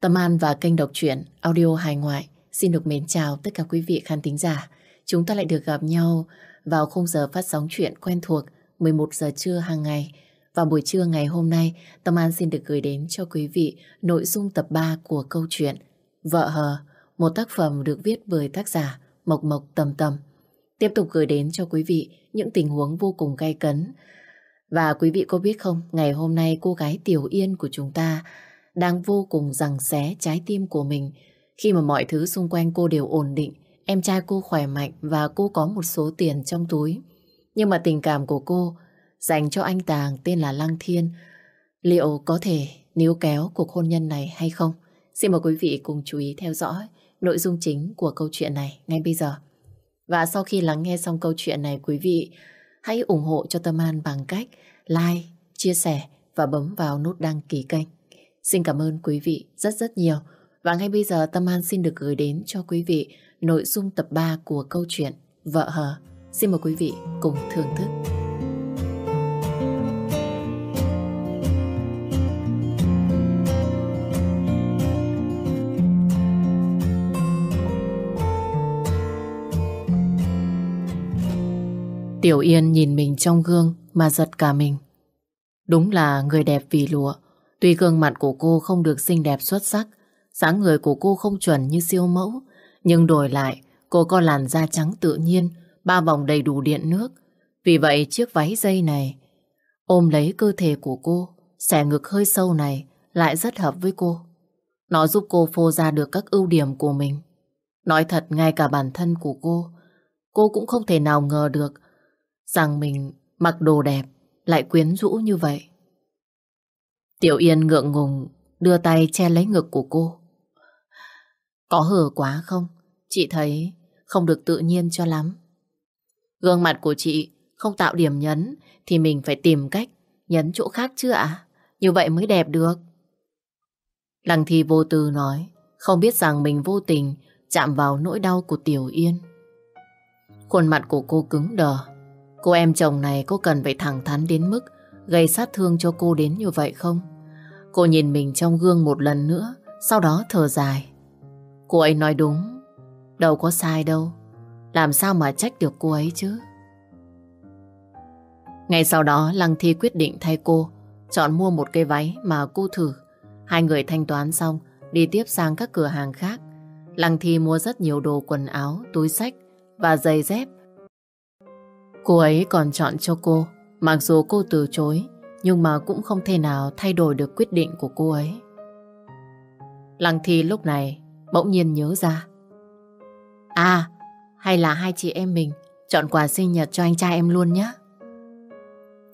Tâm An và kênh đọc truyện audio hài ngoại xin được mến chào tất cả quý vị khán thính giả. Chúng ta lại được gặp nhau vào khung giờ phát sóng truyện quen thuộc 11 giờ trưa hàng ngày. Và buổi trưa ngày hôm nay, Tâm An xin được gửi đến cho quý vị nội dung tập 3 của câu chuyện Vợ hờ, một tác phẩm được viết bởi tác giả Mộc Mộc Tầm Tầm. Tiếp tục gửi đến cho quý vị những tình huống vô cùng gay cấn. Và quý vị có biết không, ngày hôm nay cô gái Tiểu Yên của chúng ta đang vô cùng rằng xé trái tim của mình khi mà mọi thứ xung quanh cô đều ổn định, em trai cô khỏe mạnh và cô có một số tiền trong túi. Nhưng mà tình cảm của cô dành cho anh Tàng tên là Lăng Thiên liệu có thể níu kéo cuộc hôn nhân này hay không? Xin mời quý vị cùng chú ý theo dõi nội dung chính của câu chuyện này ngay bây giờ. Và sau khi lắng nghe xong câu chuyện này, quý vị hãy ủng hộ cho Tâm An bằng cách like, chia sẻ và bấm vào nút đăng ký kênh. Xin cảm ơn quý vị rất rất nhiều. Và ngay bây giờ, Tâm An xin được gửi đến cho quý vị nội dung tập 3 của câu chuyện Vợ hờ. Xin mời quý vị cùng thưởng thức. Tiểu Yên nhìn mình trong gương mà giật cả mình. Đúng là người đẹp vì lụa. Tuy gương mặt của cô không được xinh đẹp xuất sắc, dáng người của cô không chuẩn như siêu mẫu, nhưng đổi lại, cô có làn da trắng tự nhiên, ba vòng đầy đủ điện nước. Vì vậy chiếc váy dây này ôm lấy cơ thể của cô, xẻ ngực hơi sâu này lại rất hợp với cô. Nó giúp cô phô ra được các ưu điểm của mình. Nói thật ngay cả bản thân của cô, cô cũng không thể nào ngờ được rằng mình mặc đồ đẹp lại quyến rũ như vậy. Tiểu Yên ngượng ngùng đưa tay che lấy ngực của cô. Có hở quá không? Chị thấy không được tự nhiên cho lắm. Gương mặt của chị không tạo điểm nhấn thì mình phải tìm cách nhấn chỗ khác chứ ạ? Như vậy mới đẹp được. Lăng Thi vô tư nói, không biết rằng mình vô tình chạm vào nỗi đau của Tiểu Yên. Khuôn mặt của cô cứng đờ, Cô em chồng này có cần phải thẳng thắn đến mức gây sát thương cho cô đến như vậy không? Cô nhìn mình trong gương một lần nữa, sau đó thở dài. Cô ấy nói đúng, đâu có sai đâu. Làm sao mà trách được cô ấy chứ? Ngay sau đó Lăng Thi quyết định thay cô chọn mua một cái váy mà cô thử. Hai người thanh toán xong đi tiếp sang các cửa hàng khác. Lăng Thi mua rất nhiều đồ quần áo, túi sách và giày dép Cô ấy còn chọn cho cô, mặc dù cô từ chối, nhưng mà cũng không thể nào thay đổi được quyết định của cô ấy. Lăng Thi lúc này bỗng nhiên nhớ ra. À, hay là hai chị em mình chọn quà sinh nhật cho anh trai em luôn nhé.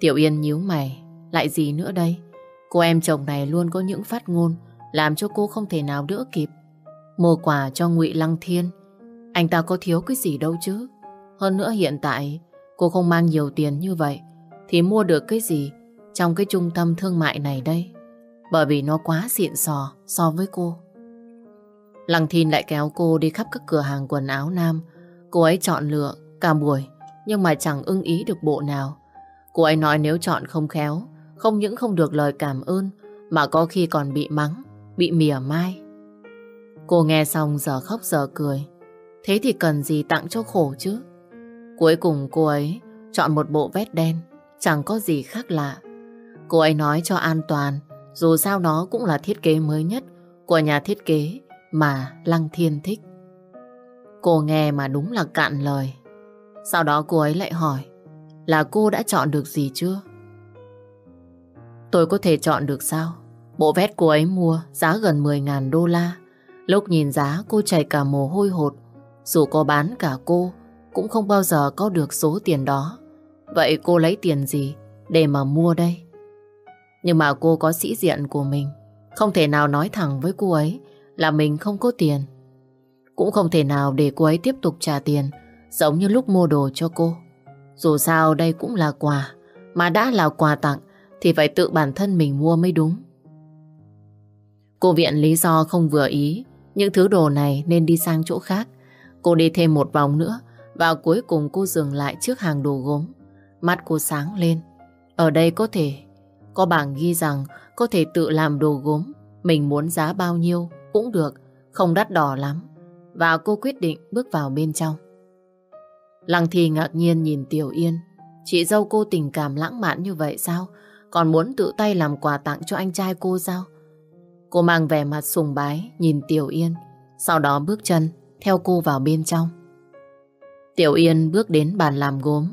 Tiểu Yên nhíu mày, lại gì nữa đây? Cô em chồng này luôn có những phát ngôn làm cho cô không thể nào đỡ kịp. Mua quà cho Ngụy Lăng Thiên, anh ta có thiếu cái gì đâu chứ. Hơn nữa hiện tại Cô không mang nhiều tiền như vậy thì mua được cái gì Trong cái trung tâm thương mại này đây? Bởi vì nó quá xịn sò So với cô. Lăng Thìn lại kéo cô đi khắp các cửa hàng quần áo nam. Cô ấy chọn lựa cả buổi Nhưng mà chẳng ưng ý được bộ nào. Cô ấy nói nếu chọn không khéo Không những không được lời cảm ơn Mà có khi còn bị mắng Bị mỉa mai. Cô nghe xong giờ khóc giờ cười. Thế thì cần gì tặng cho khổ chứ? Cuối cùng cô ấy chọn một bộ vest đen, chẳng có gì khác lạ. Cô ấy nói cho an toàn, dù sao nó cũng là thiết kế mới nhất của nhà thiết kế mà Lăng Thiên thích. Cô nghe mà đúng là cạn lời. Sau đó cô ấy lại hỏi là cô đã chọn được gì chưa? Tôi có thể chọn được sao? Bộ vest cô ấy mua giá gần 10.000 đô la. Lúc nhìn giá cô chảy cả mồ hôi hột. Dù có bán cả cô cũng không bao giờ có được số tiền đó. Vậy cô lấy tiền gì để mà mua đây? Nhưng mà cô có sĩ diện của mình, không thể nào nói thẳng với cô ấy là mình không có tiền. Cũng không thể nào để cô ấy tiếp tục trả tiền giống như lúc mua đồ cho cô. Dù sao đây cũng là quà, mà đã là quà tặng thì phải tự bản thân mình mua mới đúng. Cô viện lý do không vừa ý, những thứ đồ này nên đi sang chỗ khác. Cô đi thêm một vòng nữa và cuối cùng cô dừng lại trước hàng đồ gốm. Mắt cô sáng lên. Ở đây có thể có bảng ghi rằng có thể tự làm đồ gốm. Mình muốn giá bao nhiêu cũng được, không đắt đỏ lắm. Và cô quyết định bước vào bên trong. Lăng Thi ngạc nhiên nhìn Tiểu Yên. Chị dâu cô tình cảm lãng mạn như vậy sao? Còn muốn tự tay làm quà tặng cho anh trai cô sao? Cô mang vẻ mặt sùng bái, nhìn Tiểu Yên. Sau đó bước chân, theo cô vào bên trong. Tiểu Yên bước đến bàn làm gốm.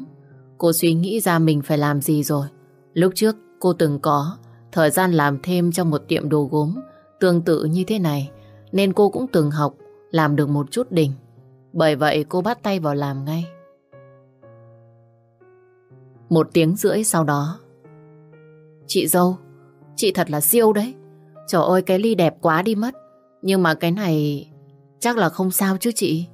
Cô suy nghĩ ra mình phải làm gì rồi. Lúc trước cô từng có thời gian làm thêm trong một tiệm đồ gốm tương tự như thế này. Nên cô cũng từng học làm được một chút đỉnh. Bởi vậy cô bắt tay vào làm ngay. Một tiếng rưỡi sau đó. Chị dâu, chị thật là siêu đấy. Trời ơi cái ly đẹp quá đi mất. Nhưng mà cái này chắc là không sao chứ chị.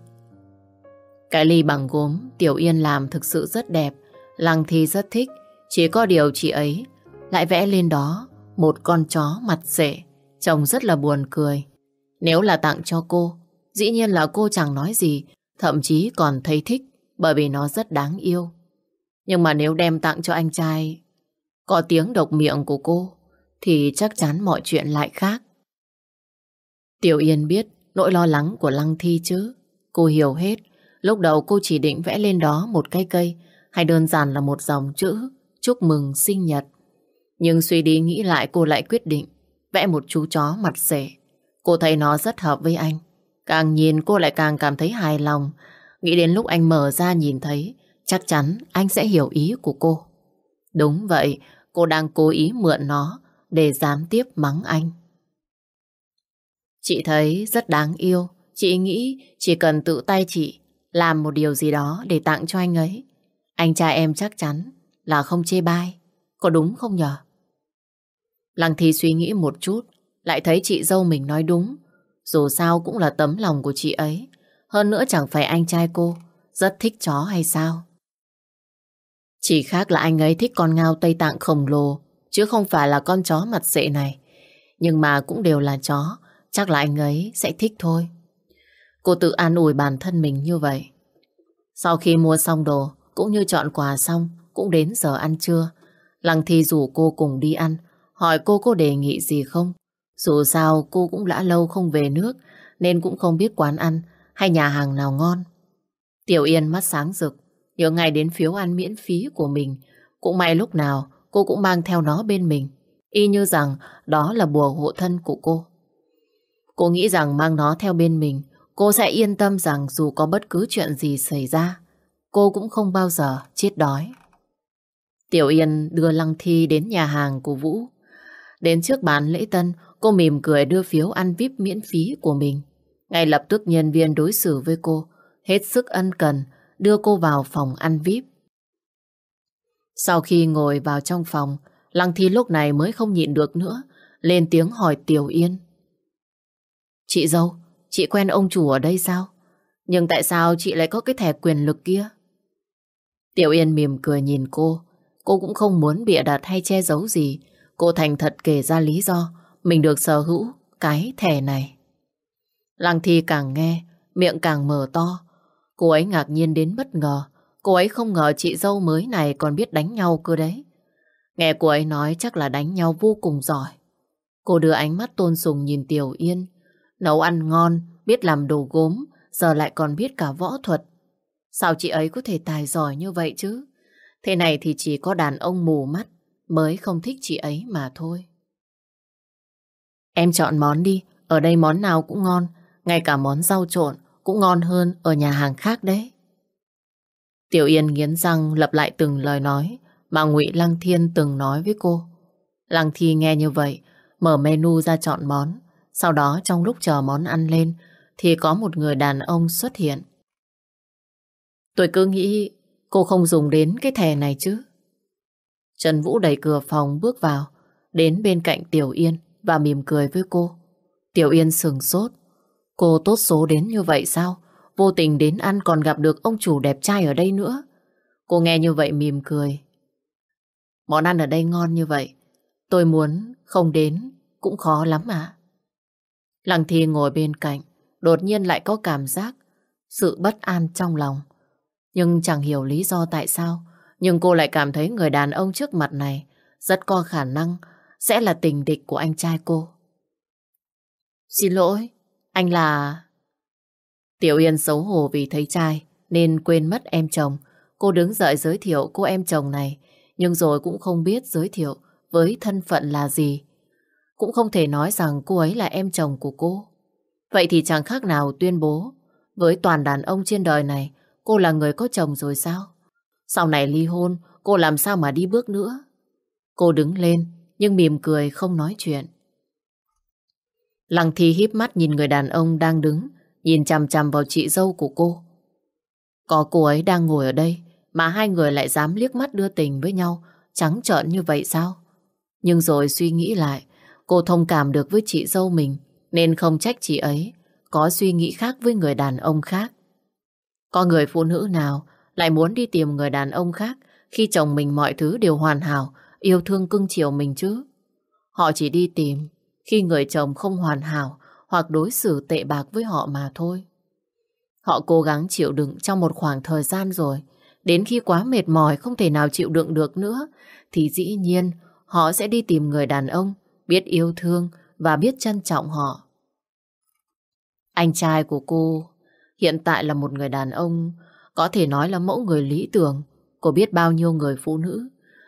Cái ly bằng gốm Tiểu Yên làm thực sự rất đẹp. Lăng Thi rất thích. Chỉ có điều chị ấy lại vẽ lên đó một con chó mặt rể. Trông rất là buồn cười. Nếu là tặng cho cô, dĩ nhiên là cô chẳng nói gì, thậm chí còn thấy thích bởi vì nó rất đáng yêu. Nhưng mà nếu đem tặng cho anh trai có tiếng độc miệng của cô thì chắc chắn mọi chuyện lại khác. Tiểu Yên biết nỗi lo lắng của Lăng Thi chứ. Cô hiểu hết. Lúc đầu cô chỉ định vẽ lên đó một cây cây hay đơn giản là một dòng chữ chúc mừng sinh nhật. Nhưng suy đi nghĩ lại cô lại quyết định vẽ một chú chó mặt rể. Cô thấy nó rất hợp với anh. Càng nhìn cô lại càng cảm thấy hài lòng. Nghĩ đến lúc anh mở ra nhìn thấy chắc chắn anh sẽ hiểu ý của cô. Đúng vậy, cô đang cố ý mượn nó để gián tiếp mắng anh. Chị thấy rất đáng yêu. Chị nghĩ chỉ cần tự tay chị làm một điều gì đó để tặng cho anh ấy. Anh trai em chắc chắn là không chê bai. Có đúng không nhở? Lăng Thi suy nghĩ một chút, lại thấy chị dâu mình nói đúng. Dù sao cũng là tấm lòng của chị ấy. Hơn nữa chẳng phải anh trai cô rất thích chó hay sao? Chỉ khác là anh ấy thích con ngao Tây Tạng khổng lồ, chứ không phải là con chó mặt sệ này. Nhưng mà cũng đều là chó, chắc là anh ấy sẽ thích thôi. Cô tự an ủi bản thân mình như vậy. Sau khi mua xong đồ, cũng như chọn quà xong, cũng đến giờ ăn trưa. Lăng Thi rủ cô cùng đi ăn, hỏi cô có đề nghị gì không. Dù sao cô cũng đã lâu không về nước, nên cũng không biết quán ăn hay nhà hàng nào ngon. Tiểu Yên mắt sáng rực, nhớ ngày đến phiếu ăn miễn phí của mình. Cũng may lúc nào cô cũng mang theo nó bên mình. Y như rằng đó là bùa hộ thân của cô. Cô nghĩ rằng mang nó theo bên mình, cô sẽ yên tâm rằng dù có bất cứ chuyện gì xảy ra, cô cũng không bao giờ chết đói. Tiểu Yên đưa Lăng Thi đến nhà hàng của Vũ. Đến trước bàn lễ tân, cô mỉm cười đưa phiếu ăn VIP miễn phí của mình. Ngay lập tức nhân viên đối xử với cô, hết sức ân cần, đưa cô vào phòng ăn VIP. Sau khi ngồi vào trong phòng, Lăng Thi lúc này mới không nhịn được nữa, lên tiếng hỏi Tiểu Yên. Chị dâu, chị quen ông chủ ở đây sao? Nhưng tại sao chị lại có cái thẻ quyền lực kia? Tiểu Yên mỉm cười nhìn cô. Cô cũng không muốn bịa đặt hay che giấu gì. Cô thành thật kể ra lý do mình được sở hữu cái thẻ này. Lăng Thi càng nghe, miệng càng mở to. Cô ấy ngạc nhiên đến bất ngờ. Cô ấy không ngờ chị dâu mới này còn biết đánh nhau cơ đấy. Nghe cô ấy nói chắc là đánh nhau vô cùng giỏi. Cô đưa ánh mắt tôn sùng nhìn Tiểu Yên. Nấu ăn ngon, biết làm đồ gốm, giờ lại còn biết cả võ thuật. Sao chị ấy có thể tài giỏi như vậy chứ? Thế này thì chỉ có đàn ông mù mắt mới không thích chị ấy mà thôi. Em chọn món đi, ở đây món nào cũng ngon, ngay cả món rau trộn cũng ngon hơn ở nhà hàng khác đấy. Tiểu Yên nghiến răng lặp lại từng lời nói mà Ngụy Lăng Thiên từng nói với cô. Lăng Thi nghe như vậy, mở menu ra chọn món. Sau đó trong lúc chờ món ăn lên thì có một người đàn ông xuất hiện. Tôi cứ nghĩ cô không dùng đến cái thẻ này chứ. Trần Vũ đẩy cửa phòng bước vào, đến bên cạnh Tiểu Yên và mỉm cười với cô. Tiểu Yên sừng sốt. Cô tốt số đến như vậy sao? Vô tình đến ăn còn gặp được ông chủ đẹp trai ở đây nữa. Cô nghe như vậy mỉm cười. Món ăn ở đây ngon như vậy. Tôi muốn không đến cũng khó lắm à Lăng Thi ngồi bên cạnh, đột nhiên lại có cảm giác sự bất an trong lòng. Nhưng chẳng hiểu lý do tại sao, nhưng cô lại cảm thấy người đàn ông trước mặt này rất có khả năng sẽ là tình địch của anh trai cô. Xin lỗi, Anh là... Tiểu Yên xấu hổ vì thấy trai nên quên mất em chồng. Cô đứng dậy giới thiệu cô em chồng này nhưng rồi cũng không biết giới thiệu với thân phận là gì. Cũng không thể nói rằng cô ấy là em chồng của cô. Vậy thì chẳng khác nào tuyên bố với toàn đàn ông trên đời này cô là người có chồng rồi sao? Sau này ly hôn, cô làm sao mà đi bước nữa? Cô đứng lên, nhưng mỉm cười không nói chuyện. Lăng Thi híp mắt nhìn người đàn ông đang đứng, nhìn chằm chằm vào chị dâu của cô. Có cô ấy đang ngồi ở đây, mà hai người lại dám liếc mắt đưa tình với nhau, trắng trợn như vậy sao? Nhưng rồi suy nghĩ lại, cô thông cảm được với chị dâu mình, nên không trách chị ấy có suy nghĩ khác với người đàn ông khác. Có người phụ nữ nào lại muốn đi tìm người đàn ông khác khi chồng mình mọi thứ đều hoàn hảo, yêu thương cưng chiều mình chứ? Họ chỉ đi tìm khi người chồng không hoàn hảo hoặc đối xử tệ bạc với họ mà thôi. Họ cố gắng chịu đựng trong một khoảng thời gian rồi, đến khi quá mệt mỏi không thể nào chịu đựng được nữa, thì dĩ nhiên họ sẽ đi tìm người đàn ông biết yêu thương và biết trân trọng họ. Anh trai của cô hiện tại là một người đàn ông có thể nói là mẫu người lý tưởng của biết bao nhiêu người phụ nữ.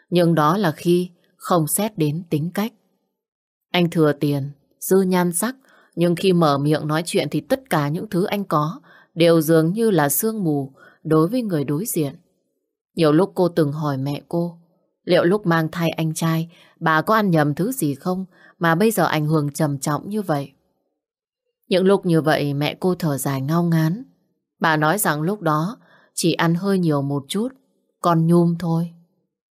Nhưng đó là khi không xét đến tính cách. Anh thừa tiền, dư nhan sắc, nhưng khi mở miệng nói chuyện thì tất cả những thứ anh có đều dường như là sương mù đối với người đối diện. Nhiều lúc cô từng hỏi mẹ cô, liệu lúc mang thai anh trai, bà có ăn nhầm thứ gì không mà bây giờ ảnh hưởng trầm trọng như vậy? Những lúc như vậy mẹ cô thở dài ngao ngán. Bà nói rằng lúc đó chỉ ăn hơi nhiều một chút, còn nhum thôi.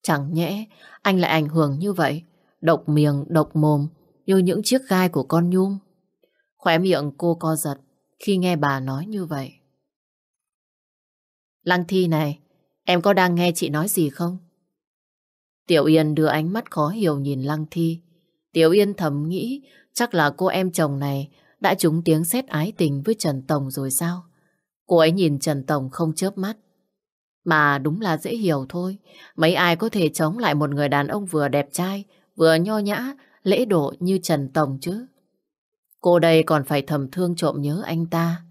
Chẳng nhẽ anh lại ảnh hưởng như vậy, độc miệng, độc mồm như những chiếc gai của con nhum. Khóe miệng cô co giật khi nghe bà nói như vậy. Lăng Thi này, em có đang nghe chị nói gì không? Tiểu Yên đưa ánh mắt khó hiểu nhìn Lăng Thi. Tiểu Yên thầm nghĩ chắc là cô em chồng này đã trúng tiếng xét ái tình với Trần Tổng rồi sao? Cô ấy nhìn Trần Tổng không chớp mắt. Mà đúng là dễ hiểu thôi. Mấy ai có thể chống lại một người đàn ông vừa đẹp trai, vừa nho nhã, lễ độ như Trần Tổng chứ? Cô đây còn phải thầm thương trộm nhớ anh ta.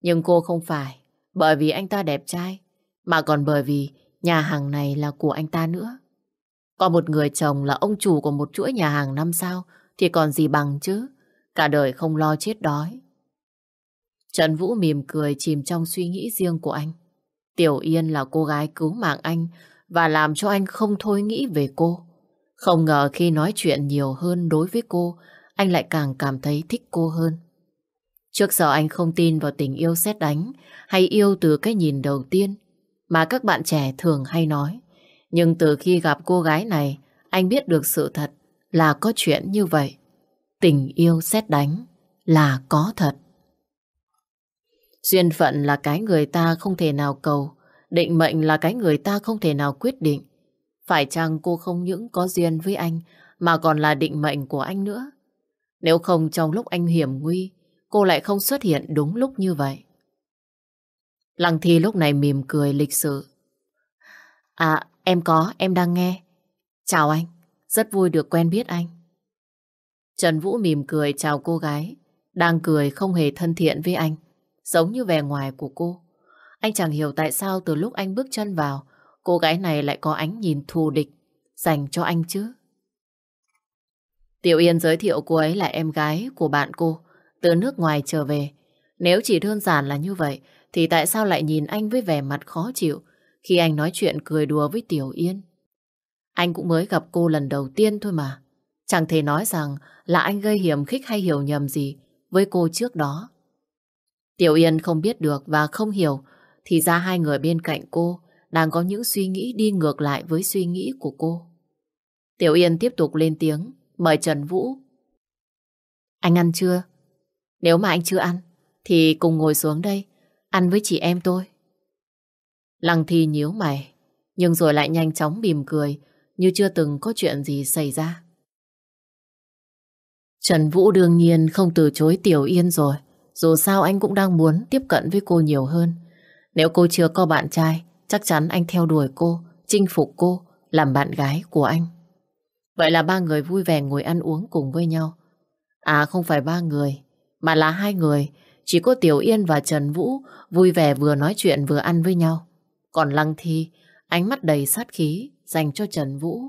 Nhưng cô không phải bởi vì anh ta đẹp trai, mà còn bởi vì nhà hàng này là của anh ta nữa. Có một người chồng là ông chủ của một chuỗi nhà hàng năm sao thì còn gì bằng chứ. Cả đời không lo chết đói. Trần Vũ mỉm cười chìm trong suy nghĩ riêng của anh. Tiểu Yên là cô gái cứu mạng anh và làm cho anh không thôi nghĩ về cô. Không ngờ khi nói chuyện nhiều hơn đối với cô, anh lại càng cảm thấy thích cô hơn. Trước giờ anh không tin vào tình yêu xét đánh hay yêu từ cái nhìn đầu tiên mà các bạn trẻ thường hay nói. Nhưng từ khi gặp cô gái này, anh biết được sự thật là có chuyện như vậy. Tình yêu xét đánh là có thật. Duyên phận là cái người ta không thể nào cầu, định mệnh là cái người ta không thể nào quyết định. Phải chăng cô không những có duyên với anh mà còn là định mệnh của anh nữa? Nếu không trong lúc anh hiểm nguy, cô lại không xuất hiện đúng lúc như vậy. Lăng Thi lúc này mỉm cười lịch sự. À, em có, em đang nghe. Chào anh, rất vui được quen biết anh. Trần Vũ mỉm cười chào cô gái, đang cười không hề thân thiện với anh, giống như vẻ ngoài của cô. Anh chẳng hiểu tại sao từ lúc anh bước chân vào, cô gái này lại có ánh nhìn thù địch dành cho anh chứ. Tiểu Yên giới thiệu cô ấy là em gái của bạn cô, từ nước ngoài trở về. Nếu chỉ đơn giản là như vậy, thì tại sao lại nhìn anh với vẻ mặt khó chịu khi anh nói chuyện cười đùa với Tiểu Yên? Anh cũng mới gặp cô lần đầu tiên thôi mà. Chẳng thể nói rằng là anh gây hiểm khích hay hiểu nhầm gì với cô trước đó. Tiểu Yên không biết được và không hiểu, thì ra hai người bên cạnh cô đang có những suy nghĩ đi ngược lại với suy nghĩ của cô. Tiểu Yên tiếp tục lên tiếng, mời Trần Vũ. Anh ăn chưa? Nếu mà anh chưa ăn, thì cùng ngồi xuống đây, ăn với chị em tôi. Lăng Thi nhíu mày, nhưng rồi lại nhanh chóng bìm cười như chưa từng có chuyện gì xảy ra. Trần Vũ đương nhiên không từ chối Tiểu Yên rồi. Dù sao anh cũng đang muốn tiếp cận với cô nhiều hơn. Nếu cô chưa có bạn trai, chắc chắn anh theo đuổi cô, chinh phục cô, làm bạn gái của anh. Vậy là ba người vui vẻ ngồi ăn uống cùng với nhau. À không phải ba người, mà là hai người, Chỉ có Tiểu Yên và Trần Vũ vui vẻ vừa nói chuyện vừa ăn với nhau. Còn Lăng Thi, ánh mắt đầy sát khí dành cho Trần Vũ.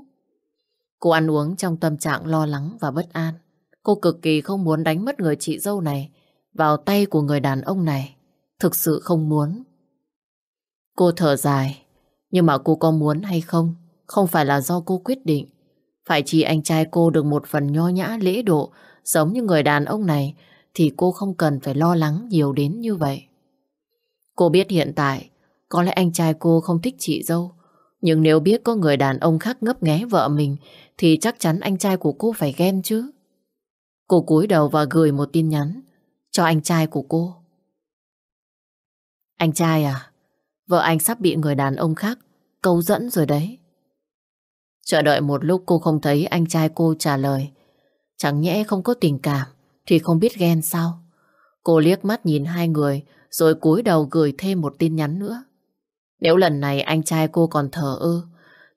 Cô ăn uống trong tâm trạng lo lắng và bất an. Cô cực kỳ không muốn đánh mất người chị dâu này vào tay của người đàn ông này. Thực sự không muốn. Cô thở dài, nhưng mà cô có muốn hay không, không phải là do cô quyết định. Phải chỉ anh trai cô được một phần nho nhã lễ độ, giống như người đàn ông này, thì cô không cần phải lo lắng nhiều đến như vậy. Cô biết hiện tại, có lẽ anh trai cô không thích chị dâu, nhưng nếu biết có người đàn ông khác ngấp nghé vợ mình, thì chắc chắn anh trai của cô phải ghen chứ. Cô cúi đầu và gửi một tin nhắn cho anh trai của cô. Anh trai à, vợ anh sắp bị người đàn ông khác câu dẫn rồi đấy. Chờ đợi một lúc cô không thấy anh trai cô trả lời. Chẳng nhẽ không có tình cảm thì không biết ghen sao. Cô liếc mắt nhìn hai người rồi cúi đầu gửi thêm một tin nhắn nữa. Nếu lần này anh trai cô còn thờ ơ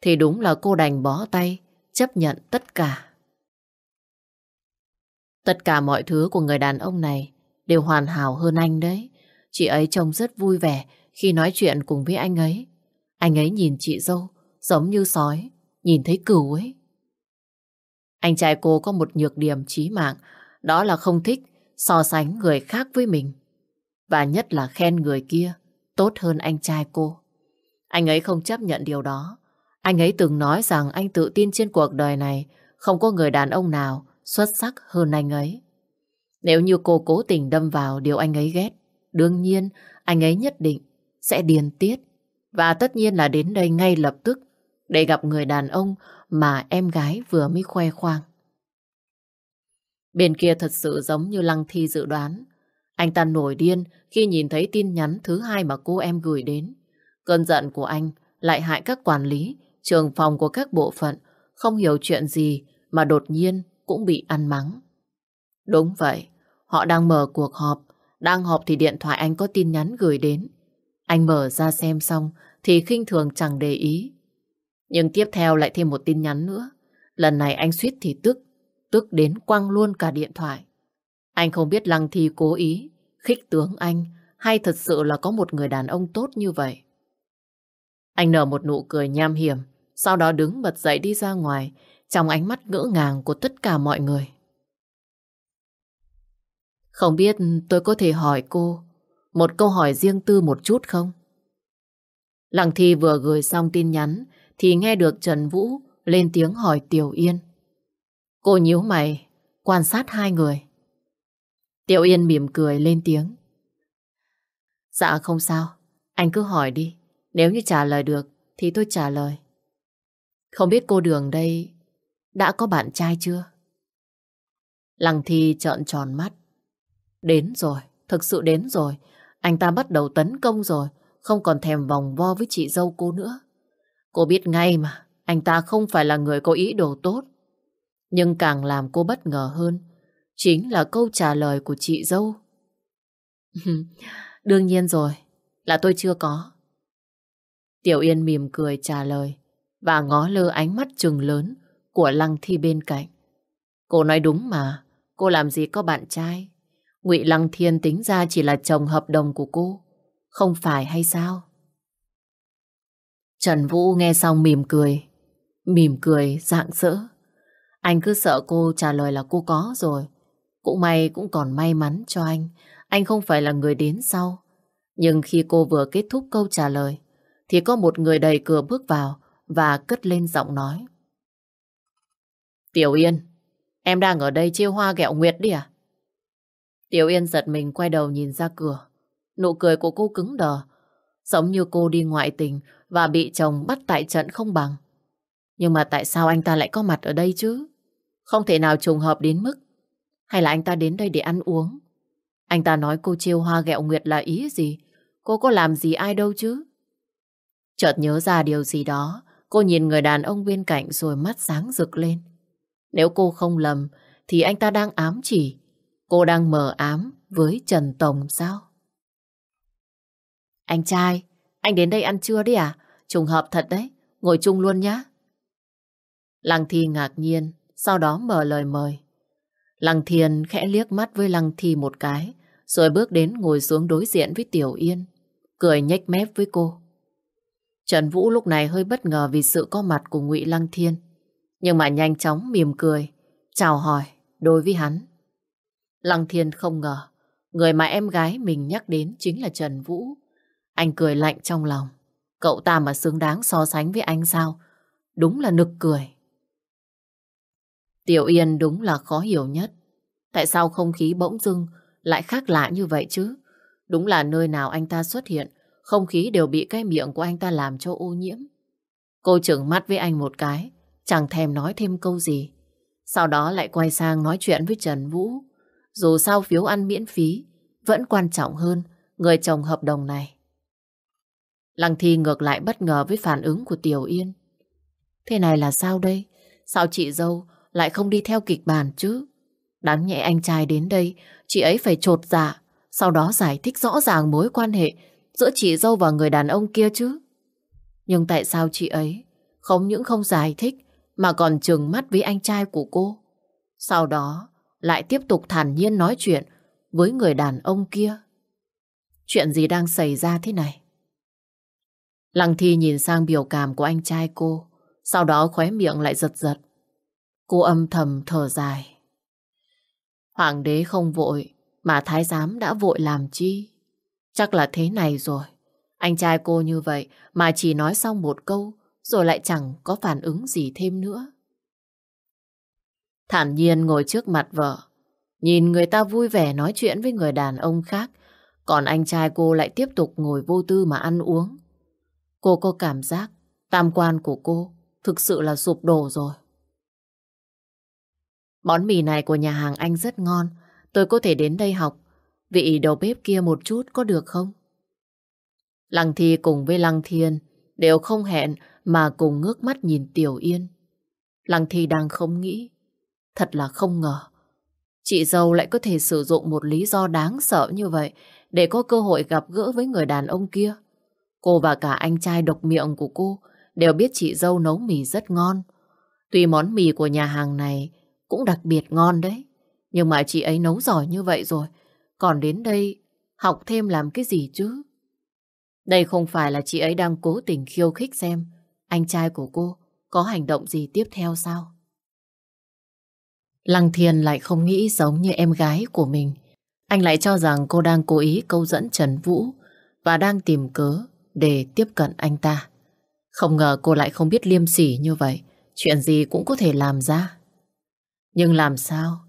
thì đúng là cô đành bó tay chấp nhận tất cả. Tất cả mọi thứ của người đàn ông này đều hoàn hảo hơn anh đấy. Chị ấy trông rất vui vẻ khi nói chuyện cùng với anh ấy. Anh ấy nhìn chị dâu giống như sói, nhìn thấy cừu ấy. Anh trai cô có một nhược điểm chí mạng, đó là không thích so sánh người khác với mình. Và nhất là khen người kia tốt hơn anh trai cô. Anh ấy không chấp nhận điều đó. Anh ấy từng nói rằng anh tự tin trên cuộc đời này không có người đàn ông nào xuất sắc hơn anh ấy. Nếu như cô cố tình đâm vào điều anh ấy ghét, đương nhiên anh ấy nhất định sẽ điên tiết. Và tất nhiên là đến đây ngay lập tức để gặp người đàn ông mà em gái vừa mới khoe khoang. Bên kia thật sự giống như Lăng Thi dự đoán. Anh ta nổi điên khi nhìn thấy tin nhắn thứ hai mà cô em gửi đến. Cơn giận của anh lại hại các quản lý, trường phòng của các bộ phận, không hiểu chuyện gì mà đột nhiên cũng bị ăn mắng. Đúng vậy, họ đang mở cuộc họp, đang họp thì điện thoại anh có tin nhắn gửi đến. Anh mở ra xem xong thì khinh thường chẳng để ý. Nhưng tiếp theo lại thêm một tin nhắn nữa. Lần này anh suýt thì tức, tức đến quăng luôn cả điện thoại. Anh không biết Lăng Thi cố ý, khích tướng anh hay thật sự là có một người đàn ông tốt như vậy. Anh nở một nụ cười nham hiểm, sau đó đứng bật dậy đi ra ngoài, trong ánh mắt ngỡ ngàng của tất cả mọi người. Không biết tôi có thể hỏi cô một câu hỏi riêng tư một chút không? Lăng Thi vừa gửi xong tin nhắn thì nghe được Trần Vũ lên tiếng hỏi Tiểu Yên. Cô nhíu mày, quan sát hai người. Tiểu Yên mỉm cười lên tiếng. Dạ không sao, anh cứ hỏi đi. Nếu như trả lời được thì tôi trả lời. Không biết cô Đường đây đã có bạn trai chưa? Lăng Thi trợn tròn mắt. Đến rồi, thực sự đến rồi. Anh ta bắt đầu tấn công rồi, không còn thèm vòng vo với chị dâu cô nữa. Cô biết ngay mà, anh ta không phải là người có ý đồ tốt. Nhưng càng làm cô bất ngờ hơn, chính là câu trả lời của chị dâu. Đương nhiên rồi, là tôi chưa có. Tiểu Yên mỉm cười trả lời và ngó lơ ánh mắt trừng lớn của Lăng Thi bên cạnh. Cô nói đúng mà, cô làm gì có bạn trai. Ngụy Lăng Thiên tính ra chỉ là chồng hợp đồng của cô, không phải hay sao? Trần Vũ nghe xong mỉm cười, mỉm cười rạng rỡ. Anh cứ sợ cô trả lời là cô có rồi. Cũng may cũng còn may mắn cho anh, anh không phải là người đến sau. Nhưng khi cô vừa kết thúc câu trả lời, thì có một người đầy cửa bước vào và cất lên giọng nói. Tiểu Yên, em đang ở đây chiêu hoa gẹo nguyệt đi à? Tiểu Yên giật mình quay đầu nhìn ra cửa. Nụ cười của cô cứng đờ, giống như cô đi ngoại tình và bị chồng bắt tại trận không bằng. Nhưng mà tại sao anh ta lại có mặt ở đây chứ? Không thể nào trùng hợp đến mức. Hay là anh ta đến đây để ăn uống? Anh ta nói cô chiêu hoa gẹo nguyệt là ý gì? Cô có làm gì ai đâu chứ? Chợt nhớ ra điều gì đó, cô nhìn người đàn ông bên cạnh rồi mắt sáng rực lên. Nếu cô không lầm, thì anh ta đang ám chỉ Cô đang mờ ám với Trần Tổng sao? Anh trai, anh đến đây ăn trưa đấy à? Trùng hợp thật đấy, ngồi chung luôn nhá. Lăng Thi ngạc nhiên, sau đó mở lời mời. Lăng Thiên khẽ liếc mắt với Lăng Thi một cái, rồi bước đến ngồi xuống đối diện với Tiểu Yên, cười nhếch mép với cô. Trần Vũ lúc này hơi bất ngờ vì sự có mặt của Ngụy Lăng Thiên, nhưng mà nhanh chóng mỉm cười, chào hỏi đối với hắn. Lăng Thiên không ngờ, người mà em gái mình nhắc đến chính là Trần Vũ. Anh cười lạnh trong lòng. Cậu ta mà xứng đáng so sánh với anh sao? Đúng là nực cười. Tiểu Yên đúng là khó hiểu nhất. Tại sao không khí bỗng dưng lại khác lạ như vậy chứ? Đúng là nơi nào anh ta xuất hiện, không khí đều bị cái miệng của anh ta làm cho ô nhiễm. Cô chừng mắt với anh một cái, chẳng thèm nói thêm câu gì. Sau đó lại quay sang nói chuyện với Trần Vũ. Dù sao phiếu ăn miễn phí, vẫn quan trọng hơn người chồng hợp đồng này. Lăng Thi ngược lại bất ngờ với phản ứng của Tiểu Yên. Thế này là sao đây? Sao chị dâu lại không đi theo kịch bản chứ? Đáng nhẹ anh trai đến đây, chị ấy phải trột dạ, sau đó giải thích rõ ràng mối quan hệ giữa chị dâu và người đàn ông kia chứ. Nhưng tại sao chị ấy không những không giải thích mà còn trừng mắt với anh trai của cô? Sau đó lại tiếp tục thản nhiên nói chuyện với người đàn ông kia. Chuyện gì đang xảy ra thế này? Lăng Thi nhìn sang biểu cảm của anh trai cô, sau đó khóe miệng lại giật giật. Cô âm thầm thở dài. Hoàng đế không vội, mà thái giám đã vội làm chi? Chắc là thế này rồi. Anh trai cô như vậy mà chỉ nói xong một câu, rồi lại chẳng có phản ứng gì thêm nữa. Thản nhiên ngồi trước mặt vợ, nhìn người ta vui vẻ nói chuyện với người đàn ông khác, còn anh trai cô lại tiếp tục ngồi vô tư mà ăn uống. Cô có cảm giác tam quan của cô thực sự là sụp đổ rồi. Món mì này của nhà hàng anh rất ngon. Tôi có thể đến đây học vị đầu bếp kia một chút có được không? Lăng Thi cùng với Lăng Thiên đều không hẹn mà cùng ngước mắt nhìn Tiểu Yên. Lăng Thi đang không nghĩ. Thật là không ngờ. Chị dâu lại có thể sử dụng một lý do đáng sợ như vậy để có cơ hội gặp gỡ với người đàn ông kia. Cô và cả anh trai độc miệng của cô đều biết chị dâu nấu mì rất ngon. Tuy món mì của nhà hàng này cũng đặc biệt ngon đấy. Nhưng mà chị ấy nấu giỏi như vậy rồi. Còn đến đây học thêm làm cái gì chứ? Đây không phải là chị ấy đang cố tình khiêu khích xem anh trai của cô có hành động gì tiếp theo sao? Lăng Thiên lại không nghĩ giống như em gái của mình. Anh lại cho rằng cô đang cố ý câu dẫn Trần Vũ và đang tìm cớ để tiếp cận anh ta. Không ngờ cô lại không biết liêm sỉ như vậy. Chuyện gì cũng có thể làm ra. Nhưng làm sao?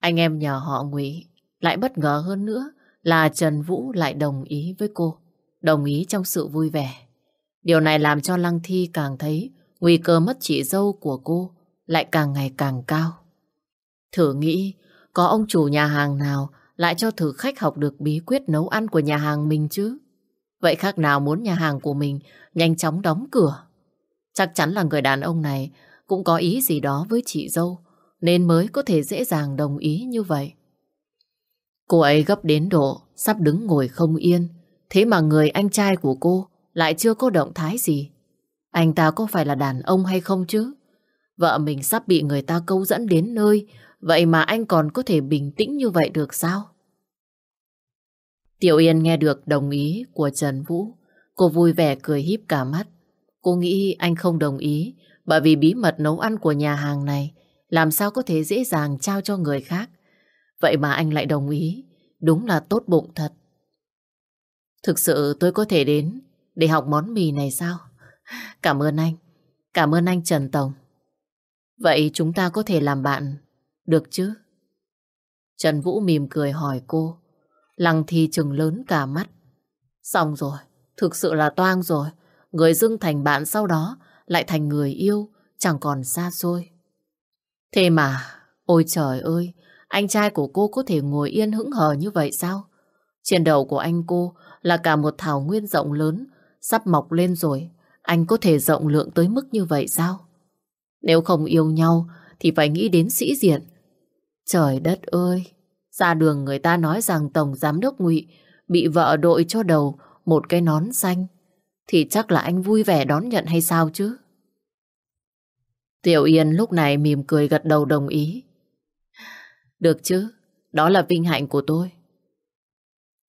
Anh em nhờ họ ngụy lại bất ngờ hơn nữa là Trần Vũ lại đồng ý với cô. Đồng ý trong sự vui vẻ. Điều này làm cho Lăng Thi càng thấy nguy cơ mất chị dâu của cô lại càng ngày càng cao. Thử nghĩ, có ông chủ nhà hàng nào lại cho thử khách học được bí quyết nấu ăn của nhà hàng mình chứ? Vậy khác nào muốn nhà hàng của mình nhanh chóng đóng cửa? Chắc chắn là người đàn ông này cũng có ý gì đó với chị dâu nên mới có thể dễ dàng đồng ý như vậy. Cô ấy gấp đến độ sắp đứng ngồi không yên, thế mà người anh trai của cô lại chưa có động thái gì. Anh ta có phải là đàn ông hay không chứ? Vợ mình sắp bị người ta câu dẫn đến nơi, vậy mà anh còn có thể bình tĩnh như vậy được sao? Tiểu Yên nghe được đồng ý của Trần Vũ. Cô vui vẻ cười híp cả mắt. Cô nghĩ anh không đồng ý bởi vì bí mật nấu ăn của nhà hàng này làm sao có thể dễ dàng trao cho người khác. Vậy mà anh lại đồng ý. Đúng là tốt bụng thật. Thực sự tôi có thể đến để học món mì này sao? Cảm ơn anh. Cảm ơn anh Trần Tổng. Vậy chúng ta có thể làm bạn được chứ? Trần Vũ mỉm cười hỏi cô. Lăng Thi trừng lớn cả mắt. Xong rồi, thực sự là toang rồi. Người dưng thành bạn sau đó lại thành người yêu, chẳng còn xa xôi. Thế mà, ôi trời ơi, anh trai của cô có thể ngồi yên hững hờ như vậy sao? Trên đầu của anh cô là cả một thảo nguyên rộng lớn, sắp mọc lên rồi. Anh có thể rộng lượng tới mức như vậy sao? Nếu không yêu nhau thì phải nghĩ đến sĩ diện. Trời đất ơi! Ra đường người ta nói rằng Tổng Giám đốc ngụy bị vợ đội cho đầu một cái nón xanh. Thì chắc là anh vui vẻ đón nhận hay sao chứ? Tiểu Yên lúc này mỉm cười gật đầu đồng ý. Được chứ, đó là vinh hạnh của tôi.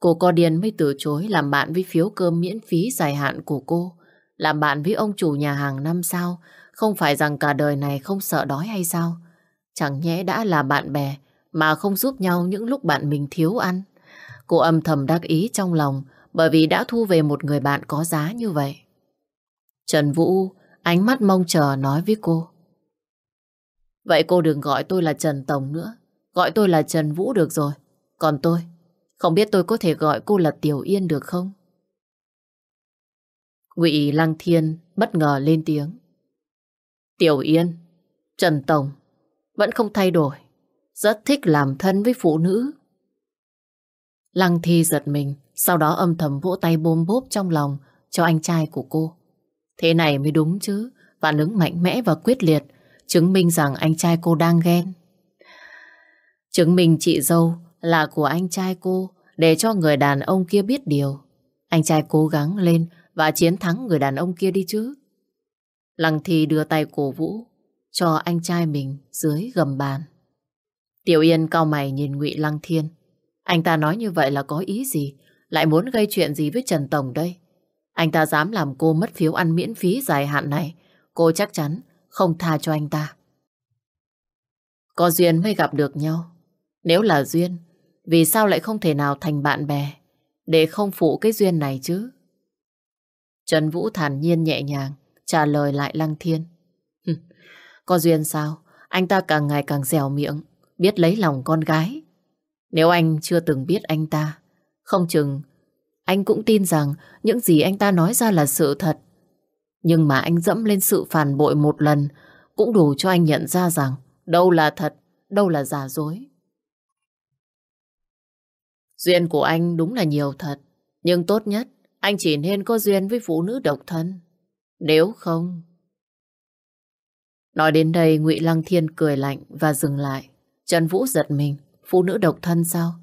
Cô có điên mới từ chối làm bạn với phiếu cơm miễn phí dài hạn của cô. Làm bạn với ông chủ nhà hàng năm sao, không phải rằng cả đời này không sợ đói hay sao? Chẳng nhẽ đã là bạn bè mà không giúp nhau những lúc bạn mình thiếu ăn. Cô âm thầm đắc ý trong lòng bởi vì đã thu về một người bạn có giá như vậy. Trần Vũ ánh mắt mong chờ nói với cô. Vậy cô đừng gọi tôi là Trần Tổng nữa. Gọi tôi là Trần Vũ được rồi. Còn tôi, không biết tôi có thể gọi cô là Tiểu Yên được không? Ngụy Lăng Thiên bất ngờ lên tiếng. Tiểu Yên, Trần Tổng, vẫn không thay đổi. Rất thích làm thân với phụ nữ. Lăng Thi giật mình, sau đó âm thầm vỗ tay bôm bốp trong lòng cho anh trai của cô. Thế này mới đúng chứ, phản ứng mạnh mẽ và quyết liệt, chứng minh rằng anh trai cô đang ghen. Chứng minh chị dâu là của anh trai cô để cho người đàn ông kia biết điều. Anh trai cố gắng lên và chiến thắng người đàn ông kia đi chứ. Lăng Thi đưa tay cổ vũ cho anh trai mình dưới gầm bàn. Tiểu Yên cao mày nhìn Ngụy Lăng Thiên. Anh ta nói như vậy là có ý gì? Lại muốn gây chuyện gì với Trần Tổng đây? Anh ta dám làm cô mất phiếu ăn miễn phí dài hạn này. Cô chắc chắn không tha cho anh ta. Có duyên mới gặp được nhau. Nếu là duyên, vì sao lại không thể nào thành bạn bè để không phụ cái duyên này chứ? Trần Vũ thản nhiên nhẹ nhàng trả lời lại Lăng Thiên. Có duyên sao? Anh ta càng ngày càng dẻo miệng, biết lấy lòng con gái. Nếu anh chưa từng biết anh ta, không chừng anh cũng tin rằng những gì anh ta nói ra là sự thật. Nhưng mà anh dẫm lên sự phản bội một lần cũng đủ cho anh nhận ra rằng đâu là thật, đâu là giả dối. Duyên của anh đúng là nhiều thật, nhưng tốt nhất anh chỉ nên có duyên với phụ nữ độc thân. Nếu không... Nói đến đây ngụy Lăng Thiên cười lạnh và dừng lại. Trần Vũ giật mình, phụ nữ độc thân sao?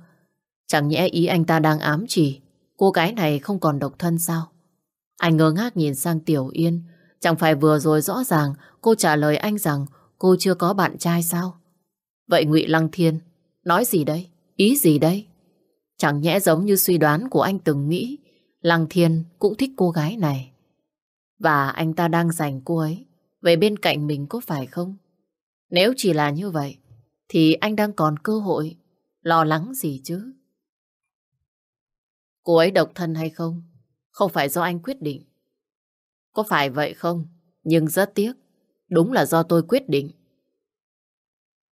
Chẳng nhẽ ý anh ta đang ám chỉ cô gái này không còn độc thân sao? Anh ngơ ngác nhìn sang Tiểu Yên, chẳng phải vừa rồi rõ ràng cô trả lời anh rằng cô chưa có bạn trai sao? Vậy ngụy Lăng Thiên nói gì đây? Ý gì đây? Chẳng nhẽ giống như suy đoán của anh từng nghĩ Lăng Thiên cũng thích cô gái này. Và anh ta đang dành cô ấy về bên cạnh mình có phải không? Nếu chỉ là như vậy, thì anh đang còn cơ hội. Lo lắng gì chứ? Cô ấy độc thân hay không? Không phải do anh quyết định. Có phải vậy không? Nhưng rất tiếc. Đúng là do tôi quyết định.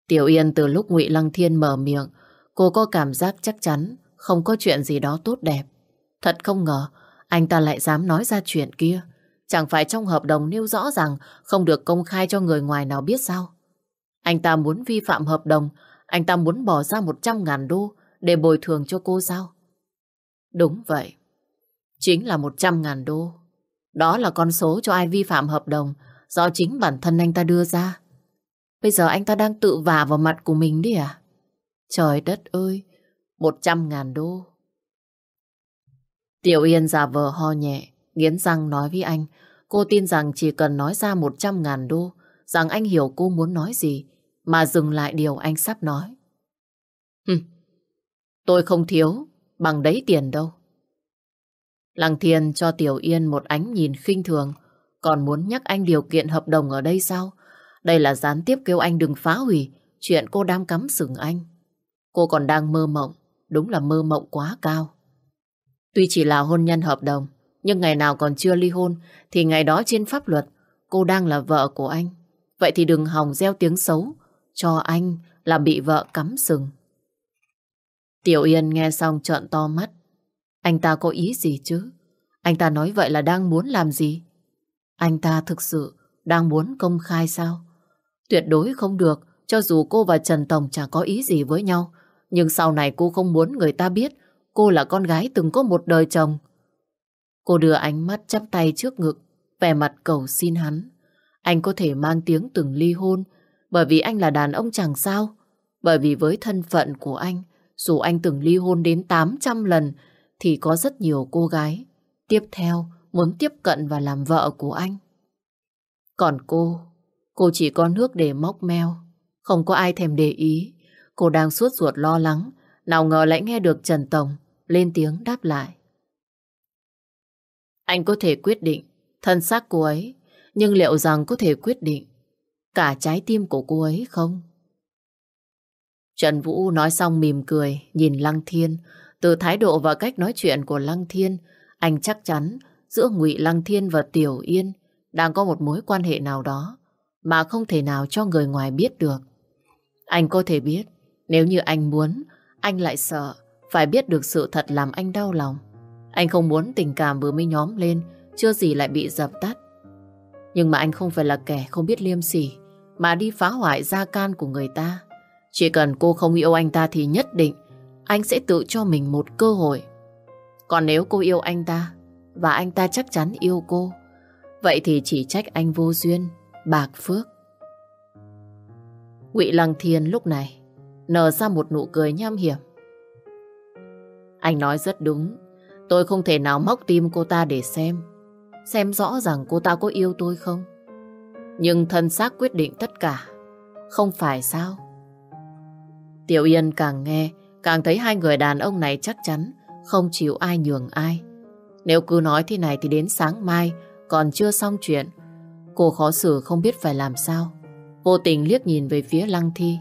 Tiểu Yên từ lúc ngụy Lăng Thiên mở miệng, cô có cảm giác chắc chắn không có chuyện gì đó tốt đẹp. Thật không ngờ, anh ta lại dám nói ra chuyện kia. Chẳng phải trong hợp đồng nêu rõ rằng không được công khai cho người ngoài nào biết sao? Anh ta muốn vi phạm hợp đồng, anh ta muốn bỏ ra 100 ngàn đô để bồi thường cho cô sao? Đúng vậy. Chính là 100 ngàn đô. Đó là con số cho ai vi phạm hợp đồng do chính bản thân anh ta đưa ra. Bây giờ anh ta đang tự vả vào mặt của mình đi à? Trời đất ơi, 100 ngàn đô. Tiểu Yên giả vờ ho nhẹ, nghiến răng nói với anh. Cô tin rằng chỉ cần nói ra 100 ngàn đô, rằng anh hiểu cô muốn nói gì, mà dừng lại điều anh sắp nói. Hừm, tôi không thiếu, bằng đấy tiền đâu. Lăng Thiên cho Tiểu Yên một ánh nhìn khinh thường, còn muốn nhắc anh điều kiện hợp đồng ở đây sao? Đây là gián tiếp kêu anh đừng phá hủy chuyện cô đang cắm sừng anh. Cô còn đang mơ mộng, đúng là mơ mộng quá cao. Tuy chỉ là hôn nhân hợp đồng, nhưng ngày nào còn chưa ly hôn thì ngày đó trên pháp luật cô đang là vợ của anh. Vậy thì đừng hòng gieo tiếng xấu cho anh là bị vợ cắm sừng. Tiểu Yên nghe xong trợn to mắt. Anh ta có ý gì chứ? Anh ta nói vậy là đang muốn làm gì? Anh ta thực sự đang muốn công khai sao? Tuyệt đối không được, cho dù cô và Trần Tổng chẳng có ý gì với nhau. Nhưng sau này cô không muốn người ta biết cô là con gái từng có một đời chồng. Cô đưa ánh mắt chắp tay trước ngực, vẻ mặt cầu xin hắn. Anh có thể mang tiếng từng ly hôn, bởi vì anh là đàn ông chẳng sao. Bởi vì với thân phận của anh, dù anh từng ly hôn đến 800 lần, thì có rất nhiều cô gái tiếp theo muốn tiếp cận và làm vợ của anh. Còn cô, cô chỉ có nước để móc meo, không có ai thèm để ý. Cô đang suốt ruột lo lắng, nào ngờ lại nghe được Trần Tổng lên tiếng đáp lại. Anh có thể quyết định thân xác cô ấy, nhưng liệu rằng có thể quyết định cả trái tim của cô ấy không? Trần Vũ nói xong mỉm cười, nhìn Lăng Thiên. Từ thái độ và cách nói chuyện của Lăng Thiên, anh chắc chắn giữa Ngụy Lăng Thiên và Tiểu Yên đang có một mối quan hệ nào đó mà không thể nào cho người ngoài biết được. Anh có thể biết, nếu như anh muốn, anh lại sợ phải biết được sự thật làm anh đau lòng. Anh không muốn tình cảm vừa mới nhóm lên, chưa gì lại bị dập tắt. Nhưng mà anh không phải là kẻ không biết liêm sỉ, mà đi phá hoại gia can của người ta. Chỉ cần cô không yêu anh ta thì nhất định anh sẽ tự cho mình một cơ hội. Còn nếu cô yêu anh ta, và anh ta chắc chắn yêu cô, vậy thì chỉ trách anh vô duyên, bạc phước. Ngụy Lăng Thiên lúc này nở ra một nụ cười nham hiểm. Anh nói rất đúng, tôi không thể nào móc tim cô ta để xem, xem rõ rằng cô ta có yêu tôi không. Nhưng thân xác quyết định tất cả, không phải sao? Tiểu Yên càng nghe, càng thấy hai người đàn ông này chắc chắn không chịu ai nhường ai. Nếu cứ nói thế này thì đến sáng mai còn chưa xong chuyện. Cô khó xử không biết phải làm sao. Vô tình liếc nhìn về phía Lăng Thi.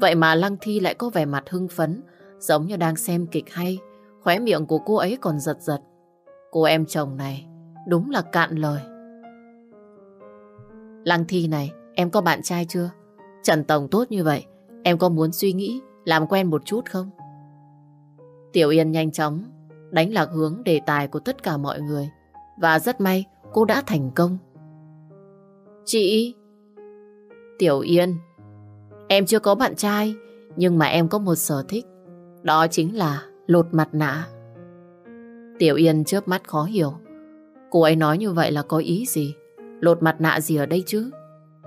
Vậy mà Lăng Thi lại có vẻ mặt hưng phấn, giống như đang xem kịch hay. Khóe miệng của cô ấy còn giật giật. Cô em chồng này đúng là cạn lời. Lăng Thi này, em có bạn trai chưa? Trần Tổng tốt như vậy, em có muốn suy nghĩ, làm quen một chút không? Tiểu Yên nhanh chóng đánh lạc hướng đề tài của tất cả mọi người. Và rất may cô đã thành công. Chị... Tiểu Yên, em chưa có bạn trai, nhưng mà em có một sở thích. Đó chính là lột mặt nạ. Tiểu Yên chớp mắt khó hiểu. Cô ấy nói như vậy là có ý gì? Lột mặt nạ gì ở đây chứ?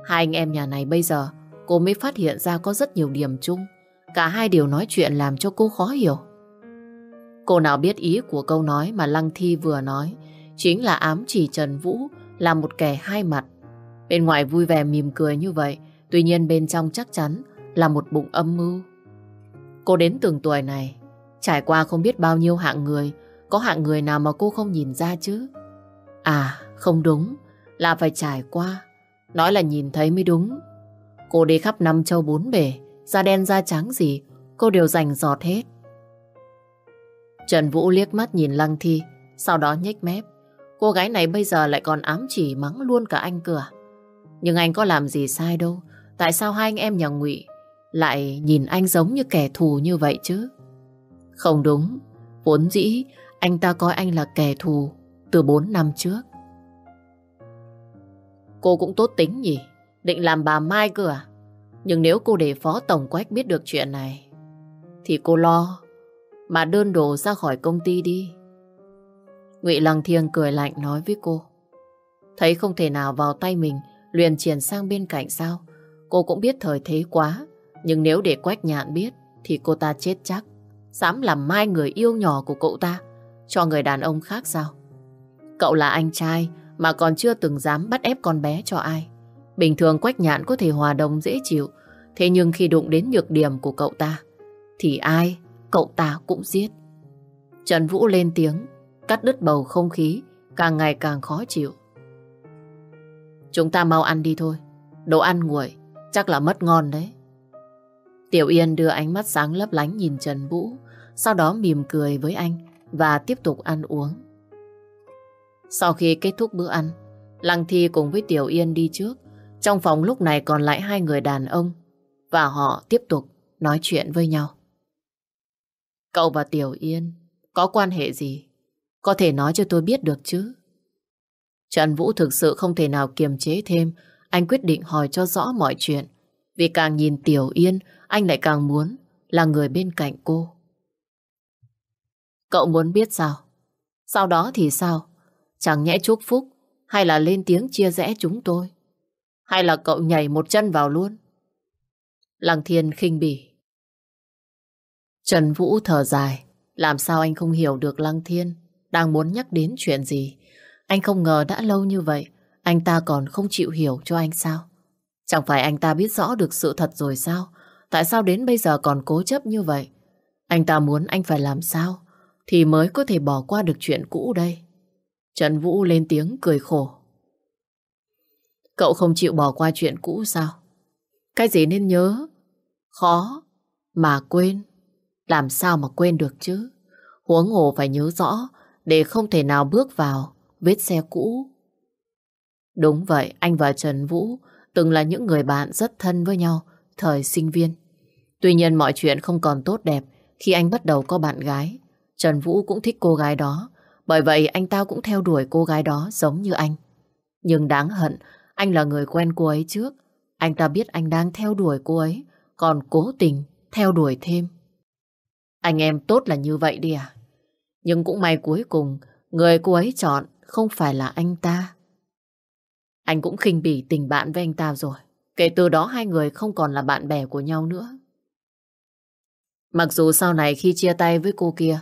Hai anh em nhà này bây giờ cô mới phát hiện ra có rất nhiều điểm chung. Cả hai đều nói chuyện làm cho cô khó hiểu. Cô nào biết ý của câu nói mà Lăng Thi vừa nói chính là ám chỉ Trần Vũ là một kẻ hai mặt. Bên ngoài vui vẻ mỉm cười như vậy, tuy nhiên bên trong chắc chắn là một bụng âm mưu. Cô đến từng tuổi này, trải qua không biết bao nhiêu hạng người, có hạng người nào mà cô không nhìn ra chứ? À, không đúng, là phải trải qua. Nói là nhìn thấy mới đúng. Cô đi khắp năm châu bốn bể, da đen da trắng gì, cô đều rành giọt hết. Trần Vũ liếc mắt nhìn Lăng Thi, sau đó nhếch mép. Cô gái này bây giờ lại còn ám chỉ mắng luôn cả anh cửa. Nhưng anh có làm gì sai đâu. Tại sao hai anh em nhà Ngụy lại nhìn anh giống như kẻ thù như vậy chứ? Không đúng. Vốn dĩ anh ta coi anh là kẻ thù từ 4 năm trước. Cô cũng tốt tính nhỉ? Định làm bà Mai cơ à? Nhưng nếu cô để Phó Tổng Quách biết được chuyện này thì cô lo mà đơn đồ ra khỏi công ty đi. Ngụy Lăng Thiêng cười lạnh nói với cô. Thấy không thể nào vào tay mình, liền chuyển sang bên cạnh sao? Cô cũng biết thời thế quá, nhưng nếu để Quách Nhạn biết, thì cô ta chết chắc. Dám làm mai người yêu nhỏ của cậu ta, cho người đàn ông khác sao? Cậu là anh trai, mà còn chưa từng dám bắt ép con bé cho ai. Bình thường Quách Nhạn có thể hòa đồng dễ chịu, thế nhưng khi đụng đến nhược điểm của cậu ta, thì ai cậu ta cũng giết. Trần Vũ lên tiếng, cắt đứt bầu không khí, càng ngày càng khó chịu. Chúng ta mau ăn đi thôi, đồ ăn nguội, chắc là mất ngon đấy. Tiểu Yên đưa ánh mắt sáng lấp lánh nhìn Trần Vũ, sau đó mỉm cười với anh và tiếp tục ăn uống. Sau khi kết thúc bữa ăn, Lăng Thi cùng với Tiểu Yên đi trước. Trong phòng lúc này còn lại hai người đàn ông và họ tiếp tục nói chuyện với nhau. Cậu và Tiểu Yên có quan hệ gì? Có thể nói cho tôi biết được chứ? Trần Vũ thực sự không thể nào kiềm chế thêm. Anh quyết định hỏi cho rõ mọi chuyện. Vì càng nhìn Tiểu Yên, anh lại càng muốn là người bên cạnh cô. Cậu muốn biết sao? Sau đó thì sao? Chẳng nhẽ chúc phúc hay là lên tiếng chia rẽ chúng tôi? Hay là cậu nhảy một chân vào luôn? Lăng Thiên khinh bỉ. Trần Vũ thở dài. Làm sao anh không hiểu được Lăng Thiên đang muốn nhắc đến chuyện gì? Anh không ngờ đã lâu như vậy, anh ta còn không chịu hiểu cho anh sao? Chẳng phải anh ta biết rõ được sự thật rồi sao? Tại sao đến bây giờ còn cố chấp như vậy? Anh ta muốn anh phải làm sao? thì mới có thể bỏ qua được chuyện cũ đây. Trần Vũ lên tiếng cười khổ. Cậu không chịu bỏ qua chuyện cũ sao? Cái gì nên nhớ? Khó mà quên. Làm sao mà quên được chứ? Huống hồ phải nhớ rõ để không thể nào bước vào vết xe cũ. Đúng vậy, anh và Trần Vũ từng là những người bạn rất thân với nhau thời sinh viên. Tuy nhiên mọi chuyện không còn tốt đẹp khi anh bắt đầu có bạn gái. Trần Vũ cũng thích cô gái đó, bởi vậy anh ta cũng theo đuổi cô gái đó giống như anh. Nhưng đáng hận, anh là người quen cô ấy trước. Anh ta biết anh đang theo đuổi cô ấy, còn cố tình theo đuổi thêm. Anh em tốt là như vậy đi à? Nhưng cũng may cuối cùng, người cô ấy chọn không phải là anh ta. Anh cũng khinh bỉ tình bạn với anh ta rồi. Kể từ đó hai người không còn là bạn bè của nhau nữa. Mặc dù sau này khi chia tay với cô kia,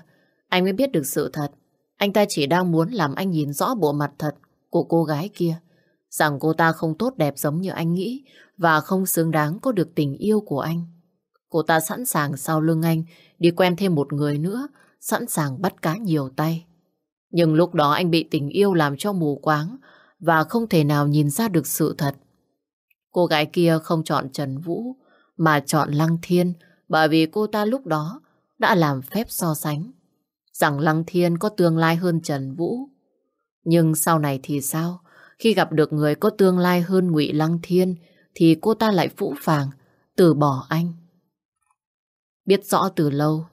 anh mới biết được sự thật. Anh ta chỉ đang muốn làm anh nhìn rõ bộ mặt thật của cô gái kia. Rằng cô ta không tốt đẹp giống như anh nghĩ và không xứng đáng có được tình yêu của anh. Cô ta sẵn sàng sau lưng anh đi quen thêm một người nữa, sẵn sàng bắt cá nhiều tay. Nhưng lúc đó anh bị tình yêu làm cho mù quáng và không thể nào nhìn ra được sự thật. Cô gái kia không chọn Trần Vũ mà chọn Lăng Thiên bởi vì cô ta lúc đó đã làm phép so sánh rằng Lăng Thiên có tương lai hơn Trần Vũ. Nhưng sau này thì sao? Khi gặp được người có tương lai hơn Ngụy Lăng Thiên thì cô ta lại phũ phàng, từ bỏ anh. Biết rõ từ lâu,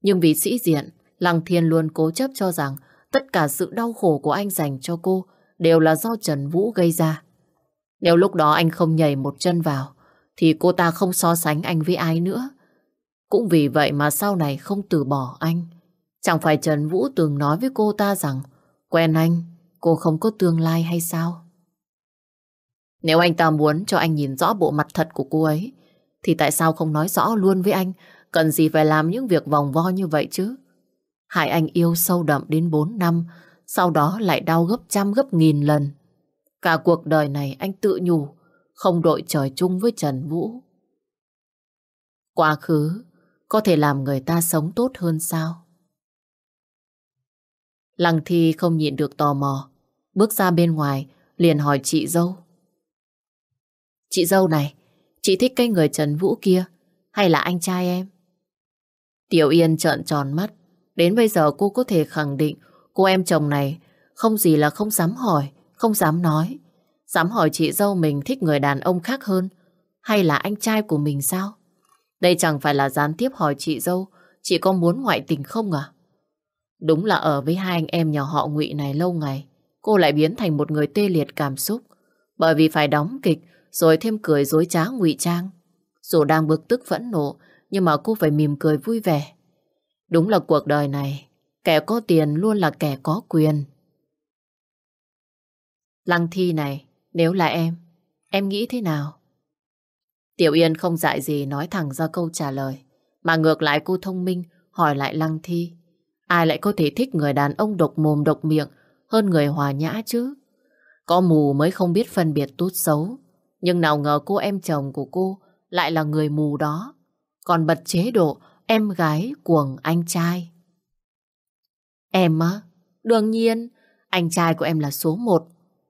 nhưng vì sĩ diện, Lăng Thiên luôn cố chấp cho rằng tất cả sự đau khổ của anh dành cho cô đều là do Trần Vũ gây ra. Nếu lúc đó anh không nhảy một chân vào, thì cô ta không so sánh anh với ai nữa. Cũng vì vậy mà sau này không từ bỏ anh. Chẳng phải Trần Vũ từng nói với cô ta rằng quen anh, cô không có tương lai hay sao? Nếu anh ta muốn cho anh nhìn rõ bộ mặt thật của cô ấy, thì tại sao không nói rõ luôn với anh Cần gì phải làm những việc vòng vo như vậy chứ? Hại Anh yêu sâu đậm đến 4 năm, sau đó lại đau gấp trăm gấp nghìn lần. Cả cuộc đời này anh tự nhủ, không đội trời chung với Trần Vũ. Quá khứ có thể làm người ta sống tốt hơn sao? Lăng Thi không nhịn được tò mò, bước ra bên ngoài, liền hỏi chị dâu. Chị dâu này, chị thích cái người Trần Vũ kia, hay là anh trai em? Tiểu Yên trợn tròn mắt. Đến bây giờ cô có thể khẳng định cô em chồng này không gì là không dám hỏi, không dám nói. Dám hỏi chị dâu mình thích người đàn ông khác hơn hay là anh trai của mình sao? Đây chẳng phải là gián tiếp hỏi chị dâu chị có muốn ngoại tình không à? Đúng là ở với hai anh em nhà họ ngụy này lâu ngày cô lại biến thành một người tê liệt cảm xúc bởi vì phải đóng kịch rồi thêm cười dối trá ngụy trang. Dù đang bực tức phẫn nộ nhưng mà cô phải mỉm cười vui vẻ. Đúng là cuộc đời này, kẻ có tiền luôn là kẻ có quyền. Lăng thi này, nếu là em, em nghĩ thế nào? Tiểu Yên không dại gì nói thẳng ra câu trả lời, mà ngược lại cô thông minh hỏi lại Lăng thi. Ai lại có thể thích người đàn ông độc mồm độc miệng hơn người hòa nhã chứ? Có mù mới không biết phân biệt tốt xấu. Nhưng nào ngờ cô em chồng của cô lại là người mù đó còn bật chế độ em gái cuồng anh trai. Em á? Đương nhiên, anh trai của em là số một.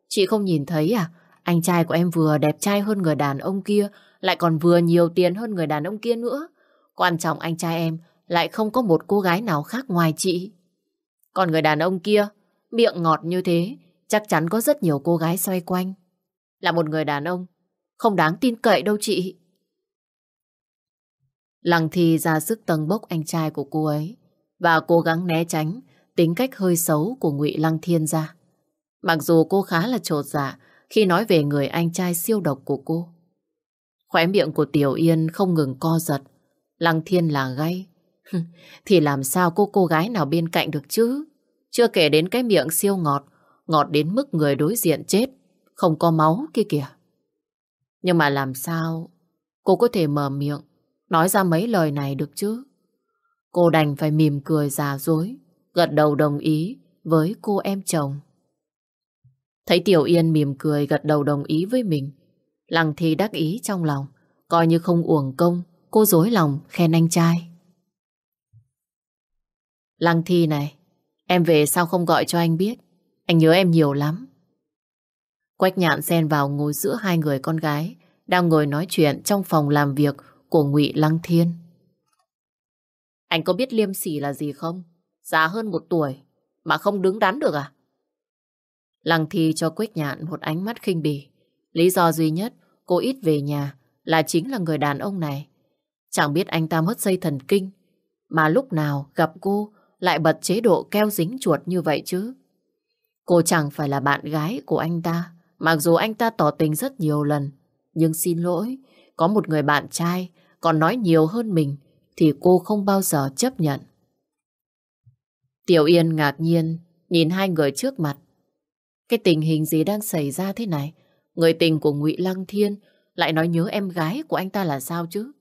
Chị không nhìn thấy à? Anh trai của em vừa đẹp trai hơn người đàn ông kia, lại còn vừa nhiều tiền hơn người đàn ông kia nữa. Quan trọng anh trai em lại không có một cô gái nào khác ngoài chị. Còn người đàn ông kia, miệng ngọt như thế, chắc chắn có rất nhiều cô gái xoay quanh. Là một người đàn ông, không đáng tin cậy đâu chị. Lăng Thi ra sức tầng bốc anh trai của cô ấy và cố gắng né tránh tính cách hơi xấu của Ngụy Lăng Thiên ra. Mặc dù cô khá là trột dạ khi nói về người anh trai siêu độc của cô. Khóe miệng của Tiểu Yên không ngừng co giật. Lăng Thiên là gay. Thì làm sao cô cô gái nào bên cạnh được chứ? Chưa kể đến cái miệng siêu ngọt, ngọt đến mức người đối diện chết, không có máu kia kìa. Nhưng mà làm sao cô có thể mở miệng nói ra mấy lời này được chứ. Cô đành phải mỉm cười già dối, gật đầu đồng ý với cô em chồng. Thấy Tiểu Yên mỉm cười gật đầu đồng ý với mình, Lăng Thi đắc ý trong lòng, coi như không uổng công, cô dối lòng khen anh trai. Lăng Thi này, em về sao không gọi cho anh biết? Anh nhớ em nhiều lắm. Quách nhạn xen vào ngồi giữa hai người con gái đang ngồi nói chuyện trong phòng làm việc của Ngụy Lăng Thiên. Anh có biết liêm sỉ là gì không? Già hơn một tuổi mà không đứng đắn được à? Lăng Thi cho Quách nhạn một ánh mắt khinh bỉ. Lý do duy nhất cô ít về nhà là chính là người đàn ông này. Chẳng biết anh ta mất dây thần kinh mà lúc nào gặp cô lại bật chế độ keo dính chuột như vậy chứ. Cô chẳng phải là bạn gái của anh ta, mặc dù anh ta tỏ tình rất nhiều lần. Nhưng xin lỗi, có một người bạn trai còn nói nhiều hơn mình thì cô không bao giờ chấp nhận. Tiểu Yên ngạc nhiên nhìn hai người trước mặt. Cái tình hình gì đang xảy ra thế này? Người tình của Ngụy Lăng Thiên lại nói nhớ em gái của anh ta là sao chứ?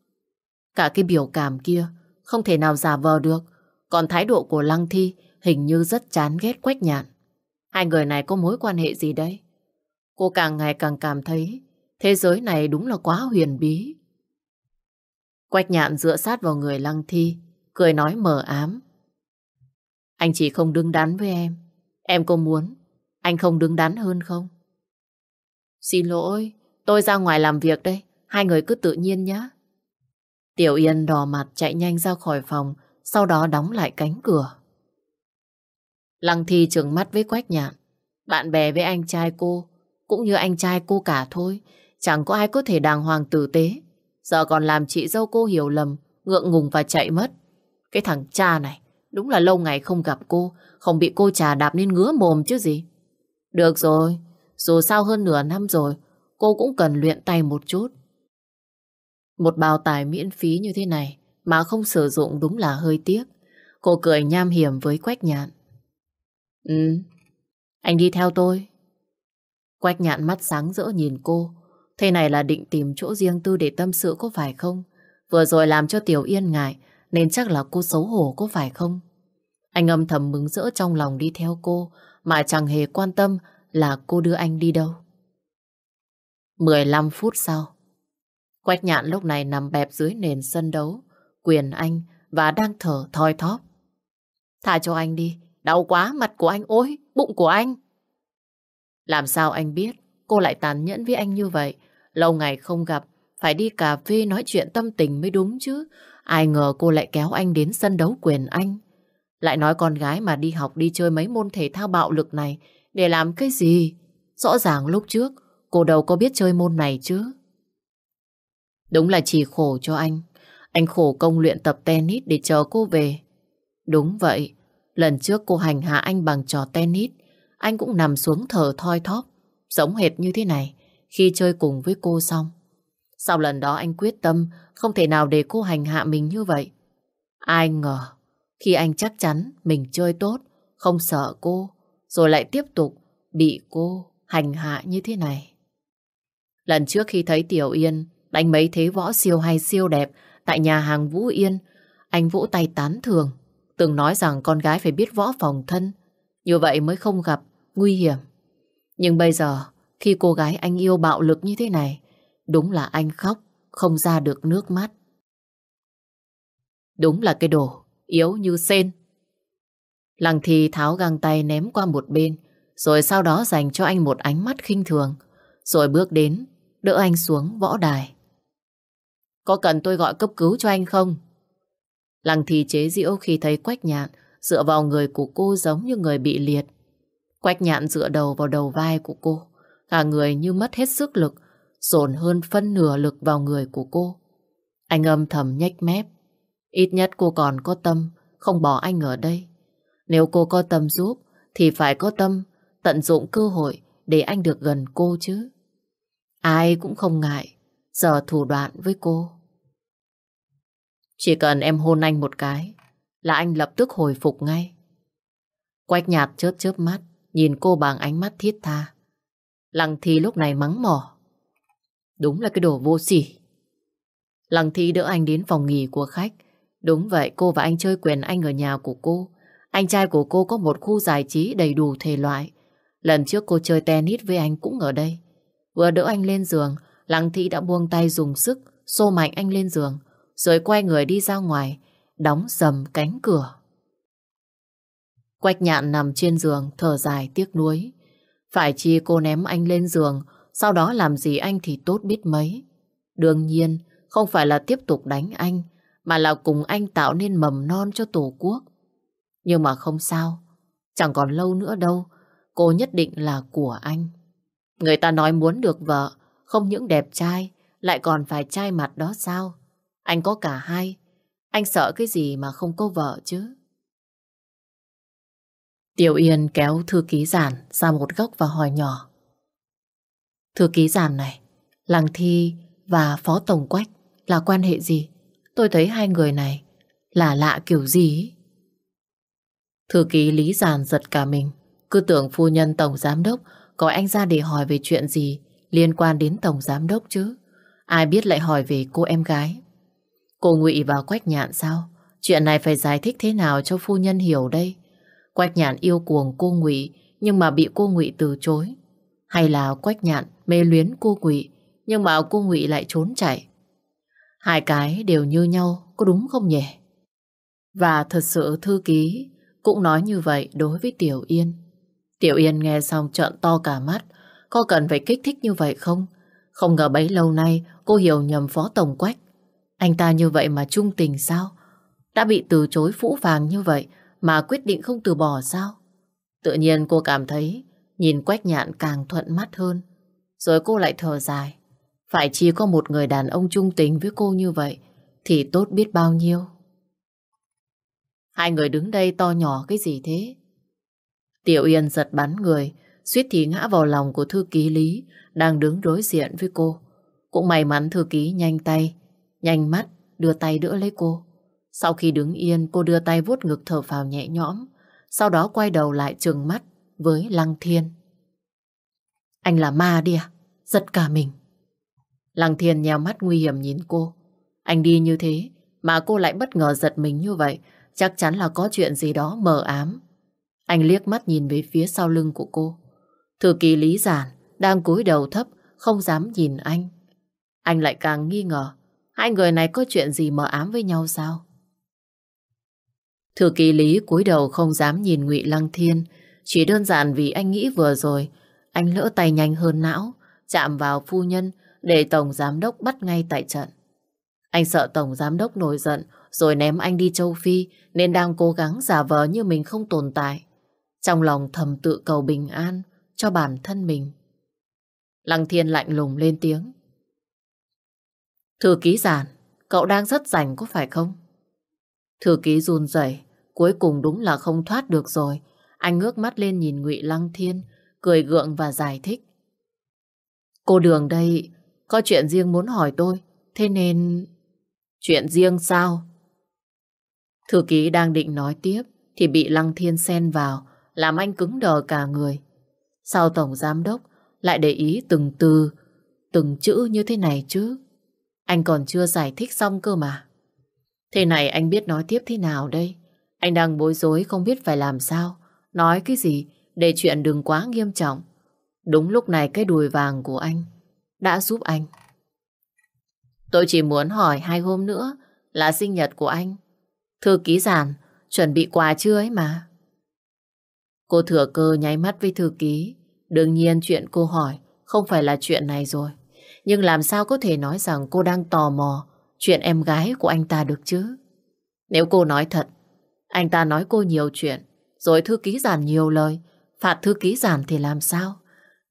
Cả cái biểu cảm kia không thể nào giả vờ được. Còn thái độ của Lăng Thi hình như rất chán ghét Quách Nhạn. Hai người này có mối quan hệ gì đây? Cô càng ngày càng cảm thấy thế giới này đúng là quá huyền bí. Quách Nhạn dựa sát vào người Lăng Thi, cười nói mờ ám. Anh chỉ không đứng đắn với em. Em có muốn anh không đứng đắn hơn không? Xin lỗi, tôi ra ngoài làm việc đây. Hai người cứ tự nhiên nhé. Tiểu Yên đỏ mặt chạy nhanh ra khỏi phòng, sau đó đóng lại cánh cửa. Lăng Thi trừng mắt với Quách Nhạn. Bạn bè với anh trai cô, cũng như anh trai cô cả thôi. Chẳng có ai có thể đàng hoàng tử tế. Giờ còn làm chị dâu cô hiểu lầm, ngượng ngùng và chạy mất. Cái thằng cha này, đúng là lâu ngày không gặp cô, không bị cô trà đạp nên ngứa mồm chứ gì. Được rồi, dù sao hơn nửa năm rồi, cô cũng cần luyện tay một chút. Một bào tài miễn phí như thế này mà không sử dụng đúng là hơi tiếc. Cô cười nham hiểm với Quách Nhạn. Ừ, anh đi theo tôi. Quách Nhạn mắt sáng rỡ nhìn cô. Thế này là định tìm chỗ riêng tư để tâm sự có phải không? Vừa rồi làm cho Tiểu Yên ngại nên chắc là cô xấu hổ có phải không? Anh âm thầm mừng rỡ trong lòng đi theo cô mà chẳng hề quan tâm là cô đưa anh đi đâu. 15 phút sau, Quách nhạn lúc này nằm bẹp dưới nền sân đấu, quyền anh và đang thở thoi thóp. Thả cho anh đi, đau quá, mặt của anh, ôi, bụng của anh. Làm sao anh biết cô lại tàn nhẫn với anh như vậy? Lâu ngày không gặp, phải đi cà phê nói chuyện tâm tình mới đúng chứ. Ai ngờ cô lại kéo anh đến sân đấu quyền anh. Lại nói con gái mà đi học đi chơi mấy môn thể thao bạo lực này để làm cái gì? Rõ ràng lúc trước cô đâu có biết chơi môn này chứ. Đúng là chỉ khổ cho anh. Anh khổ công luyện tập tennis để chờ cô về. Đúng vậy, lần trước cô hành hạ anh bằng trò tennis, anh cũng nằm xuống thở thoi thóp, giống hệt như thế này khi chơi cùng với cô xong. Sau lần đó anh quyết tâm không thể nào để cô hành hạ mình như vậy. Ai ngờ, khi anh chắc chắn mình chơi tốt, không sợ cô, rồi lại tiếp tục bị cô hành hạ như thế này. Lần trước khi thấy Tiểu Yên đánh mấy thế võ siêu hay siêu đẹp tại nhà hàng Vũ Yên, anh vỗ tay tán thường, từng nói rằng con gái phải biết võ phòng thân, như vậy mới không gặp nguy hiểm. Nhưng bây giờ, khi cô gái anh yêu bạo lực như thế này, đúng là anh khóc, không ra được nước mắt. Đúng là cái đồ, yếu như sen. Lăng thì tháo găng tay ném qua một bên, rồi sau đó dành cho anh một ánh mắt khinh thường, rồi bước đến, đỡ anh xuống võ đài. Có cần tôi gọi cấp cứu cho anh không? Lăng thì chế giễu khi thấy Quách Nhạn dựa vào người của cô giống như người bị liệt. Quách Nhạn dựa đầu vào đầu vai của cô, cả người như mất hết sức lực, dồn hơn phân nửa lực vào người của cô. Anh âm thầm nhếch mép. Ít nhất cô còn có tâm, không bỏ anh ở đây. Nếu cô có tâm giúp, thì phải có tâm tận dụng cơ hội để anh được gần cô chứ. Ai cũng không ngại giờ thủ đoạn với cô. Chỉ cần em hôn anh một cái là anh lập tức hồi phục ngay. Quách nhạt chớp chớp mắt, nhìn cô bằng ánh mắt thiết tha. Lăng Thi lúc này mắng mỏ. Đúng là cái đồ vô sỉ. Lăng Thi đỡ anh đến phòng nghỉ của khách. Đúng vậy, cô và anh chơi quyền anh ở nhà của cô. Anh trai của cô có một khu giải trí đầy đủ thể loại. Lần trước cô chơi tennis với anh cũng ở đây. Vừa đỡ anh lên giường, Lăng Thi đã buông tay dùng sức, xô mạnh anh lên giường, rồi quay người đi ra ngoài, đóng dầm cánh cửa. Quách nhạn nằm trên giường, thở dài tiếc nuối. Phải chi cô ném anh lên giường, sau đó làm gì anh thì tốt biết mấy. Đương nhiên, không phải là tiếp tục đánh anh, mà là cùng anh tạo nên mầm non cho Tổ quốc. Nhưng mà không sao, chẳng còn lâu nữa đâu, cô nhất định là của anh. Người ta nói muốn được vợ, không những đẹp trai, lại còn phải trai mặt đó sao? Anh có cả hai, anh sợ cái gì mà không có vợ chứ? Tiểu Yên kéo thư ký giản ra một góc và hỏi nhỏ. Thư ký giản này, Lăng Thi và Phó Tổng Quách là quan hệ gì? Tôi thấy hai người này là lạ kiểu gì? Thư ký Lý giàn giật cả mình. Cứ tưởng phu nhân Tổng Giám Đốc có anh ra để hỏi về chuyện gì liên quan đến Tổng Giám Đốc chứ. Ai biết lại hỏi về cô em gái. Cô Ngụy và Quách Nhạn sao? Chuyện này phải giải thích thế nào cho phu nhân hiểu đây? Quách Nhạn yêu cuồng cô Ngụy nhưng mà bị cô Ngụy từ chối. Hay là Quách Nhạn mê luyến cô quỷ nhưng mà cô Ngụy lại trốn chạy. Hai cái đều như nhau, có đúng không nhỉ? Và thật sự thư ký cũng nói như vậy đối với Tiểu Yên. Tiểu Yên nghe xong trợn to cả mắt, có cần phải kích thích như vậy không? Không ngờ bấy lâu nay cô hiểu nhầm Phó Tổng Quách. Anh ta như vậy mà trung tình sao? Đã bị từ chối phũ phàng như vậy mà quyết định không từ bỏ sao? Tự nhiên cô cảm thấy nhìn Quách nhạn càng thuận mắt hơn. Rồi cô lại thở dài. Phải chỉ có một người đàn ông trung tính với cô như vậy thì tốt biết bao nhiêu. Hai người đứng đây to nhỏ cái gì thế? Tiểu Yên giật bắn người, suýt thì ngã vào lòng của thư ký Lý đang đứng đối diện với cô. Cũng may mắn thư ký nhanh tay, nhanh mắt đưa tay đỡ lấy cô. Sau khi đứng yên, cô đưa tay vuốt ngực thở phào nhẹ nhõm, sau đó quay đầu lại trừng mắt với Lăng Thiên. Anh là ma đi à? Giật cả mình. Lăng Thiên nheo mắt nguy hiểm nhìn cô. Anh đi như thế, mà cô lại bất ngờ giật mình như vậy, chắc chắn là có chuyện gì đó mờ ám. Anh liếc mắt nhìn về phía sau lưng của cô. Thư ký Lý Giản đang cúi đầu thấp, không dám nhìn anh. Anh lại càng nghi ngờ, hai người này có chuyện gì mờ ám với nhau sao? Thư ký Lý cúi đầu không dám nhìn Ngụy Lăng Thiên, chỉ đơn giản vì anh nghĩ vừa rồi, anh lỡ tay nhanh hơn não, chạm vào phu nhân để Tổng Giám Đốc bắt ngay tại trận. Anh sợ Tổng Giám Đốc nổi giận rồi ném anh đi châu Phi nên đang cố gắng giả vờ như mình không tồn tại. Trong lòng thầm tự cầu bình an cho bản thân mình. Lăng Thiên lạnh lùng lên tiếng. Thư ký giản, cậu đang rất rảnh có phải không? Thư ký run rẩy, cuối cùng đúng là không thoát được rồi. Anh ngước mắt lên nhìn Ngụy Lăng Thiên, cười gượng và giải thích. Cô Đường đây có chuyện riêng muốn hỏi tôi, thế nên... Chuyện riêng sao? Thư ký đang định nói tiếp thì bị Lăng Thiên xen vào, làm anh cứng đờ cả người. Sao Tổng Giám Đốc lại để ý từng từ, từng chữ như thế này chứ? Anh còn chưa giải thích xong cơ mà. Thế này anh biết nói tiếp thế nào đây? Anh đang bối rối không biết phải làm sao. Nói cái gì để chuyện đừng quá nghiêm trọng. Đúng lúc này cái đùi vàng của anh đã giúp anh. Tôi chỉ muốn hỏi hai hôm nữa là sinh nhật của anh. Thư ký giản, chuẩn bị quà chưa ấy mà. Cô thừa cơ nháy mắt với thư ký. Đương nhiên chuyện cô hỏi không phải là chuyện này rồi. Nhưng làm sao có thể nói rằng cô đang tò mò chuyện em gái của anh ta được chứ? Nếu cô nói thật, anh ta nói cô nhiều chuyện, rồi thư ký giản nhiều lời, phạt thư ký giản thì làm sao?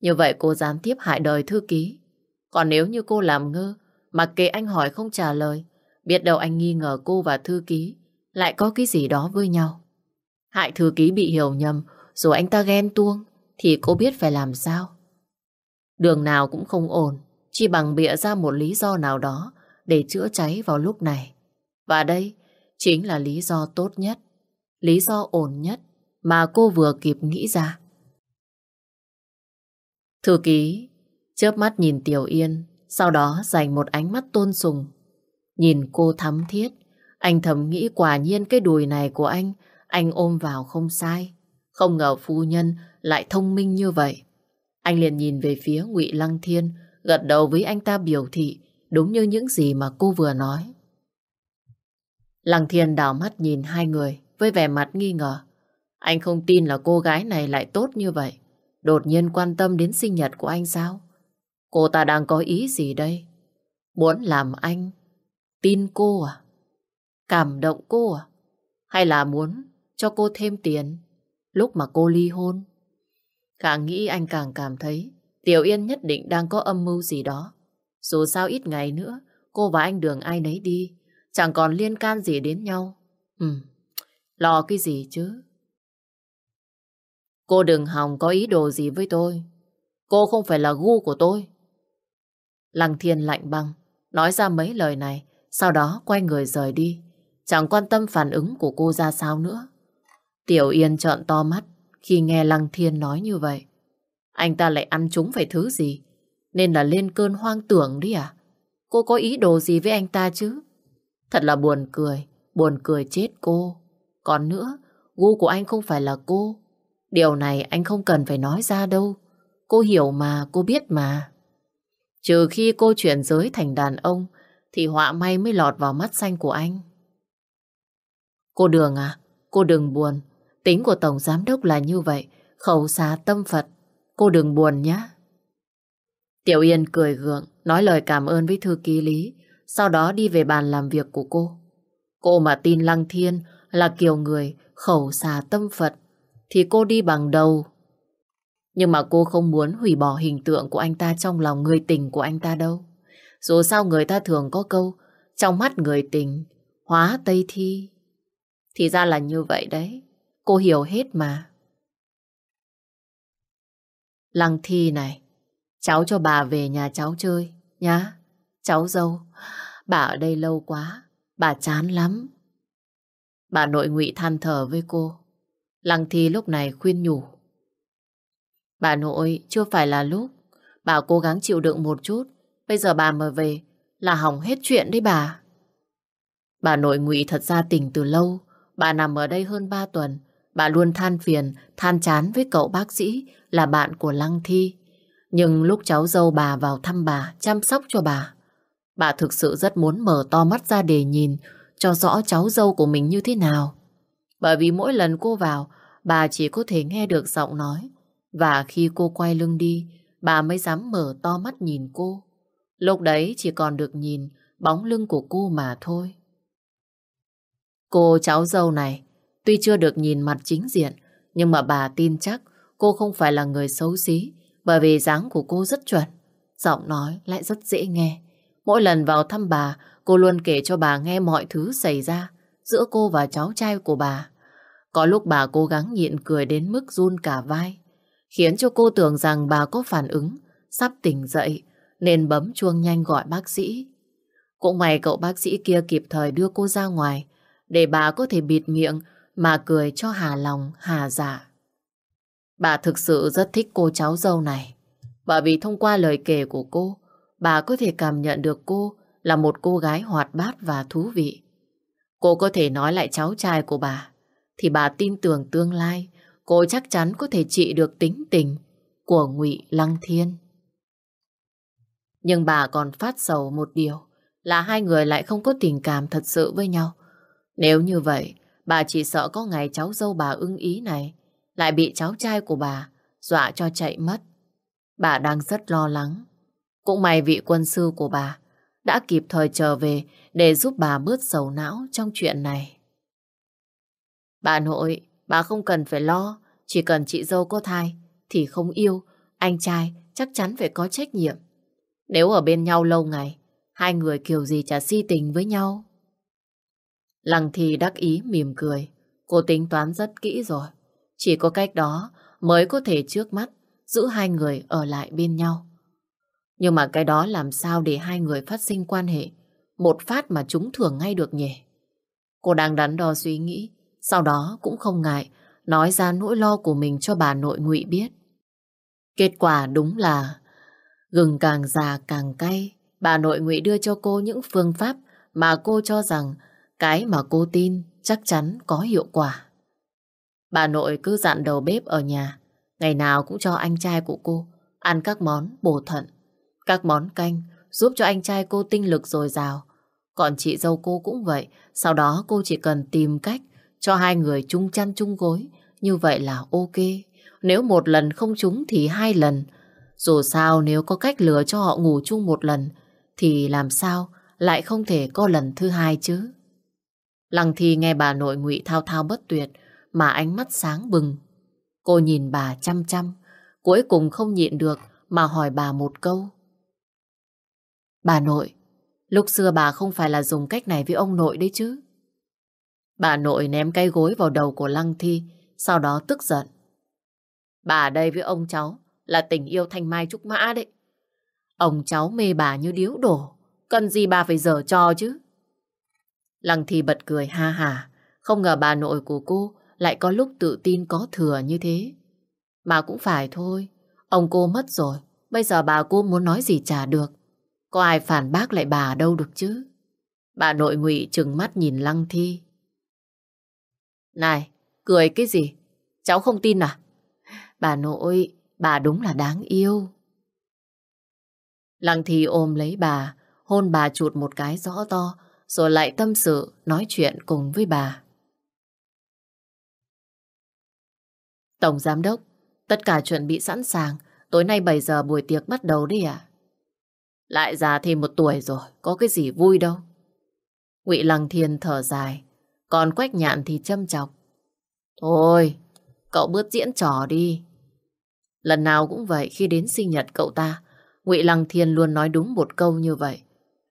Như vậy cô gián tiếp hại đời thư ký. Còn nếu như cô làm ngơ, mặc kệ anh hỏi không trả lời, biết đâu anh nghi ngờ cô và thư ký lại có cái gì đó với nhau. Hại thư ký bị hiểu nhầm, rồi anh ta ghen tuông, thì cô biết phải làm sao. Đường nào cũng không ổn, chỉ bằng bịa ra một lý do nào đó để chữa cháy vào lúc này. Và đây chính là lý do tốt nhất, lý do ổn nhất mà cô vừa kịp nghĩ ra. Thư ký chớp mắt nhìn Tiểu Yên, sau đó dành một ánh mắt tôn sùng. Nhìn cô thắm thiết, anh thầm nghĩ quả nhiên cái đùi này của anh, anh ôm vào không sai. Không ngờ phu nhân lại thông minh như vậy. Anh liền nhìn về phía Ngụy Lăng Thiên, gật đầu với anh ta biểu thị đúng như những gì mà cô vừa nói. Lăng Thiên đảo mắt nhìn hai người với vẻ mặt nghi ngờ. Anh không tin là cô gái này lại tốt như vậy. Đột nhiên quan tâm đến sinh nhật của anh sao? Cô ta đang có ý gì đây? Muốn làm anh tin cô à? Cảm động cô à? Hay là muốn cho cô thêm tiền lúc mà cô ly hôn? Càng nghĩ anh càng cảm thấy Tiểu Yên nhất định đang có âm mưu gì đó. Dù sao ít ngày nữa, cô và anh đường ai nấy đi. Chẳng còn liên can gì đến nhau. Ừ, lo cái gì chứ? Cô đừng hòng có ý đồ gì với tôi. Cô không phải là gu của tôi. Lăng thiên lạnh băng, nói ra mấy lời này, sau đó quay người rời đi. Chẳng quan tâm phản ứng của cô ra sao nữa. Tiểu Yên trợn to mắt khi nghe Lăng Thiên nói như vậy. Anh ta lại ăn chúng phải thứ gì? Nên là lên cơn hoang tưởng đi à? Cô có ý đồ gì với anh ta chứ? Thật là buồn cười, buồn cười chết cô. Còn nữa, gu của anh không phải là cô. Điều này anh không cần phải nói ra đâu. Cô hiểu mà, cô biết mà. Trừ khi cô chuyển giới thành đàn ông, thì họa may mới lọt vào mắt xanh của anh. Cô Đường à, cô đừng buồn. Tính của Tổng Giám Đốc là như vậy, khẩu xá tâm Phật. Cô đừng buồn nhé. Tiểu Yên cười gượng, nói lời cảm ơn với thư ký Lý, sau đó đi về bàn làm việc của cô. Cô mà tin Lăng Thiên là kiểu người khẩu xà tâm Phật, thì cô đi bằng đầu. Nhưng mà cô không muốn hủy bỏ hình tượng của anh ta trong lòng người tình của anh ta đâu. Dù sao người ta thường có câu, trong mắt người tình, hóa Tây Thi. Thì ra là như vậy đấy, cô hiểu hết mà. Lăng Thi này, cháu cho bà về nhà cháu chơi, nhá. Cháu dâu, bà ở đây lâu quá, bà chán lắm. Bà nội ngụy than thở với cô. Lăng Thi lúc này khuyên nhủ. Bà nội, chưa phải là lúc. Bà cố gắng chịu đựng một chút. Bây giờ bà mà về là hỏng hết chuyện đấy bà. Bà nội ngụy thật ra tỉnh từ lâu. Bà nằm ở đây hơn 3 tuần. Bà luôn than phiền, than chán với cậu bác sĩ là bạn của Lăng Thi. Nhưng lúc cháu dâu bà vào thăm bà, chăm sóc cho bà, bà thực sự rất muốn mở to mắt ra để nhìn cho rõ cháu dâu của mình như thế nào. Bởi vì mỗi lần cô vào, bà chỉ có thể nghe được giọng nói. Và khi cô quay lưng đi, bà mới dám mở to mắt nhìn cô. Lúc đấy chỉ còn được nhìn bóng lưng của cô mà thôi. Cô cháu dâu này, tuy chưa được nhìn mặt chính diện, nhưng mà bà tin chắc cô không phải là người xấu xí, bởi vì dáng của cô rất chuẩn, giọng nói lại rất dễ nghe. Mỗi lần vào thăm bà, cô luôn kể cho bà nghe mọi thứ xảy ra giữa cô và cháu trai của bà. Có lúc bà cố gắng nhịn cười đến mức run cả vai, khiến cho cô tưởng rằng bà có phản ứng, sắp tỉnh dậy, nên bấm chuông nhanh gọi bác sĩ. Cũng may cậu bác sĩ kia kịp thời đưa cô ra ngoài, để bà có thể bịt miệng mà cười cho hà lòng, hà dạ. Bà thực sự rất thích cô cháu dâu này. Bởi vì thông qua lời kể của cô, bà có thể cảm nhận được cô là một cô gái hoạt bát và thú vị. Cô có thể nói lại cháu trai của bà, thì bà tin tưởng tương lai cô chắc chắn có thể trị được tính tình của ngụy Lăng Thiên. Nhưng bà còn phát sầu một điều là hai người lại không có tình cảm thật sự với nhau. Nếu như vậy, bà chỉ sợ có ngày cháu dâu bà ưng ý này lại bị cháu trai của bà dọa cho chạy mất. Bà đang rất lo lắng. Cũng may vị quân sư của bà đã kịp thời trở về để giúp bà bớt sầu não trong chuyện này. Bà nội, bà không cần phải lo, chỉ cần chị dâu có thai thì không yêu, anh trai chắc chắn phải có trách nhiệm. Nếu ở bên nhau lâu ngày, hai người kiểu gì chả si tình với nhau. Lăng thì đắc ý mỉm cười, cô tính toán rất kỹ rồi. Chỉ có cách đó mới có thể trước mắt giữ hai người ở lại bên nhau. Nhưng mà cái đó làm sao để hai người phát sinh quan hệ một phát mà chúng thường ngay được nhỉ? Cô đang đắn đo suy nghĩ, sau đó cũng không ngại nói ra nỗi lo của mình cho bà nội ngụy biết. Kết quả đúng là gừng càng già càng cay. Bà nội ngụy đưa cho cô những phương pháp mà cô cho rằng cái mà cô tin chắc chắn có hiệu quả. Bà nội cứ dặn đầu bếp ở nhà, ngày nào cũng cho anh trai của cô ăn các món bổ thận, các món canh giúp cho anh trai cô tinh lực dồi dào. Còn chị dâu cô cũng vậy, sau đó cô chỉ cần tìm cách cho hai người chung chăn chung gối như vậy là ok. Nếu một lần không trúng thì hai lần. Dù sao nếu có cách lừa cho họ ngủ chung một lần, thì làm sao lại không thể có lần thứ hai chứ? Lăng Thi nghe bà nội ngụy thao thao bất tuyệt, mà ánh mắt sáng bừng. Cô nhìn bà chăm chăm, cuối cùng không nhịn được mà hỏi bà một câu. Bà nội, lúc xưa bà không phải là dùng cách này với ông nội đấy chứ? Bà nội ném cây gối vào đầu của Lăng Thi, sau đó tức giận. Bà đây với ông cháu là tình yêu thanh mai trúc mã đấy. Ông cháu mê bà như điếu đổ, cần gì bà phải dở cho chứ? Lăng Thi bật cười ha hà, không ngờ bà nội của cô lại có lúc tự tin có thừa như thế. Mà cũng phải thôi, ông cô mất rồi, bây giờ bà cô muốn nói gì trả được. Có ai phản bác lại bà đâu được chứ? Bà nội ngụy trừng mắt nhìn Lăng Thi. Này, cười cái gì? Cháu không tin à? Bà nội, bà đúng là đáng yêu. Lăng Thi ôm lấy bà, hôn bà chụt một cái rõ to, rồi lại tâm sự, nói chuyện cùng với bà. Tổng Giám Đốc, tất cả chuẩn bị sẵn sàng, tối nay 7 giờ buổi tiệc bắt đầu đi ạ. Lại già thêm một tuổi rồi, có cái gì vui đâu. Ngụy Lăng Thiên thở dài, còn Quách Nhạn thì châm chọc. Thôi, cậu bớt diễn trò đi. Lần nào cũng vậy khi đến sinh nhật cậu ta, Ngụy Lăng Thiên luôn nói đúng một câu như vậy.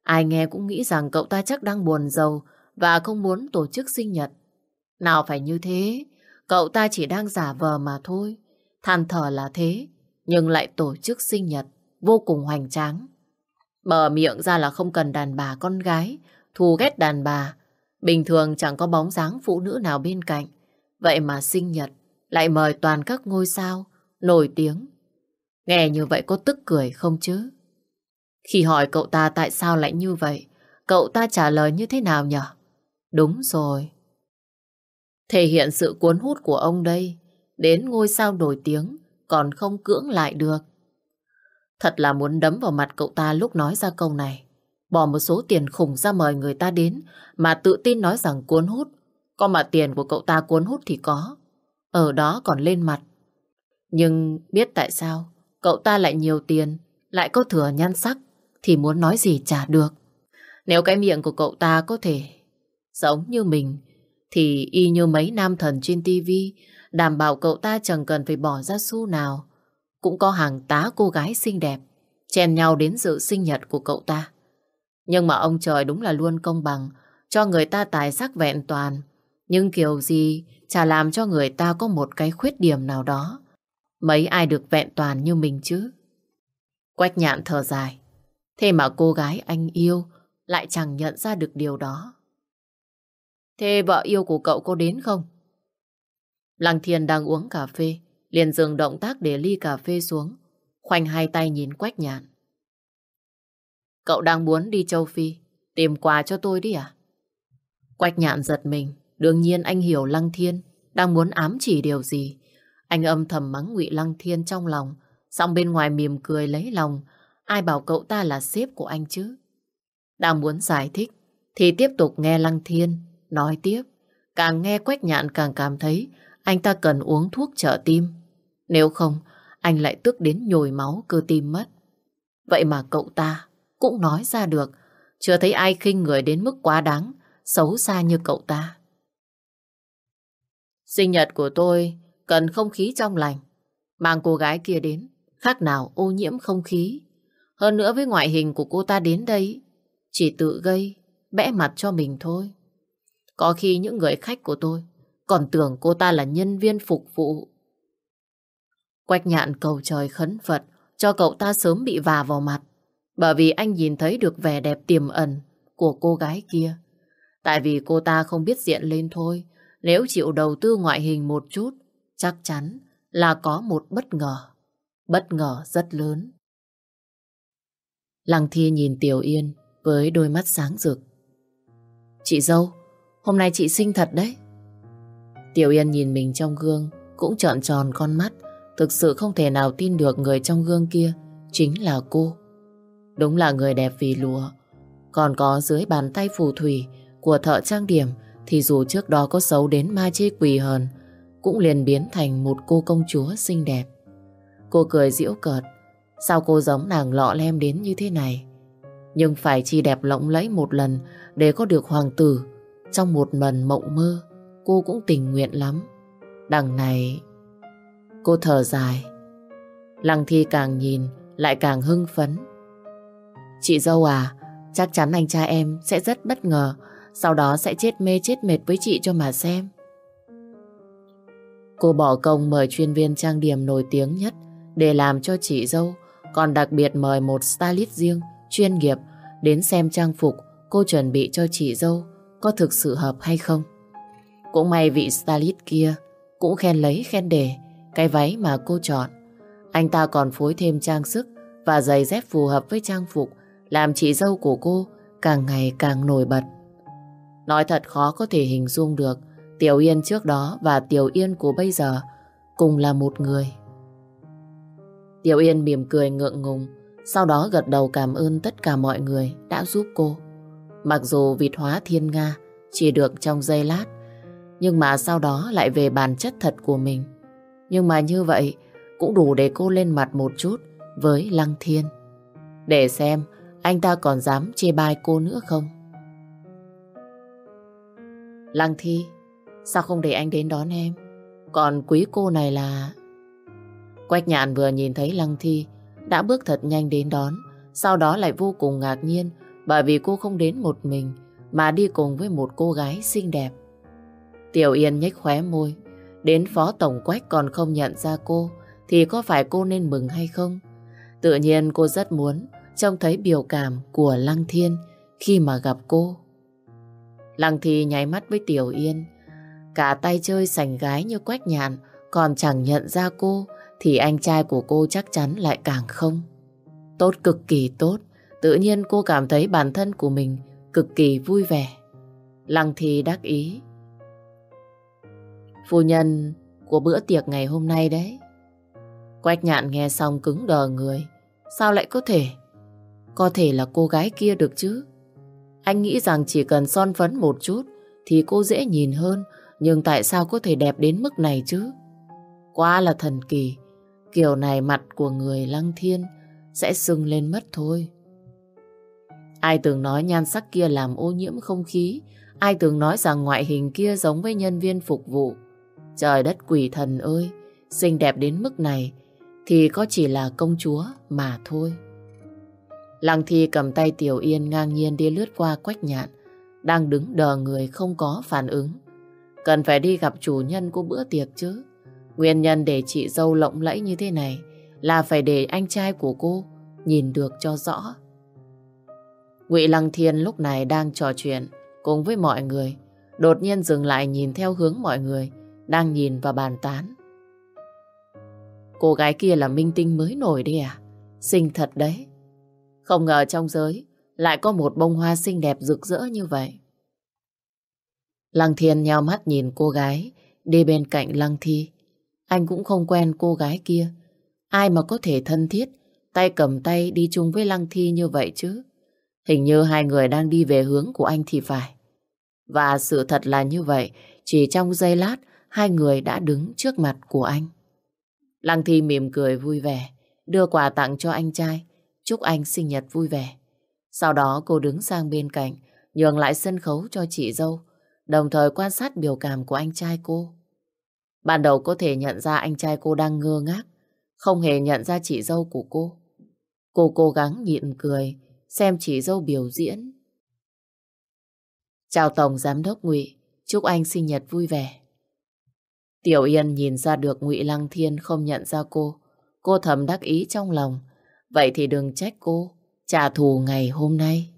Ai nghe cũng nghĩ rằng cậu ta chắc đang buồn giàu và không muốn tổ chức sinh nhật. Nào phải như thế, cậu ta chỉ đang giả vờ mà thôi. Than thở là thế, nhưng lại tổ chức sinh nhật, vô cùng hoành tráng. Mở miệng ra là không cần đàn bà con gái, thù ghét đàn bà. Bình thường chẳng có bóng dáng phụ nữ nào bên cạnh. Vậy mà sinh nhật lại mời toàn các ngôi sao nổi tiếng. Nghe như vậy có tức cười không chứ? Khi hỏi cậu ta tại sao lại như vậy, cậu ta trả lời như thế nào nhở Đúng rồi. Thể hiện sự cuốn hút của ông đây, đến ngôi sao nổi tiếng, còn không cưỡng lại được. Thật là muốn đấm vào mặt cậu ta lúc nói ra câu này. Bỏ một số tiền khủng ra mời người ta đến, mà tự tin nói rằng cuốn hút. Có mà tiền của cậu ta cuốn hút thì có. Ở đó còn lên mặt. Nhưng biết tại sao cậu ta lại nhiều tiền, lại có thừa nhan sắc, thì muốn nói gì chả được. Nếu cái miệng của cậu ta có thể giống như mình, thì y như mấy nam thần trên tivi đảm bảo cậu ta chẳng cần phải bỏ ra xu nào. Cũng có hàng tá cô gái xinh đẹp, chen nhau đến dự sinh nhật của cậu ta. Nhưng mà ông trời đúng là luôn công bằng, cho người ta tài sắc vẹn toàn. Nhưng kiểu gì chả làm cho người ta có một cái khuyết điểm nào đó. Mấy ai được vẹn toàn như mình chứ? Quách nhạn thở dài. Thế mà cô gái anh yêu lại chẳng nhận ra được điều đó. Thế vợ yêu của cậu có đến không? Lăng Thiên đang uống cà phê, liền dừng động tác để ly cà phê xuống, khoanh hai tay nhìn Quách Nhạn. Cậu đang muốn đi châu Phi, tìm quà cho tôi đi à? Quách Nhạn giật mình, đương nhiên anh hiểu Lăng Thiên đang muốn ám chỉ điều gì. Anh âm thầm mắng ngụy Lăng Thiên trong lòng, xong bên ngoài mỉm cười lấy lòng, ai bảo cậu ta là sếp của anh chứ? Đang muốn giải thích, thì tiếp tục nghe Lăng Thiên nói tiếp. Càng nghe Quách Nhạn càng cảm thấy anh ta cần uống thuốc trợ tim. Nếu không, anh lại tức đến nhồi máu cơ tim mất. Vậy mà cậu ta cũng nói ra được, chưa thấy ai khinh người đến mức quá đáng, xấu xa như cậu ta. Sinh nhật của tôi cần không khí trong lành. Mang cô gái kia đến, khác nào ô nhiễm không khí. Hơn nữa với ngoại hình của cô ta đến đây, chỉ tự gây, bẽ mặt cho mình thôi. Có khi những người khách của tôi còn tưởng cô ta là nhân viên phục vụ. Quách nhạn cầu trời khấn Phật cho cậu ta sớm bị vả vào mặt. Bởi vì anh nhìn thấy được vẻ đẹp tiềm ẩn của cô gái kia. Tại vì cô ta không biết diện lên thôi. Nếu chịu đầu tư ngoại hình một chút, chắc chắn là có một bất ngờ. Bất ngờ rất lớn. Lăng Thi nhìn Tiểu Yên với đôi mắt sáng rực. Chị dâu, hôm nay chị xinh thật đấy. Tiểu Yên nhìn mình trong gương, cũng trợn tròn con mắt, thực sự không thể nào tin được người trong gương kia chính là cô. Đúng là người đẹp vì lúa. Còn có dưới bàn tay phù thủy của thợ trang điểm thì dù trước đó có xấu đến ma chê quỷ hờn, cũng liền biến thành một cô công chúa xinh đẹp. Cô cười giễu cợt, sao cô giống nàng lọ lem đến như thế này? Nhưng phải chi đẹp lộng lẫy một lần để có được hoàng tử trong một mần mộng mơ, cô cũng tình nguyện lắm. Đằng này, cô thở dài. Lăng Thi càng nhìn lại càng hưng phấn. Chị dâu à, chắc chắn anh trai em sẽ rất bất ngờ, sau đó sẽ chết mê chết mệt với chị cho mà xem. Cô bỏ công mời chuyên viên trang điểm nổi tiếng nhất để làm cho chị dâu, còn đặc biệt mời một stylist riêng, chuyên nghiệp đến xem trang phục cô chuẩn bị cho chị dâu có thực sự hợp hay không. Cũng may vị stylist kia cũng khen lấy khen để cái váy mà cô chọn. Anh ta còn phối thêm trang sức và giày dép phù hợp với trang phục làm chị dâu của cô càng ngày càng nổi bật. Nói thật khó có thể hình dung được Tiểu Yên trước đó và Tiểu Yên của bây giờ cùng là một người. Tiểu Yên mỉm cười ngượng ngùng, sau đó gật đầu cảm ơn tất cả mọi người đã giúp cô. Mặc dù vịt hóa thiên Nga chỉ được trong giây lát, nhưng mà sau đó lại về bản chất thật của mình. Nhưng mà như vậy cũng đủ để cô lên mặt một chút với Lăng Thiên. Để xem anh ta còn dám chê bai cô nữa không? Lăng Thi, sao không để anh đến đón em? Còn quý cô này là... Quách nhạn vừa nhìn thấy Lăng Thi đã bước thật nhanh đến đón, sau đó lại vô cùng ngạc nhiên bởi vì cô không đến một mình mà đi cùng với một cô gái xinh đẹp. Tiểu Yên nhếch khóe môi, đến phó tổng quách còn không nhận ra cô thì có phải cô nên mừng hay không? Tự nhiên cô rất muốn trông thấy biểu cảm của Lăng Thiên khi mà gặp cô. Lăng Thi nháy mắt với Tiểu Yên, cả tay chơi sành gái như quách nhạn còn chẳng nhận ra cô thì anh trai của cô chắc chắn lại càng không. Tốt cực kỳ tốt, tự nhiên cô cảm thấy bản thân của mình cực kỳ vui vẻ. Lăng Thi đắc ý. Phu nhân của bữa tiệc ngày hôm nay đấy. Quách nhạn nghe xong cứng đờ người. Sao lại có thể? Có thể là cô gái kia được chứ? Anh nghĩ rằng chỉ cần son phấn một chút thì cô dễ nhìn hơn. Nhưng tại sao có thể đẹp đến mức này chứ? Quá là thần kỳ. Kiểu này mặt của người lăng thiên sẽ sưng lên mất thôi. Ai từng nói nhan sắc kia làm ô nhiễm không khí, ai từng nói rằng ngoại hình kia giống với nhân viên phục vụ. Trời đất quỷ thần ơi, xinh đẹp đến mức này thì có chỉ là công chúa mà thôi. Lăng Thi cầm tay Tiểu Yên ngang nhiên đi lướt qua quách nhạn, đang đứng đờ người không có phản ứng. Cần phải đi gặp chủ nhân của bữa tiệc chứ. Nguyên nhân để chị dâu lộng lẫy như thế này là phải để anh trai của cô nhìn được cho rõ. Ngụy Lăng Thiên lúc này đang trò chuyện cùng với mọi người, đột nhiên dừng lại nhìn theo hướng mọi người đang nhìn và bàn tán. Cô gái kia là minh tinh mới nổi đi à? Xinh thật đấy. Không ngờ trong giới lại có một bông hoa xinh đẹp rực rỡ như vậy. Lăng Thiên nheo mắt nhìn cô gái đi bên cạnh Lăng Thi. Anh cũng không quen cô gái kia. Ai mà có thể thân thiết, tay cầm tay đi chung với Lăng Thi như vậy chứ? Hình như hai người đang đi về hướng của anh thì phải. Và sự thật là như vậy, chỉ trong giây lát, hai người đã đứng trước mặt của anh. Lăng Thi mỉm cười vui vẻ, đưa quà tặng cho anh trai, chúc anh sinh nhật vui vẻ. Sau đó cô đứng sang bên cạnh, nhường lại sân khấu cho chị dâu, đồng thời quan sát biểu cảm của anh trai cô. Ban đầu có thể nhận ra anh trai cô đang ngơ ngác, không hề nhận ra chị dâu của cô. Cô cố gắng nhịn cười, xem chị dâu biểu diễn. Chào Tổng Giám đốc Ngụy, chúc anh sinh nhật vui vẻ. Tiểu Yên nhìn ra được Ngụy Lăng Thiên không nhận ra cô. Cô thầm đắc ý trong lòng. Vậy thì đừng trách cô trả thù ngày hôm nay.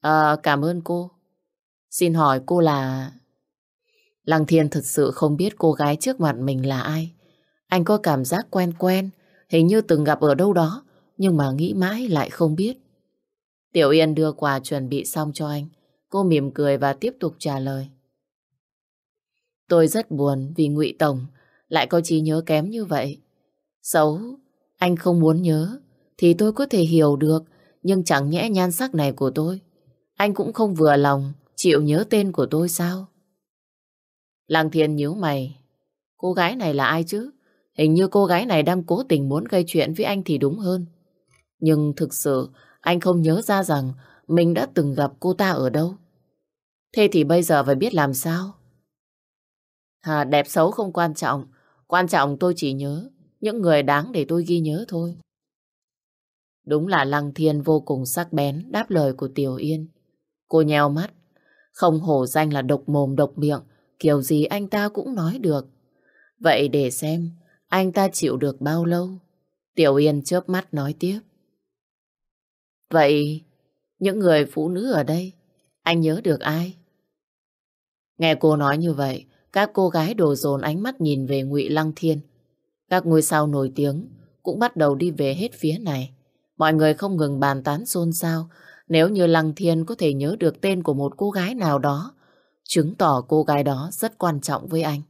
À, cảm ơn cô. Xin hỏi cô là... Lăng Thiên thật sự không biết cô gái trước mặt mình là ai. Anh có cảm giác quen quen, hình như từng gặp ở đâu đó, nhưng mà nghĩ mãi lại không biết. Tiểu Yên đưa quà chuẩn bị xong cho anh. Cô mỉm cười và tiếp tục trả lời. Tôi rất buồn vì ngụy Tổng lại có trí nhớ kém như vậy. Xấu, anh không muốn nhớ, thì tôi có thể hiểu được, nhưng chẳng nhẽ nhan sắc này của tôi. Anh cũng không vừa lòng chịu nhớ tên của tôi sao? Lăng Thiên nhíu mày. Cô gái này là ai chứ? Hình như cô gái này đang cố tình muốn gây chuyện với anh thì đúng hơn. Nhưng thực sự anh không nhớ ra rằng mình đã từng gặp cô ta ở đâu. Thế thì bây giờ phải biết làm sao? À, đẹp xấu không quan trọng. Quan trọng tôi chỉ nhớ những người đáng để tôi ghi nhớ thôi. Đúng là Lăng Thiên vô cùng sắc bén đáp lời của Tiểu Yên. Cô nheo mắt, không hổ danh là độc mồm độc miệng, kiểu gì anh ta cũng nói được. Vậy để xem anh ta chịu được bao lâu? Tiểu Yên chớp mắt nói tiếp. Vậy những người phụ nữ ở đây, anh nhớ được ai? Nghe cô nói như vậy, các cô gái đổ dồn ánh mắt nhìn về Ngụy Lăng Thiên. Các ngôi sao nổi tiếng cũng bắt đầu đi về hết phía này. Mọi người không ngừng bàn tán xôn xao. Nếu như Lăng Thiên có thể nhớ được tên của một cô gái nào đó, chứng tỏ cô gái đó rất quan trọng với anh.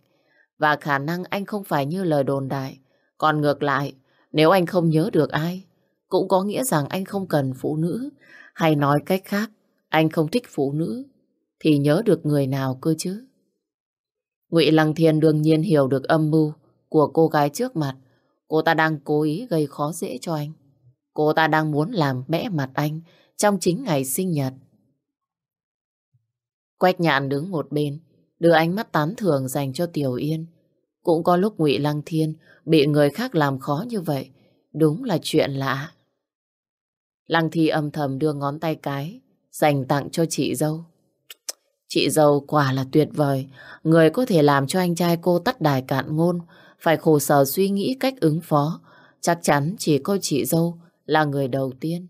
Và khả năng anh không phải như lời đồn đại. Còn ngược lại, nếu anh không nhớ được ai, cũng có nghĩa rằng anh không cần phụ nữ. Hay nói cách khác, anh không thích phụ nữ. Thì nhớ được người nào cơ chứ? Ngụy Lăng Thiên đương nhiên hiểu được âm mưu của cô gái trước mặt. Cô ta đang cố ý gây khó dễ cho anh. Cô ta đang muốn làm bẽ mặt anh trong chính ngày sinh nhật. Quách nhạn đứng một bên, đưa ánh mắt tán thưởng dành cho Tiểu Yên. Cũng có lúc Ngụy Lăng Thiên bị người khác làm khó như vậy. Đúng là chuyện lạ. Lăng Thi âm thầm đưa ngón tay cái, dành tặng cho chị dâu. Chị dâu quả là tuyệt vời, người có thể làm cho anh trai cô tắt đài cạn ngôn, phải khổ sở suy nghĩ cách ứng phó. Chắc chắn chỉ có chị dâu là người đầu tiên.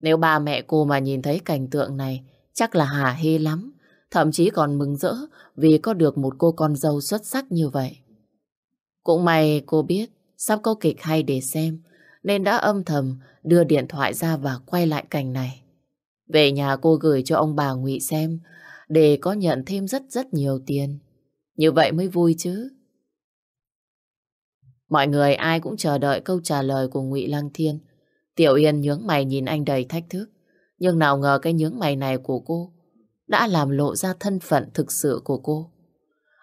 Nếu ba mẹ cô mà nhìn thấy cảnh tượng này, chắc là hả hê lắm, thậm chí còn mừng rỡ vì có được một cô con dâu xuất sắc như vậy. Cũng may cô biết sắp có kịch hay để xem, nên đã âm thầm đưa điện thoại ra và quay lại cảnh này. Về nhà cô gửi cho ông bà Ngụy xem để có nhận thêm rất rất nhiều tiền. Như vậy mới vui chứ. Mọi người ai cũng chờ đợi câu trả lời của Ngụy Lăng Thiên. Tiểu Yên nhướng mày nhìn anh đầy thách thức. Nhưng nào ngờ cái nhướng mày này của cô đã làm lộ ra thân phận thực sự của cô.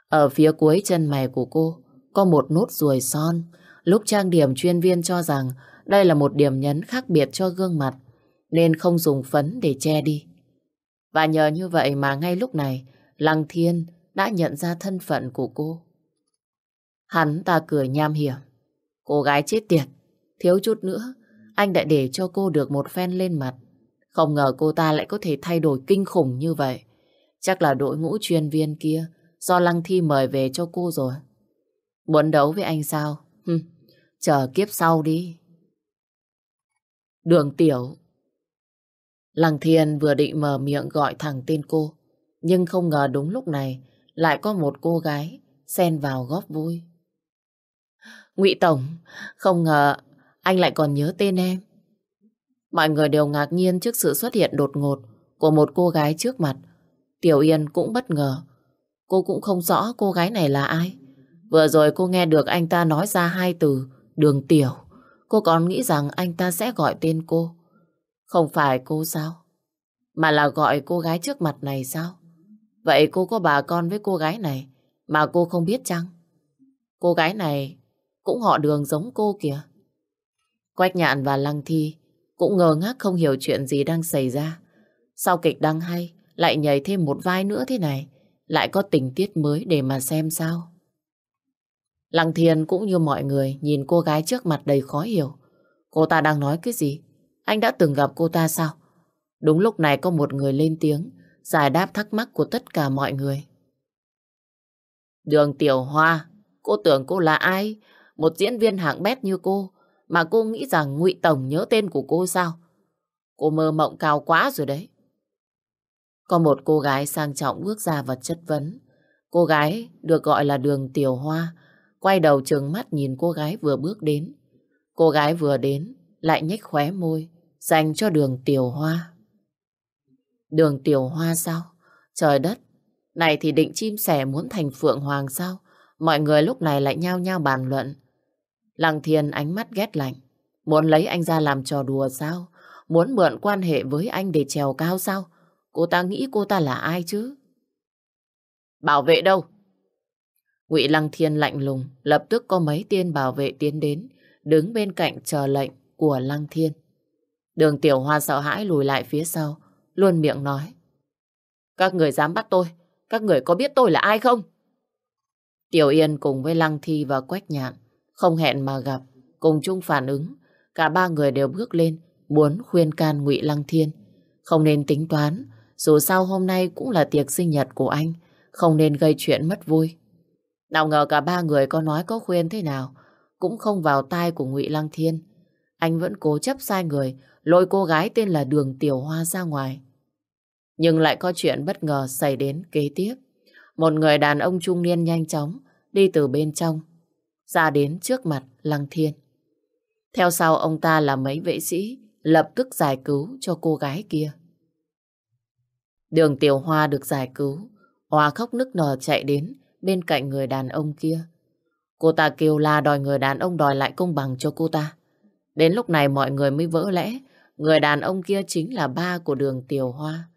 Ở phía cuối chân mày của cô có một nốt ruồi son. Lúc trang điểm chuyên viên cho rằng đây là một điểm nhấn khác biệt cho gương mặt, nên không dùng phấn để che đi. Và nhờ như vậy mà ngay lúc này Lăng Thiên đã nhận ra thân phận của cô. Hắn ta cười nham hiểm. Cô gái chết tiệt, thiếu chút nữa, anh đã để cho cô được một phen lên mặt. Không ngờ cô ta lại có thể thay đổi kinh khủng như vậy. Chắc là đội ngũ chuyên viên kia do Lăng Thi mời về cho cô rồi. Muốn đấu với anh sao? Hừm, chờ kiếp sau đi. Đường Tiểu Lăng Thiên vừa định mở miệng gọi thẳng tên cô, nhưng không ngờ đúng lúc này lại có một cô gái xen vào góp vui. Ngụy Tổng, không ngờ anh lại còn nhớ tên em. Mọi người đều ngạc nhiên trước sự xuất hiện đột ngột của một cô gái trước mặt. Tiểu Yên cũng bất ngờ. Cô cũng không rõ cô gái này là ai. Vừa rồi cô nghe được anh ta nói ra hai từ đường tiểu. Cô còn nghĩ rằng anh ta sẽ gọi tên cô. Không phải cô sao? Mà là gọi cô gái trước mặt này sao? Vậy cô có bà con với cô gái này mà cô không biết chăng? Cô gái này cũng họ đường giống cô kìa. Quách nhạn và Lăng Thi cũng ngờ ngác không hiểu chuyện gì đang xảy ra. Sau kịch đăng hay, lại nhảy thêm một vai nữa thế này, lại có tình tiết mới để mà xem sao. Lăng Thiên cũng như mọi người nhìn cô gái trước mặt đầy khó hiểu. Cô ta đang nói cái gì? Anh đã từng gặp cô ta sao? Đúng lúc này có một người lên tiếng, giải đáp thắc mắc của tất cả mọi người. Đường Tiểu Hoa, cô tưởng cô là ai? Một diễn viên hạng bét như cô, mà cô nghĩ rằng ngụy Tổng nhớ tên của cô sao? Cô mơ mộng cao quá rồi đấy. Có một cô gái sang trọng bước ra và chất vấn. Cô gái được gọi là đường Tiểu Hoa, quay đầu trừng mắt nhìn cô gái vừa bước đến. Cô gái vừa đến, lại nhếch khóe môi, dành cho đường Tiểu Hoa. Đường Tiểu Hoa sao? Trời đất, này thì định chim sẻ muốn thành Phượng Hoàng sao? Mọi người lúc này lại nhao nhao bàn luận. Lăng Thiên ánh mắt ghét lạnh. Muốn lấy anh ra làm trò đùa sao? Muốn mượn quan hệ với anh để trèo cao sao? Cô ta nghĩ cô ta là ai chứ? Bảo vệ đâu? Ngụy Lăng Thiên lạnh lùng, lập tức có mấy tiên bảo vệ tiến đến, đứng bên cạnh chờ lệnh của Lăng Thiên. Đường Tiểu Hoa sợ hãi lùi lại phía sau, luôn miệng nói. Các người dám bắt tôi, các người có biết tôi là ai không? Tiểu Yên cùng với Lăng Thi và Quách Nhạn không hẹn mà gặp, cùng chung phản ứng. Cả ba người đều bước lên, muốn khuyên can Ngụy Lăng Thiên. Không nên tính toán, dù sao hôm nay cũng là tiệc sinh nhật của anh, không nên gây chuyện mất vui. Nào ngờ cả ba người có nói có khuyên thế nào, cũng không vào tai của Ngụy Lăng Thiên. Anh vẫn cố chấp sai người, lôi cô gái tên là Đường Tiểu Hoa ra ngoài. Nhưng lại có chuyện bất ngờ xảy đến kế tiếp. Một người đàn ông trung niên nhanh chóng đi từ bên trong ra đến trước mặt Lăng Thiên. Theo sau ông ta là mấy vệ sĩ lập tức giải cứu cho cô gái kia. Đường Tiểu Hoa được giải cứu, Hoa khóc nức nở chạy đến bên cạnh người đàn ông kia. Cô ta kêu la đòi người đàn ông đòi lại công bằng cho cô ta. Đến lúc này mọi người mới vỡ lẽ, người đàn ông kia chính là ba của đường Tiểu Hoa.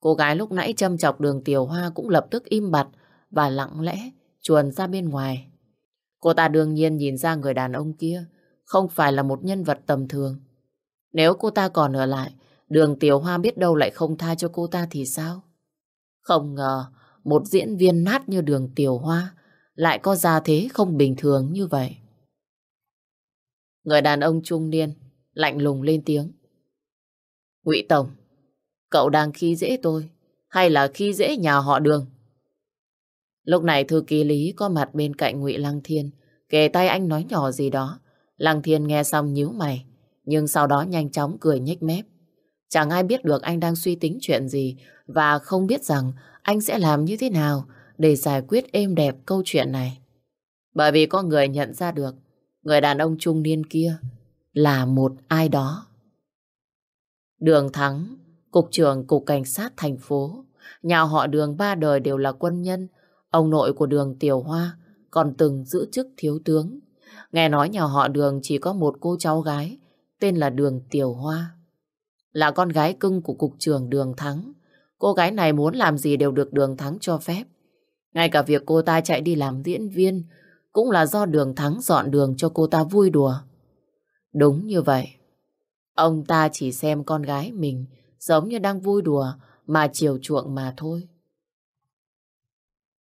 Cô gái lúc nãy châm chọc đường Tiểu Hoa cũng lập tức im bặt và lặng lẽ chuồn ra bên ngoài. Cô ta đương nhiên nhìn ra người đàn ông kia không phải là một nhân vật tầm thường. Nếu cô ta còn ở lại, đường Tiểu Hoa biết đâu lại không tha cho cô ta thì sao? Không ngờ, một diễn viên nát như đường Tiểu Hoa lại có gia thế không bình thường như vậy. Người đàn ông trung niên lạnh lùng lên tiếng. Ngụy Tổng, cậu đang khi dễ tôi hay là khi dễ nhà họ đường? Lúc này thư ký Lý có mặt bên cạnh Ngụy Lăng Thiên, kề tay anh nói nhỏ gì đó. Lăng Thiên nghe xong nhíu mày, nhưng sau đó nhanh chóng cười nhếch mép. Chẳng ai biết được anh đang suy tính chuyện gì và không biết rằng anh sẽ làm như thế nào để giải quyết êm đẹp câu chuyện này. Bởi vì có người nhận ra được người đàn ông trung niên kia là một ai đó. Đường Thắng, Cục trưởng Cục Cảnh sát thành phố, nhà họ đường ba đời đều là quân nhân, ông nội của đường Tiểu Hoa còn từng giữ chức thiếu tướng. Nghe nói nhà họ đường chỉ có một cô cháu gái tên là đường Tiểu Hoa. Là con gái cưng của Cục trưởng đường Thắng. Cô gái này muốn làm gì đều được đường Thắng cho phép. Ngay cả việc cô ta chạy đi làm diễn viên cũng là do đường Thắng dọn đường cho cô ta vui đùa. Đúng như vậy. Ông ta chỉ xem con gái mình giống như đang vui đùa mà chiều chuộng mà thôi.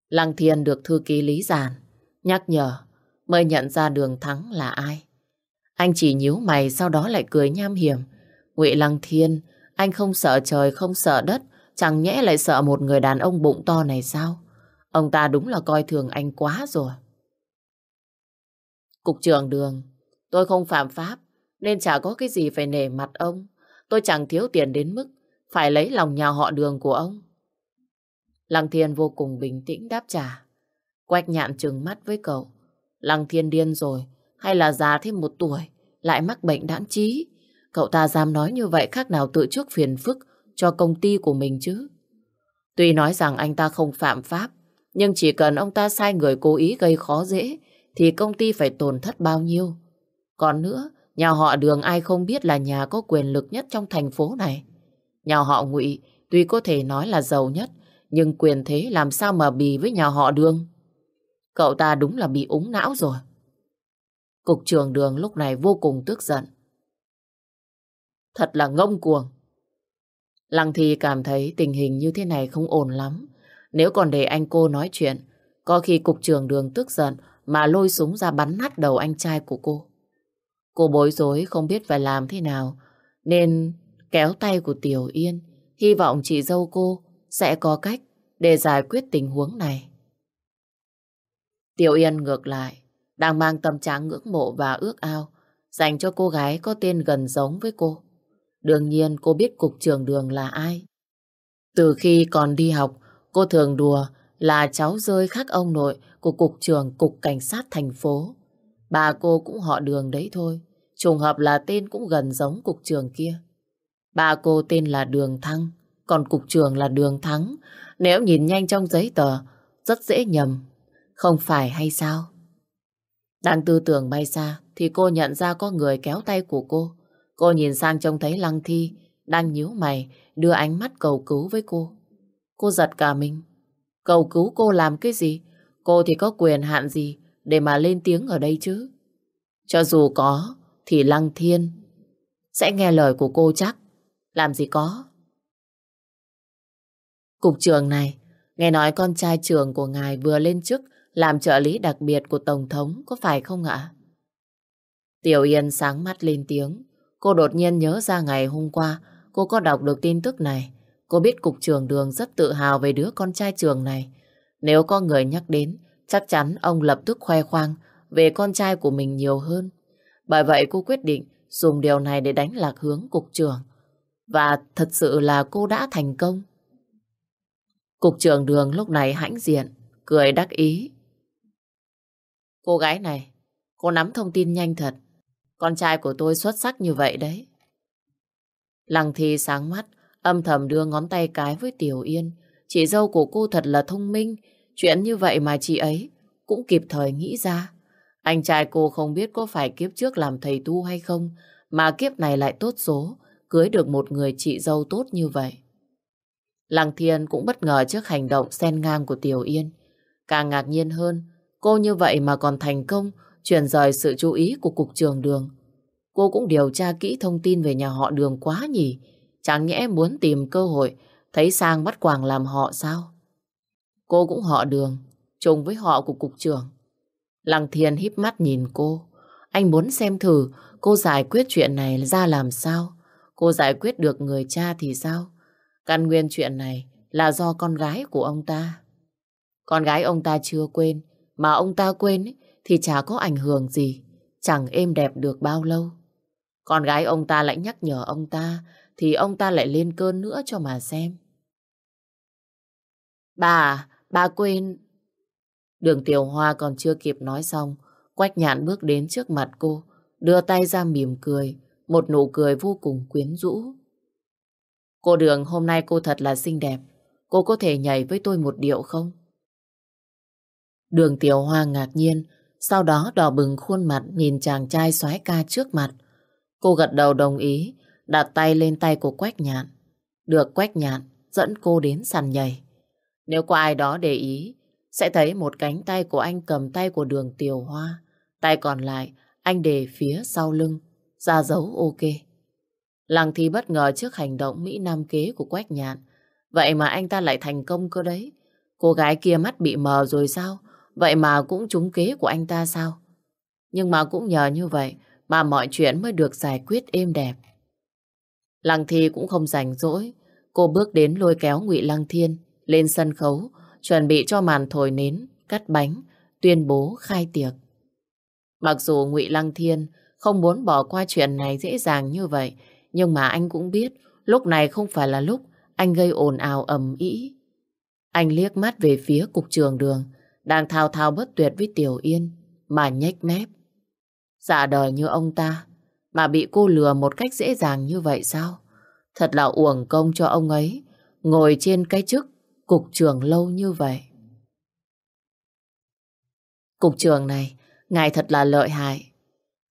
Lăng Thiên được thư ký Lý Giản nhắc nhở mới nhận ra đường Thắng là ai. Anh chỉ nhíu mày sau đó lại cười nham hiểm. Ngụy Lăng Thiên, anh không sợ trời không sợ đất, chẳng nhẽ lại sợ một người đàn ông bụng to này sao? Ông ta đúng là coi thường anh quá rồi. Cục trưởng đường, tôi không phạm pháp, nên chả có cái gì phải nể mặt ông. Tôi chẳng thiếu tiền đến mức phải lấy lòng nhà họ đường của ông. Lăng Thiên vô cùng bình tĩnh đáp trả. Quách nhạn trừng mắt với cậu. Lăng Thiên điên rồi, hay là già thêm một tuổi, lại mắc bệnh đãn trí. Cậu ta dám nói như vậy khác nào tự trước phiền phức cho công ty của mình chứ. Tuy nói rằng anh ta không phạm pháp, nhưng chỉ cần ông ta sai người cố ý gây khó dễ, thì công ty phải tổn thất bao nhiêu. Còn nữa, nhà họ đường ai không biết là nhà có quyền lực nhất trong thành phố này. Nhà họ ngụy tuy có thể nói là giàu nhất, nhưng quyền thế làm sao mà bì với nhà họ đường. Cậu ta đúng là bị úng não rồi. Cục trưởng đường lúc này vô cùng tức giận. Thật là ngông cuồng. Lăng Thi cảm thấy tình hình như thế này không ổn lắm. Nếu còn để anh cô nói chuyện, có khi cục trưởng đường tức giận mà lôi súng ra bắn nát đầu anh trai của cô. Cô bối rối không biết phải làm thế nào, nên kéo tay của Tiểu Yên, hy vọng chị dâu cô sẽ có cách để giải quyết tình huống này. Tiểu Yên ngược lại, đang mang tâm trạng ngưỡng mộ và ước ao dành cho cô gái có tên gần giống với cô. Đương nhiên cô biết cục trưởng đường là ai. Từ khi còn đi học, cô thường đùa là cháu rơi khác ông nội của cục trưởng cục cảnh sát thành phố. Bà cô cũng họ đường đấy thôi. Trùng hợp là tên cũng gần giống cục trường kia. ba cô tên là Đường Thăng, còn cục trường là Đường Thắng. Nếu nhìn nhanh trong giấy tờ, rất dễ nhầm. Không phải hay sao? Đang tư tưởng bay xa, thì cô nhận ra có người kéo tay của cô. Cô nhìn sang trông thấy Lăng Thi đang nhíu mày đưa ánh mắt cầu cứu với cô. Cô giật cả mình. Cầu cứu cô làm cái gì? Cô thì có quyền hạn gì để mà lên tiếng ở đây chứ? Cho dù có, thì Lăng Thiên sẽ nghe lời của cô chắc. Làm gì có. Cục trường này, nghe nói con trai trường của ngài vừa lên chức làm trợ lý đặc biệt của Tổng thống, có phải không ạ? Tiểu Yên sáng mắt lên tiếng. Cô đột nhiên nhớ ra ngày hôm qua cô có đọc được tin tức này. Cô biết cục trường đường rất tự hào về đứa con trai trường này. Nếu có người nhắc đến, chắc chắn ông lập tức khoe khoang về con trai của mình nhiều hơn. Bởi vậy cô quyết định dùng điều này để đánh lạc hướng cục trưởng. Và thật sự là cô đã thành công. Cục trưởng đường lúc này hãnh diện, cười đắc ý. Cô gái này, cô nắm thông tin nhanh thật. Con trai của tôi xuất sắc như vậy đấy. Lăng Thi sáng mắt, âm thầm đưa ngón tay cái với Tiểu Yên. Chị dâu của cô thật là thông minh. Chuyện như vậy mà chị ấy cũng kịp thời nghĩ ra. Anh trai cô không biết có phải kiếp trước làm thầy tu hay không, mà kiếp này lại tốt số, cưới được một người chị dâu tốt như vậy. Lăng Thiên cũng bất ngờ trước hành động xen ngang của Tiểu Yên. Càng ngạc nhiên hơn, cô như vậy mà còn thành công chuyển rời sự chú ý của cục trường đường. Cô cũng điều tra kỹ thông tin về nhà họ đường quá nhỉ. Chẳng nhẽ muốn tìm cơ hội thấy sang bắt quàng làm họ sao? Cô cũng họ đường, trùng với họ của cục trưởng. Lăng Thiên híp mắt nhìn cô. Anh muốn xem thử cô giải quyết chuyện này ra làm sao. Cô giải quyết được người cha thì sao? Căn nguyên chuyện này là do con gái của ông ta. Con gái ông ta chưa quên, mà ông ta quên ấy, thì chả có ảnh hưởng gì, chẳng êm đẹp được bao lâu. Con gái ông ta lại nhắc nhở ông ta, thì ông ta lại lên cơn nữa cho mà xem. Bà, bà quên. Đường tiểu hoa còn chưa kịp nói xong, quách nhạn bước đến trước mặt cô, đưa tay ra mỉm cười, một nụ cười vô cùng quyến rũ. Cô Đường hôm nay cô thật là xinh đẹp, cô có thể nhảy với tôi một điệu không? Đường tiểu hoa ngạc nhiên, sau đó đỏ bừng khuôn mặt nhìn chàng trai soái ca trước mặt. Cô gật đầu đồng ý, đặt tay lên tay của Quách Nhạn. Được Quách Nhạn dẫn cô đến sàn nhảy. Nếu có ai đó để ý, sẽ thấy một cánh tay của anh cầm tay của đường tiểu hoa. Tay còn lại, anh để phía sau lưng, ra dấu ok. Lăng Thi bất ngờ trước hành động Mỹ Nam kế của Quách Nhạn. Vậy mà anh ta lại thành công cơ đấy. Cô gái kia mắt bị mờ rồi sao? Vậy mà cũng trúng kế của anh ta sao? Nhưng mà cũng nhờ như vậy mà mọi chuyện mới được giải quyết êm đẹp. Lăng Thi cũng không rảnh rỗi. Cô bước đến lôi kéo Ngụy Lăng Thiên lên sân khấu, chuẩn bị cho màn thổi nến, cắt bánh, tuyên bố khai tiệc. Mặc dù Ngụy Lăng Thiên không muốn bỏ qua chuyện này dễ dàng như vậy, nhưng mà anh cũng biết lúc này không phải là lúc anh gây ồn ào ầm ĩ. Anh liếc mắt về phía cục trường đường, đang thao thao bất tuyệt với Tiểu Yên, mà nhếch mép. Dạ đời như ông ta, mà bị cô lừa một cách dễ dàng như vậy sao? Thật là uổng công cho ông ấy, ngồi trên cái chức cục trường lâu như vậy. Cục trường này, ngài thật là lợi hại.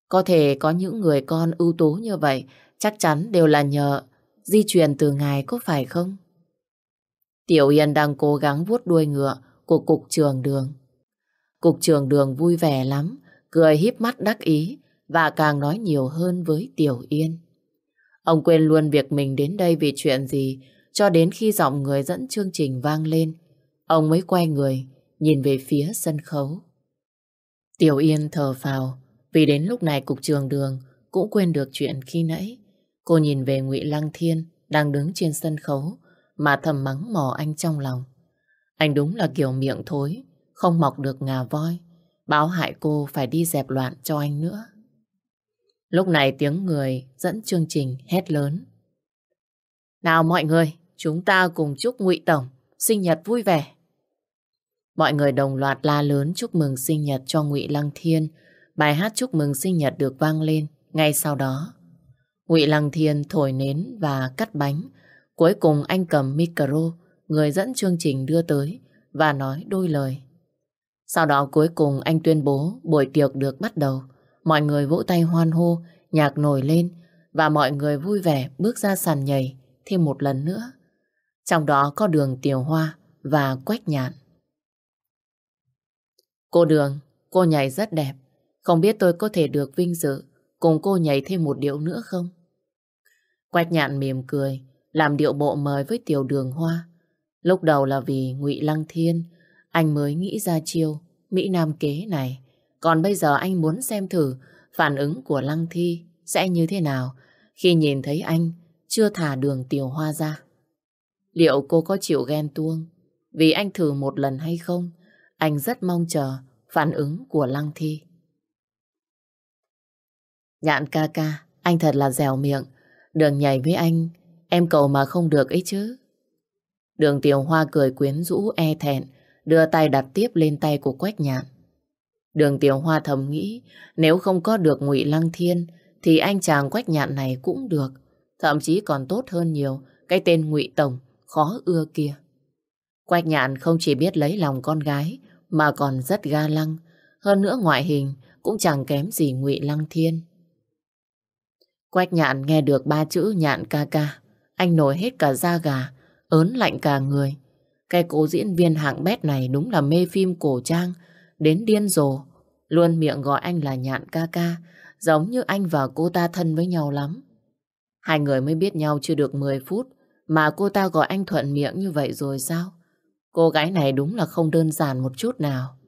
Có thể có những người con ưu tú như vậy, chắc chắn đều là nhờ di truyền từ ngài có phải không? Tiểu Yên đang cố gắng vuốt đuôi ngựa, của cục trường đường. Cục trường đường vui vẻ lắm, cười híp mắt đắc ý và càng nói nhiều hơn với Tiểu Yên. Ông quên luôn việc mình đến đây vì chuyện gì cho đến khi giọng người dẫn chương trình vang lên. Ông mới quay người, nhìn về phía sân khấu. Tiểu Yên thở phào vì đến lúc này cục trường đường cũng quên được chuyện khi nãy. Cô nhìn về Ngụy Lăng Thiên đang đứng trên sân khấu mà thầm mắng mò anh trong lòng. Anh đúng là kiểu miệng thối, không mọc được ngà voi, báo hại cô phải đi dẹp loạn cho anh nữa. Lúc này tiếng người dẫn chương trình hét lớn. Nào mọi người, chúng ta cùng chúc ngụy Tổng sinh nhật vui vẻ. Mọi người đồng loạt la lớn chúc mừng sinh nhật cho ngụy Lăng Thiên. Bài hát chúc mừng sinh nhật được vang lên ngay sau đó. Ngụy Lăng Thiên thổi nến và cắt bánh. Cuối cùng anh cầm micro người dẫn chương trình đưa tới và nói đôi lời. Sau đó cuối cùng anh tuyên bố buổi tiệc được bắt đầu. Mọi người vỗ tay hoan hô, nhạc nổi lên và mọi người vui vẻ bước ra sàn nhảy thêm một lần nữa. Trong đó có đường Tiểu Hoa và Quách Nhạn. Cô Đường, cô nhảy rất đẹp. Không biết tôi có thể được vinh dự cùng cô nhảy thêm một điệu nữa không? Quách nhạn mỉm cười, làm điệu bộ mời với tiểu đường hoa. Lúc đầu là vì ngụy Lăng Thiên, anh mới nghĩ ra chiêu Mỹ Nam kế này. Còn bây giờ anh muốn xem thử phản ứng của Lăng Thi sẽ như thế nào khi nhìn thấy anh chưa thả đường tiểu hoa ra. Liệu cô có chịu ghen tuông vì anh thử một lần hay không? Anh rất mong chờ phản ứng của Lăng Thi. Nhạn ca ca, anh thật là dẻo miệng. Đường nhảy với anh, em cầu mà không được ấy chứ. Đường tiểu hoa cười quyến rũ e thẹn, đưa tay đặt tiếp lên tay của Quách Nhạn. Đường tiểu hoa thầm nghĩ, nếu không có được ngụy Lăng Thiên, thì anh chàng Quách Nhạn này cũng được. Thậm chí còn tốt hơn nhiều cái tên ngụy Tổng khó ưa kia. Quách Nhạn không chỉ biết lấy lòng con gái, mà còn rất ga lăng. Hơn nữa ngoại hình cũng chẳng kém gì ngụy Lăng Thiên. Quách nhạn nghe được ba chữ nhạn ca ca. Anh nổi hết cả da gà, ớn lạnh cả người. Cái cô diễn viên hạng bét này đúng là mê phim cổ trang, đến điên rồ. Luôn miệng gọi anh là nhạn ca ca, giống như anh và cô ta thân với nhau lắm. Hai người mới biết nhau chưa được 10 phút, mà cô ta gọi anh thuận miệng như vậy rồi sao? Cô gái này đúng là không đơn giản một chút nào.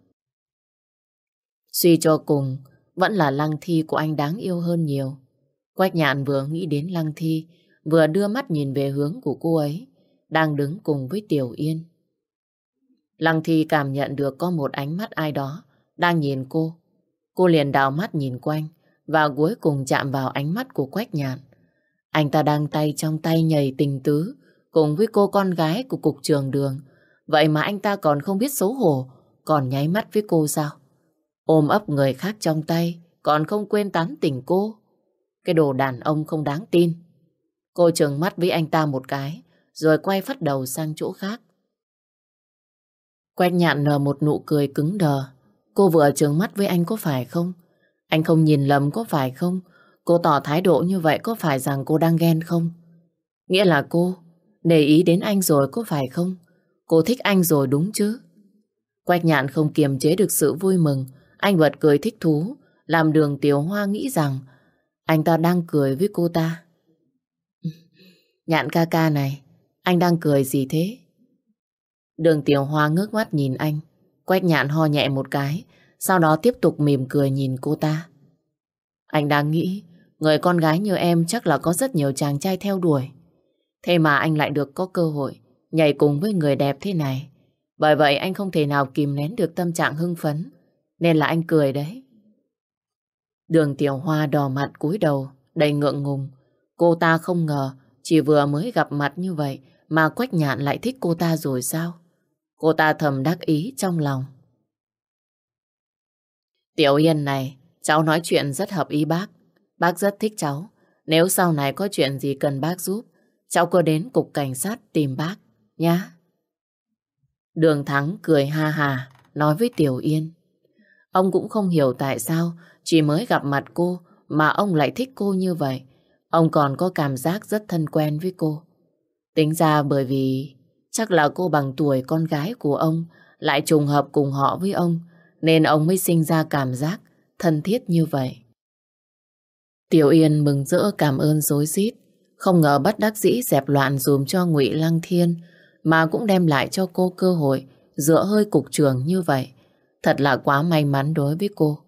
Suy cho cùng, vẫn là lăng thi của anh đáng yêu hơn nhiều. Quách nhạn vừa nghĩ đến Lăng Thi, vừa đưa mắt nhìn về hướng của cô ấy, đang đứng cùng với Tiểu Yên. Lăng Thi cảm nhận được có một ánh mắt ai đó đang nhìn cô. Cô liền đào mắt nhìn quanh và cuối cùng chạm vào ánh mắt của Quách nhạn. Anh ta đang tay trong tay nhảy tình tứ cùng với cô con gái của cục trường đường. Vậy mà anh ta còn không biết xấu hổ, còn nháy mắt với cô sao? Ôm ấp người khác trong tay, còn không quên tán tỉnh cô. Cái đồ đàn ông không đáng tin. Cô trừng mắt với anh ta một cái, rồi quay phát đầu sang chỗ khác. Quét nhạn nở một nụ cười cứng đờ. Cô vừa trừng mắt với anh có phải không? Anh không nhìn lầm có phải không? Cô tỏ thái độ như vậy có phải rằng cô đang ghen không? Nghĩa là cô để ý đến anh rồi có phải không? Cô thích anh rồi đúng chứ? Quách nhạn không kiềm chế được sự vui mừng. Anh bật cười thích thú, làm đường tiểu hoa nghĩ rằng anh ta đang cười với cô ta. Nhạn ca ca này, anh đang cười gì thế? Đường tiểu hoa ngước mắt nhìn anh, quét nhạn ho nhẹ một cái, sau đó tiếp tục mỉm cười nhìn cô ta. Anh đang nghĩ, người con gái như em chắc là có rất nhiều chàng trai theo đuổi. Thế mà anh lại được có cơ hội nhảy cùng với người đẹp thế này. Bởi vậy anh không thể nào kìm nén được tâm trạng hưng phấn, nên là anh cười đấy. Đường tiểu hoa đỏ mặt cúi đầu, đầy ngượng ngùng. Cô ta không ngờ, chỉ vừa mới gặp mặt như vậy mà Quách Nhạn lại thích cô ta rồi sao? Cô ta thầm đắc ý trong lòng. Tiểu Yên này, cháu nói chuyện rất hợp ý bác. Bác rất thích cháu. Nếu sau này có chuyện gì cần bác giúp, cháu có đến cục cảnh sát tìm bác, nhá. Đường Thắng cười ha hà, nói với Tiểu Yên. Ông cũng không hiểu tại sao chỉ mới gặp mặt cô mà ông lại thích cô như vậy. Ông còn có cảm giác rất thân quen với cô. Tính ra bởi vì chắc là cô bằng tuổi con gái của ông lại trùng hợp cùng họ với ông nên ông mới sinh ra cảm giác thân thiết như vậy. Tiểu Yên mừng rỡ cảm ơn dối rít không ngờ bất đắc dĩ dẹp loạn dùm cho ngụy Lăng Thiên mà cũng đem lại cho cô cơ hội dựa hơi cục trường như vậy. Thật là quá may mắn đối với cô.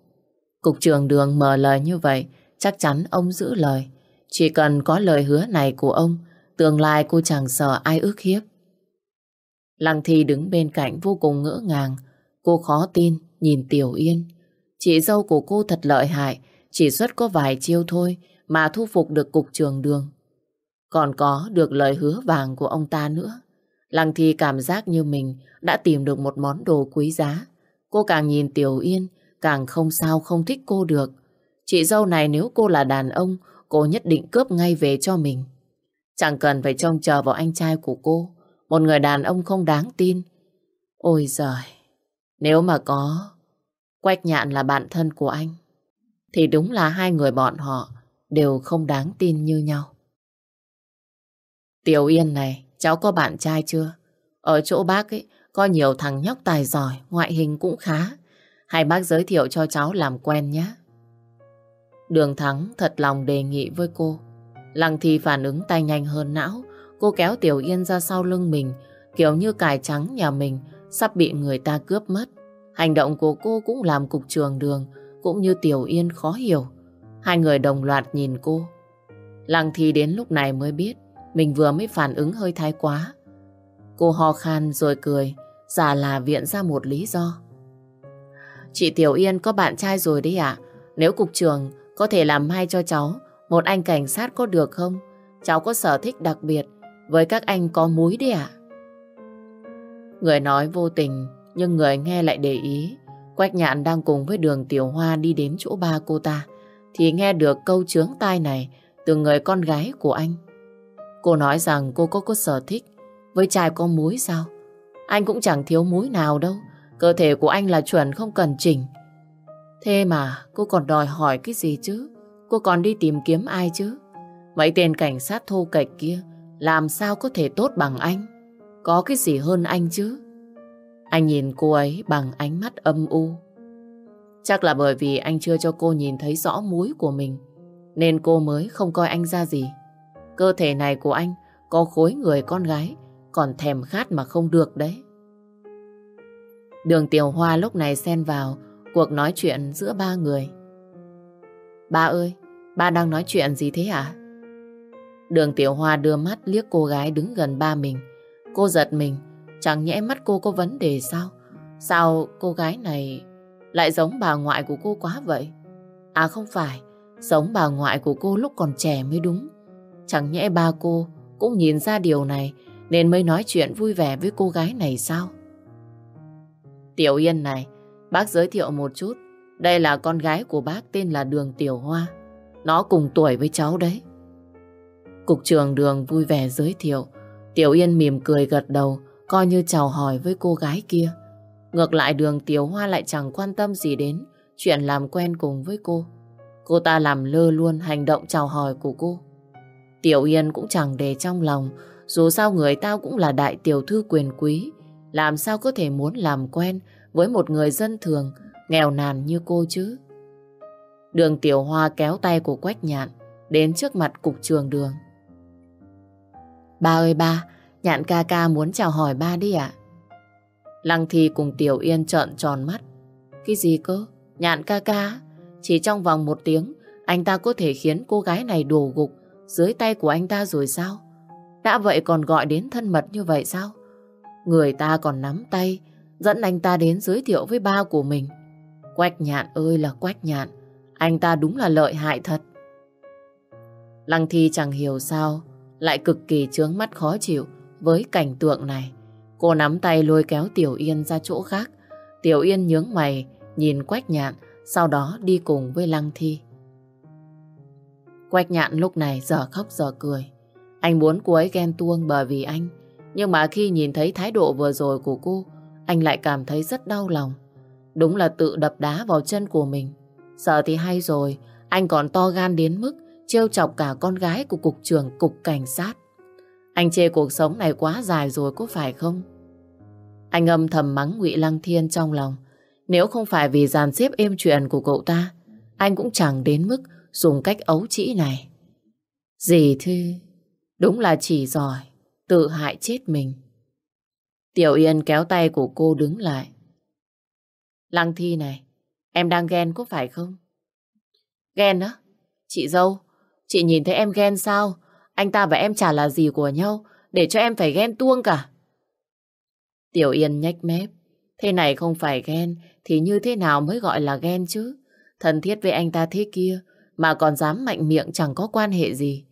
Cục trường đường mở lời như vậy, chắc chắn ông giữ lời. Chỉ cần có lời hứa này của ông, tương lai cô chẳng sợ ai ước hiếp. Lăng Thi đứng bên cạnh vô cùng ngỡ ngàng. Cô khó tin, nhìn Tiểu Yên. Chị dâu của cô thật lợi hại, chỉ xuất có vài chiêu thôi mà thu phục được cục trường đường. Còn có được lời hứa vàng của ông ta nữa. Lăng Thi cảm giác như mình đã tìm được một món đồ quý giá. Cô càng nhìn Tiểu Yên, càng không sao không thích cô được. Chị dâu này nếu cô là đàn ông, cô nhất định cướp ngay về cho mình. Chẳng cần phải trông chờ vào anh trai của cô, một người đàn ông không đáng tin. Ôi giời, nếu mà có Quách Nhạn là bạn thân của anh, thì đúng là hai người bọn họ đều không đáng tin như nhau. Tiểu Yên này, cháu có bạn trai chưa? Ở chỗ bác ấy, có nhiều thằng nhóc tài giỏi, ngoại hình cũng khá. Hai bác giới thiệu cho cháu làm quen nhé. Đường Thắng thật lòng đề nghị với cô. Lăng Thi phản ứng tay nhanh hơn não. Cô kéo Tiểu Yên ra sau lưng mình, kiểu như cải trắng nhà mình sắp bị người ta cướp mất. Hành động của cô cũng làm cục trường đường, cũng như Tiểu Yên khó hiểu. Hai người đồng loạt nhìn cô. Lăng Thi đến lúc này mới biết mình vừa mới phản ứng hơi thái quá. Cô ho khan rồi cười, giả là viện ra một lý do. Chị Tiểu Yên có bạn trai rồi đấy ạ. Nếu cục trường có thể làm hay cho cháu một anh cảnh sát có được không? Cháu có sở thích đặc biệt với các anh có múi đấy ạ. Người nói vô tình nhưng người nghe lại để ý. Quách nhạn đang cùng với đường Tiểu Hoa đi đến chỗ ba cô ta, thì nghe được câu chướng tai này từ người con gái của anh. Cô nói rằng cô có có sở thích, với trai có múi sao? Anh cũng chẳng thiếu múi nào đâu. Cơ thể của anh là chuẩn không cần chỉnh. Thế mà cô còn đòi hỏi cái gì chứ? Cô còn đi tìm kiếm ai chứ? Mấy tên cảnh sát thô kệch kia, làm sao có thể tốt bằng anh? Có cái gì hơn anh chứ? Anh nhìn cô ấy bằng ánh mắt âm u. Chắc là bởi vì anh chưa cho cô nhìn thấy rõ múi của mình nên cô mới không coi anh ra gì. Cơ thể này của anh có khối người con gái còn thèm khát mà không được đấy. Đường Tiểu Hoa lúc này xen vào cuộc nói chuyện giữa ba người. Ba ơi, ba đang nói chuyện gì thế hả? Đường Tiểu Hoa đưa mắt liếc cô gái đứng gần ba mình. Cô giật mình, chẳng nhẽ mắt cô có vấn đề sao? Sao cô gái này lại giống bà ngoại của cô quá vậy? À không phải, giống bà ngoại của cô lúc còn trẻ mới đúng. Chẳng nhẽ ba cô cũng nhìn ra điều này nên mới nói chuyện vui vẻ với cô gái này sao? Tiểu Yên này, bác giới thiệu một chút. Đây là con gái của bác tên là Đường Tiểu Hoa. Nó cùng tuổi với cháu đấy. Cục trưởng Đường vui vẻ giới thiệu. Tiểu Yên mỉm cười gật đầu, coi như chào hỏi với cô gái kia. Ngược lại Đường Tiểu Hoa lại chẳng quan tâm gì đến chuyện làm quen cùng với cô. Cô ta làm lơ luôn hành động chào hỏi của cô. Tiểu Yên cũng chẳng để trong lòng, dù sao người tao cũng là đại tiểu thư quyền quý, làm sao có thể muốn làm quen với một người dân thường, nghèo nàn như cô chứ? Đường Tiểu Hoa kéo tay của Quách Nhạn đến trước mặt cục trường đường. Ba ơi ba, Nhạn ca ca muốn chào hỏi ba đi ạ. Lăng Thi cùng Tiểu Yên trợn tròn mắt. Cái gì cơ? Nhạn ca ca? Chỉ trong vòng một tiếng, anh ta có thể khiến cô gái này đổ gục dưới tay của anh ta rồi sao? Đã vậy còn gọi đến thân mật như vậy sao? Người ta còn nắm tay, dẫn anh ta đến giới thiệu với ba của mình. Quách nhạn ơi là quách nhạn, anh ta đúng là lợi hại thật. Lăng Thi chẳng hiểu sao, lại cực kỳ trướng mắt khó chịu với cảnh tượng này. Cô nắm tay lôi kéo Tiểu Yên ra chỗ khác. Tiểu Yên nhướng mày, nhìn Quách Nhạn, sau đó đi cùng với Lăng Thi. Quách Nhạn lúc này giờ khóc giờ cười. Anh muốn cô ấy ghen tuông bởi vì anh. Nhưng mà khi nhìn thấy thái độ vừa rồi của cô, anh lại cảm thấy rất đau lòng. Đúng là tự đập đá vào chân của mình. Sợ thì hay rồi, anh còn to gan đến mức trêu chọc cả con gái của cục trưởng cục cảnh sát. Anh chê cuộc sống này quá dài rồi có phải không? Anh âm thầm mắng Ngụy Lăng Thiên trong lòng. Nếu không phải vì dàn xếp êm chuyện của cậu ta, anh cũng chẳng đến mức dùng cách ấu trĩ này. Gì thư, đúng là chỉ giỏi, tự hại chết mình. Tiểu Yên kéo tay của cô đứng lại. Lăng Thi này, em đang ghen có phải không? Ghen á? Chị dâu, chị nhìn thấy em ghen sao? Anh ta và em chả là gì của nhau, để cho em phải ghen tuông cả. Tiểu Yên nhách mép. Thế này không phải ghen, thì như thế nào mới gọi là ghen chứ? Thân thiết với anh ta thế kia, mà còn dám mạnh miệng chẳng có quan hệ gì.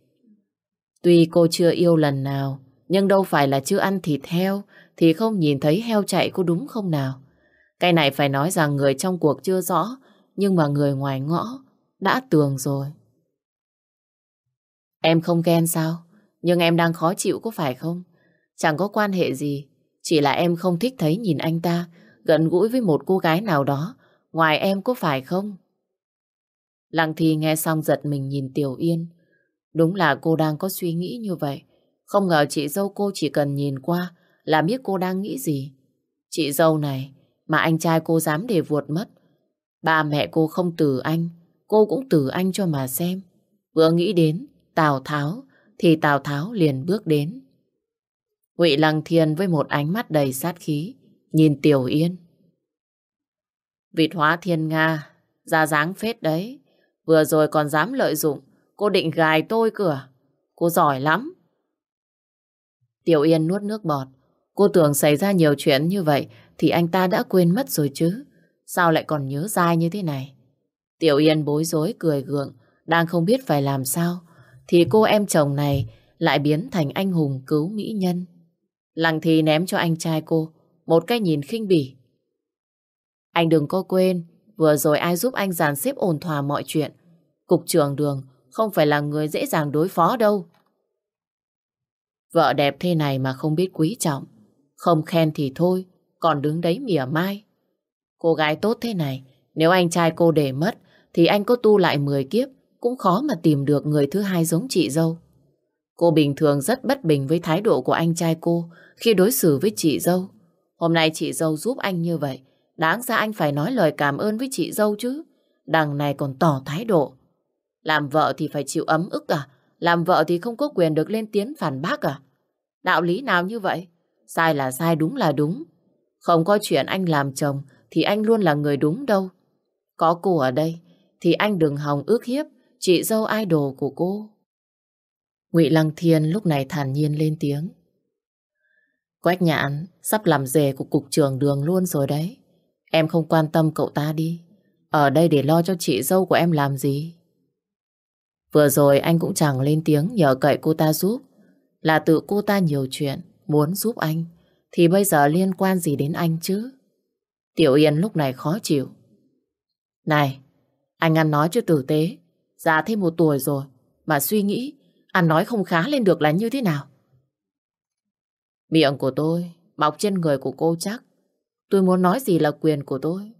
Tuy cô chưa yêu lần nào, nhưng đâu phải là chưa ăn thịt heo, thì không nhìn thấy heo chạy có đúng không nào? Cái này phải nói rằng người trong cuộc chưa rõ, nhưng mà người ngoài ngõ đã tường rồi. Em không ghen sao? Nhưng em đang khó chịu có phải không? Chẳng có quan hệ gì, chỉ là em không thích thấy nhìn anh ta gần gũi với một cô gái nào đó, ngoài em có phải không? Lăng Thi nghe xong giật mình nhìn Tiểu Yên. Đúng là cô đang có suy nghĩ như vậy. Không ngờ chị dâu cô chỉ cần nhìn qua là biết cô đang nghĩ gì. Chị dâu này mà anh trai cô dám để vuột mất Ba mẹ cô không từ anh, cô cũng từ anh cho mà xem. Vừa nghĩ đến Tào Tháo, thì Tào Tháo liền bước đến. Ngụy Lăng Thiên với một ánh mắt đầy sát khí, nhìn Tiểu Yên. Vịt hóa thiên Nga, ra dáng phết đấy. Vừa rồi còn dám lợi dụng, cô định gài tôi cửa. Cô giỏi lắm. Tiểu Yên nuốt nước bọt. Cô tưởng xảy ra nhiều chuyện như vậy thì anh ta đã quên mất rồi chứ. Sao lại còn nhớ dai như thế này? Tiểu Yên bối rối cười gượng, đang không biết phải làm sao. Thì cô em chồng này lại biến thành anh hùng cứu mỹ nhân. Lăng thì ném cho anh trai cô một cái nhìn khinh bỉ. Anh đừng có quên, vừa rồi ai giúp anh dàn xếp ổn thỏa mọi chuyện. Cục trưởng đường không phải là người dễ dàng đối phó đâu. Vợ đẹp thế này mà không biết quý trọng. Không khen thì thôi, còn đứng đấy mỉa mai. Cô gái tốt thế này, nếu anh trai cô để mất, thì anh có tu lại 10 kiếp, cũng khó mà tìm được người thứ hai giống chị dâu. Cô bình thường rất bất bình với thái độ của anh trai cô khi đối xử với chị dâu. Hôm nay chị dâu giúp anh như vậy, đáng ra anh phải nói lời cảm ơn với chị dâu chứ. Đằng này còn tỏ thái độ. Làm vợ thì phải chịu ấm ức à? Làm vợ thì không có quyền được lên tiếng phản bác à? Đạo lý nào như vậy? Sai là sai, đúng là đúng. Không có chuyện anh làm chồng thì anh luôn là người đúng đâu. Có cô ở đây thì anh đừng hòng ước hiếp chị dâu idol của cô. Ngụy Lăng Thiên lúc này thản nhiên lên tiếng. Quách nhạn sắp làm rể của cục trưởng đường luôn rồi đấy. Em không quan tâm cậu ta đi. Ở đây để lo cho chị dâu của em làm gì? Vừa rồi anh cũng chẳng lên tiếng nhờ cậy cô ta giúp. Là tự cô ta nhiều chuyện, muốn giúp anh. Thì bây giờ liên quan gì đến anh chứ? Tiểu Yên lúc này khó chịu. Này, anh ăn nói chưa tử tế. Già thêm một tuổi rồi. Mà suy nghĩ, ăn nói không khá lên được là như thế nào? Miệng của tôi, mọc trên người của cô chắc. Tôi muốn nói gì là quyền của tôi.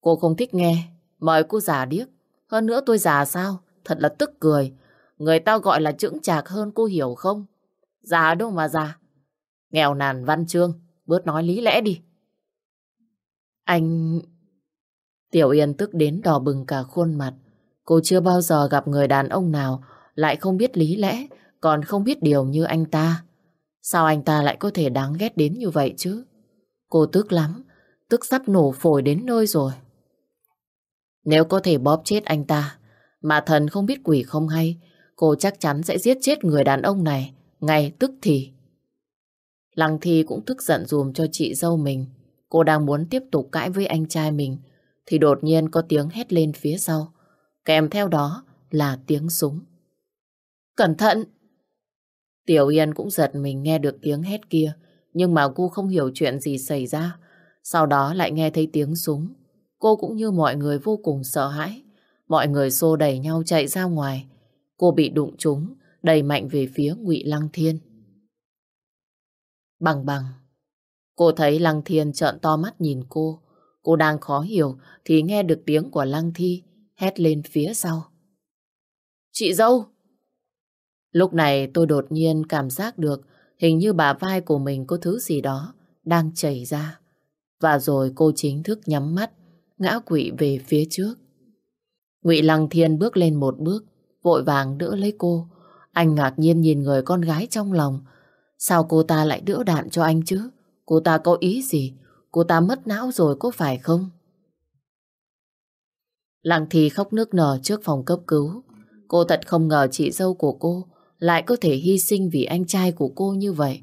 Cô không thích nghe, mời cô già điếc. Hơn nữa tôi già sao? Thật là tức cười. Người ta gọi là chững chạc hơn cô hiểu không? Già đâu mà già. Nghèo nàn văn chương, bớt nói lý lẽ đi. Anh... Tiểu Yên tức đến đỏ bừng cả khuôn mặt. Cô chưa bao giờ gặp người đàn ông nào lại không biết lý lẽ, còn không biết điều như anh ta. Sao anh ta lại có thể đáng ghét đến như vậy chứ? Cô tức lắm, tức sắp nổ phổi đến nơi rồi. Nếu có thể bóp chết anh ta, mà thần không biết quỷ không hay, cô chắc chắn sẽ giết chết người đàn ông này, ngay tức thì. Lăng Thi cũng tức giận dùm cho chị dâu mình. Cô đang muốn tiếp tục cãi với anh trai mình, thì đột nhiên có tiếng hét lên phía sau. Kèm theo đó là tiếng súng. Cẩn thận! Tiểu Yên cũng giật mình nghe được tiếng hét kia, nhưng mà cô không hiểu chuyện gì xảy ra. Sau đó lại nghe thấy tiếng súng. Cô cũng như mọi người vô cùng sợ hãi. Mọi người xô đẩy nhau chạy ra ngoài. Cô bị đụng trúng, đẩy mạnh về phía Ngụy Lăng Thiên. Bằng bằng. Cô thấy Lăng Thiên trợn to mắt nhìn cô. Cô đang khó hiểu thì nghe được tiếng của Lăng Thi hét lên phía sau. Chị dâu! Lúc này tôi đột nhiên cảm giác được hình như bà vai của mình có thứ gì đó đang chảy ra. Và rồi cô chính thức nhắm mắt, ngã quỵ về phía trước. Ngụy Lăng Thiên bước lên một bước, vội vàng đỡ lấy cô. Anh ngạc nhiên nhìn người con gái trong lòng. Sao cô ta lại đỡ đạn cho anh chứ? Cô ta có ý gì? Cô ta mất não rồi có phải không? Lăng Thi khóc nước nở trước phòng cấp cứu. Cô thật không ngờ chị dâu của cô lại có thể hy sinh vì anh trai của cô như vậy.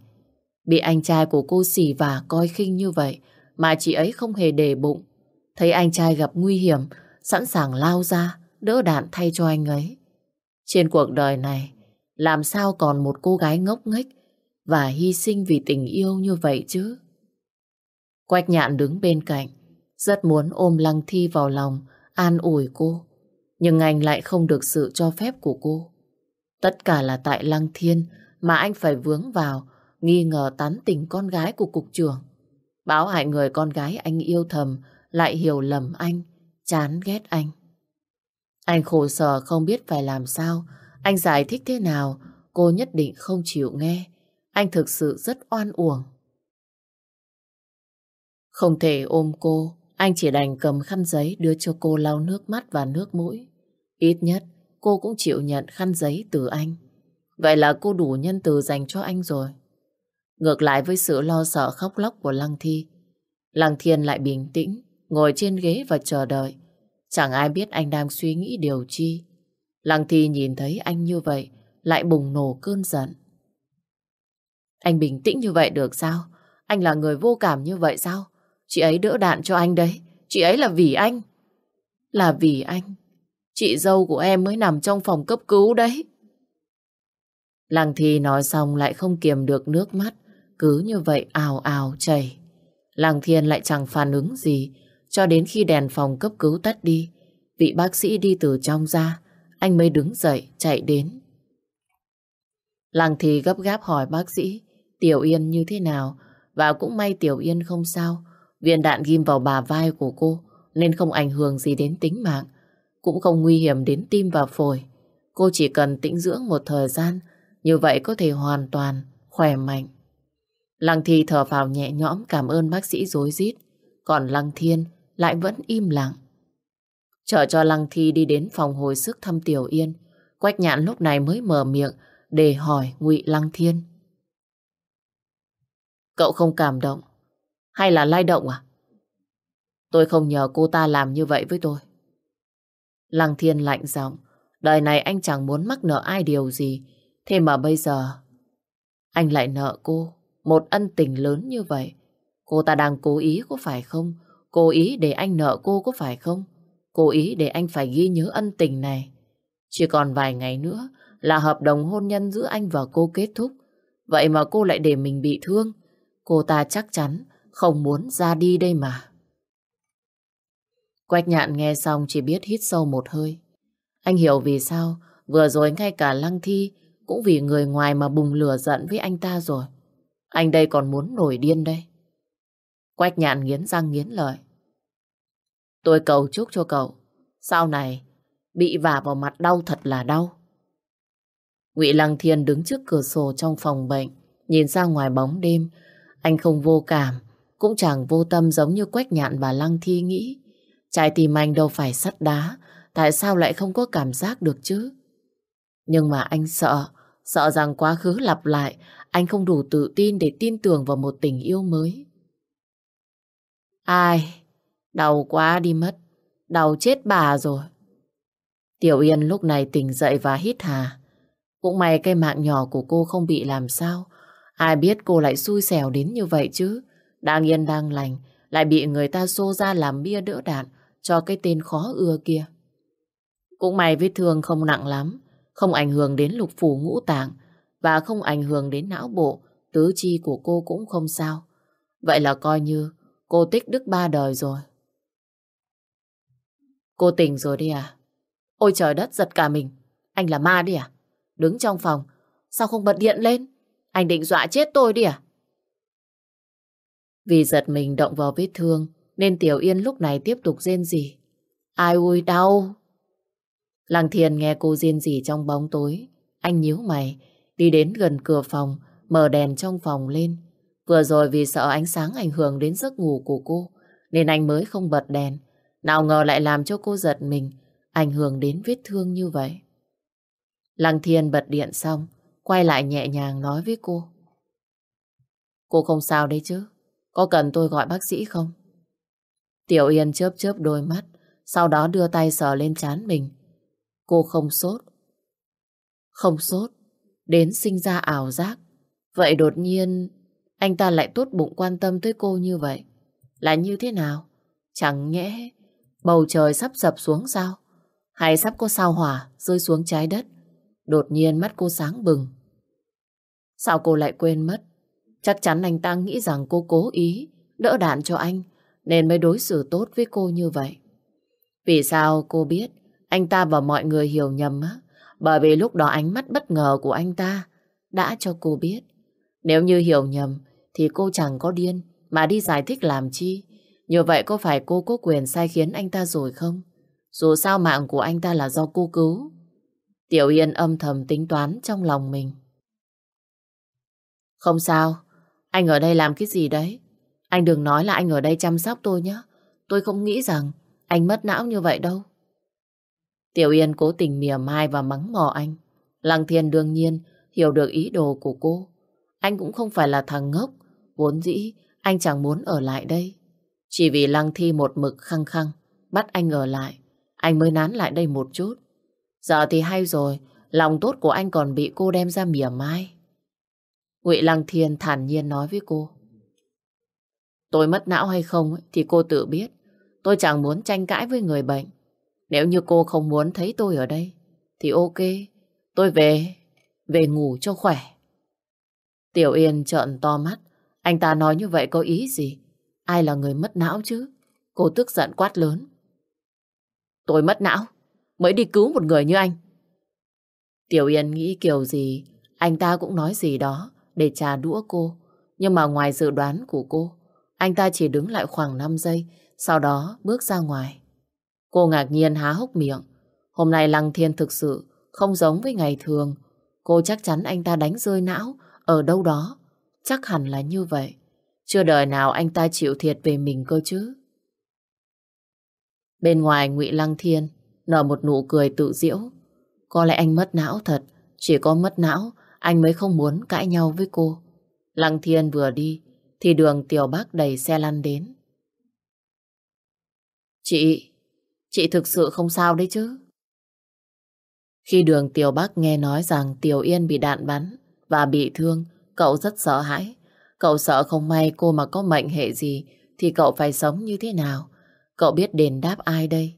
Bị anh trai của cô xỉ và coi khinh như vậy mà chị ấy không hề để bụng. Thấy anh trai gặp nguy hiểm, sẵn sàng lao ra, đỡ đạn thay cho anh ấy. Trên cuộc đời này, làm sao còn một cô gái ngốc nghếch và hy sinh vì tình yêu như vậy chứ? Quách nhạn đứng bên cạnh, rất muốn ôm Lăng Thi vào lòng, an ủi cô. Nhưng anh lại không được sự cho phép của cô. Tất cả là tại Lăng Thiên mà anh phải vướng vào, nghi ngờ tán tình con gái của cục trưởng. Báo hại người con gái anh yêu thầm lại hiểu lầm anh, chán ghét anh. Anh khổ sở không biết phải làm sao, anh giải thích thế nào, cô nhất định không chịu nghe. Anh thực sự rất oan uổng. Không thể ôm cô, anh chỉ đành cầm khăn giấy đưa cho cô lau nước mắt và nước mũi. Ít nhất cô cũng chịu nhận khăn giấy từ anh. Vậy là cô đủ nhân từ dành cho anh rồi. Ngược lại với sự lo sợ khóc lóc của Lăng Thi, Lăng Thiên lại bình tĩnh, ngồi trên ghế và chờ đợi. Chẳng ai biết anh đang suy nghĩ điều chi. Lăng Thi nhìn thấy anh như vậy, lại bùng nổ cơn giận. Anh bình tĩnh như vậy được sao? Anh là người vô cảm như vậy sao? Chị ấy đỡ đạn cho anh đấy. Chị ấy là vì anh. Là vì anh. Chị dâu của em mới nằm trong phòng cấp cứu đấy. Lăng Thi nói xong lại không kiềm được nước mắt. Cứ như vậy ào ào chảy. Lăng Thiên lại chẳng phản ứng gì cho đến khi đèn phòng cấp cứu tắt đi. Vị bác sĩ đi từ trong ra, anh mới đứng dậy chạy đến. Lăng Thi gấp gáp hỏi bác sĩ Tiểu Yên như thế nào và cũng may Tiểu Yên không sao. Viên đạn ghim vào bà vai của cô nên không ảnh hưởng gì đến tính mạng, cũng không nguy hiểm đến tim và phổi. Cô chỉ cần tĩnh dưỡng một thời gian, như vậy có thể hoàn toàn khỏe mạnh. Lăng Thi thở vào nhẹ nhõm cảm ơn bác sĩ Rối rít còn Lăng Thiên lại vẫn im lặng. Chờ cho Lăng Thi đi đến phòng hồi sức thăm Tiểu Yên, Quách Nhạn lúc này mới mở miệng để hỏi Ngụy Lăng Thiên. Cậu không cảm động hay là lai động à? Tôi không nhờ cô ta làm như vậy với tôi. Lăng Thiên lạnh giọng, đời này anh chẳng muốn mắc nợ ai điều gì, thế mà bây giờ anh lại nợ cô một ân tình lớn như vậy. Cô ta đang cố ý có phải không? Cố ý để anh nợ cô có phải không? Cố ý để anh phải ghi nhớ ân tình này. Chỉ còn vài ngày nữa là hợp đồng hôn nhân giữa anh và cô kết thúc. Vậy mà cô lại để mình bị thương. Cô ta chắc chắn không muốn ra đi đây mà. Quách nhạn nghe xong chỉ biết hít sâu một hơi. Anh hiểu vì sao vừa rồi ngay cả Lăng Thi cũng vì người ngoài mà bùng lửa giận với anh ta rồi. Anh đây còn muốn nổi điên đây. Quách nhạn nghiến răng nghiến lợi. Tôi cầu chúc cho cậu. Sau này, bị vả vào mặt đau thật là đau. Ngụy Lăng Thiên đứng trước cửa sổ trong phòng bệnh, nhìn ra ngoài bóng đêm. Anh không vô cảm, cũng chẳng vô tâm giống như Quách Nhạn và Lăng Thi nghĩ. Trái tim anh đâu phải sắt đá, tại sao lại không có cảm giác được chứ? Nhưng mà anh sợ, sợ rằng quá khứ lặp lại, anh không đủ tự tin để tin tưởng vào một tình yêu mới. Ai? Đau quá đi mất. Đau chết bà rồi. Tiểu Yên lúc này tỉnh dậy và hít hà. Cũng may cái mạng nhỏ của cô không bị làm sao. Ai biết cô lại xui xẻo đến như vậy chứ. Đang yên đang lành, lại bị người ta xô ra làm bia đỡ đạn cho cái tên khó ưa kia. Cũng may vết thương không nặng lắm, không ảnh hưởng đến lục phủ ngũ tạng và không ảnh hưởng đến não bộ, tứ chi của cô cũng không sao. Vậy là coi như cô tích đức ba đời rồi. Cô tỉnh rồi đi à? Ôi trời đất giật cả mình. Anh là ma đi à? Đứng trong phòng, sao không bật điện lên? Anh định dọa chết tôi đi à? Vì giật mình động vào vết thương, nên Tiểu Yên lúc này tiếp tục rên rỉ. Ai ui đau! Lăng thiền nghe cô rên rỉ trong bóng tối. Anh nhíu mày, đi đến gần cửa phòng, mở đèn trong phòng lên. Vừa rồi vì sợ ánh sáng ảnh hưởng đến giấc ngủ của cô, nên anh mới không bật đèn. Nào ngờ lại làm cho cô giật mình, ảnh hưởng đến vết thương như vậy. Lăng Thiên bật điện xong, quay lại nhẹ nhàng nói với cô. Cô không sao đấy chứ? Có cần tôi gọi bác sĩ không? Tiểu Yên chớp chớp đôi mắt, sau đó đưa tay sờ lên trán mình. Cô không sốt. Không sốt, đến sinh ra ảo giác. Vậy đột nhiên, anh ta lại tốt bụng quan tâm tới cô như vậy. Là như thế nào? Chẳng nhẽ bầu trời sắp sập xuống sao? Hay sắp có sao hỏa rơi xuống trái đất? Đột nhiên mắt cô sáng bừng. Sao cô lại quên mất? Chắc chắn anh ta nghĩ rằng cô cố ý đỡ đạn cho anh nên mới đối xử tốt với cô như vậy. Vì sao cô biết anh ta và mọi người hiểu nhầm á? Bởi vì lúc đó ánh mắt bất ngờ của anh ta đã cho cô biết. Nếu như hiểu nhầm thì cô chẳng có điên mà đi giải thích làm chi. Như vậy có phải cô có quyền sai khiến anh ta rồi không? Dù sao mạng của anh ta là do cô cứu. Tiểu Yên âm thầm tính toán trong lòng mình. Không sao, anh ở đây làm cái gì đấy? Anh đừng nói là anh ở đây chăm sóc tôi nhé. Tôi không nghĩ rằng anh mất não như vậy đâu. Tiểu Yên cố tình mỉa mai và mắng mò anh. Lăng Thiên đương nhiên hiểu được ý đồ của cô. Anh cũng không phải là thằng ngốc. Vốn dĩ anh chẳng muốn ở lại đây. Chỉ vì Lăng Thi một mực khăng khăng bắt anh ở lại. Anh mới nán lại đây một chút. Giờ thì hay rồi, lòng tốt của anh còn bị cô đem ra mỉa mai. Ngụy Lăng Thiên thản nhiên nói với cô. Tôi mất não hay không thì cô tự biết. Tôi chẳng muốn tranh cãi với người bệnh. Nếu như cô không muốn thấy tôi ở đây, thì ok, tôi về, về ngủ cho khỏe. Tiểu Yên trợn to mắt, anh ta nói như vậy có ý gì? Ai là người mất não chứ? Cô tức giận quát lớn. Tôi mất não, mới đi cứu một người như anh. Tiểu Yên nghĩ kiểu gì, anh ta cũng nói gì đó để trà đũa cô. Nhưng mà ngoài dự đoán của cô, anh ta chỉ đứng lại khoảng 5 giây, sau đó bước ra ngoài. Cô ngạc nhiên há hốc miệng. Hôm nay Lăng Thiên thực sự không giống với ngày thường. Cô chắc chắn anh ta đánh rơi não ở đâu đó. Chắc hẳn là như vậy. Chưa đời nào anh ta chịu thiệt về mình cơ chứ. Bên ngoài ngụy Lăng Thiên nở một nụ cười tự diễu. Có lẽ anh mất não thật. Chỉ có mất não anh mới không muốn cãi nhau với cô. Lăng Thiên vừa đi thì đường Tiểu Bắc đầy xe lăn đến. Chị, chị thực sự không sao đấy chứ? Khi đường Tiểu Bắc nghe nói rằng Tiểu Yên bị đạn bắn và bị thương, cậu rất sợ hãi. Cậu sợ không may cô mà có mệnh hệ gì thì cậu phải sống như thế nào? Cậu biết đền đáp ai đây?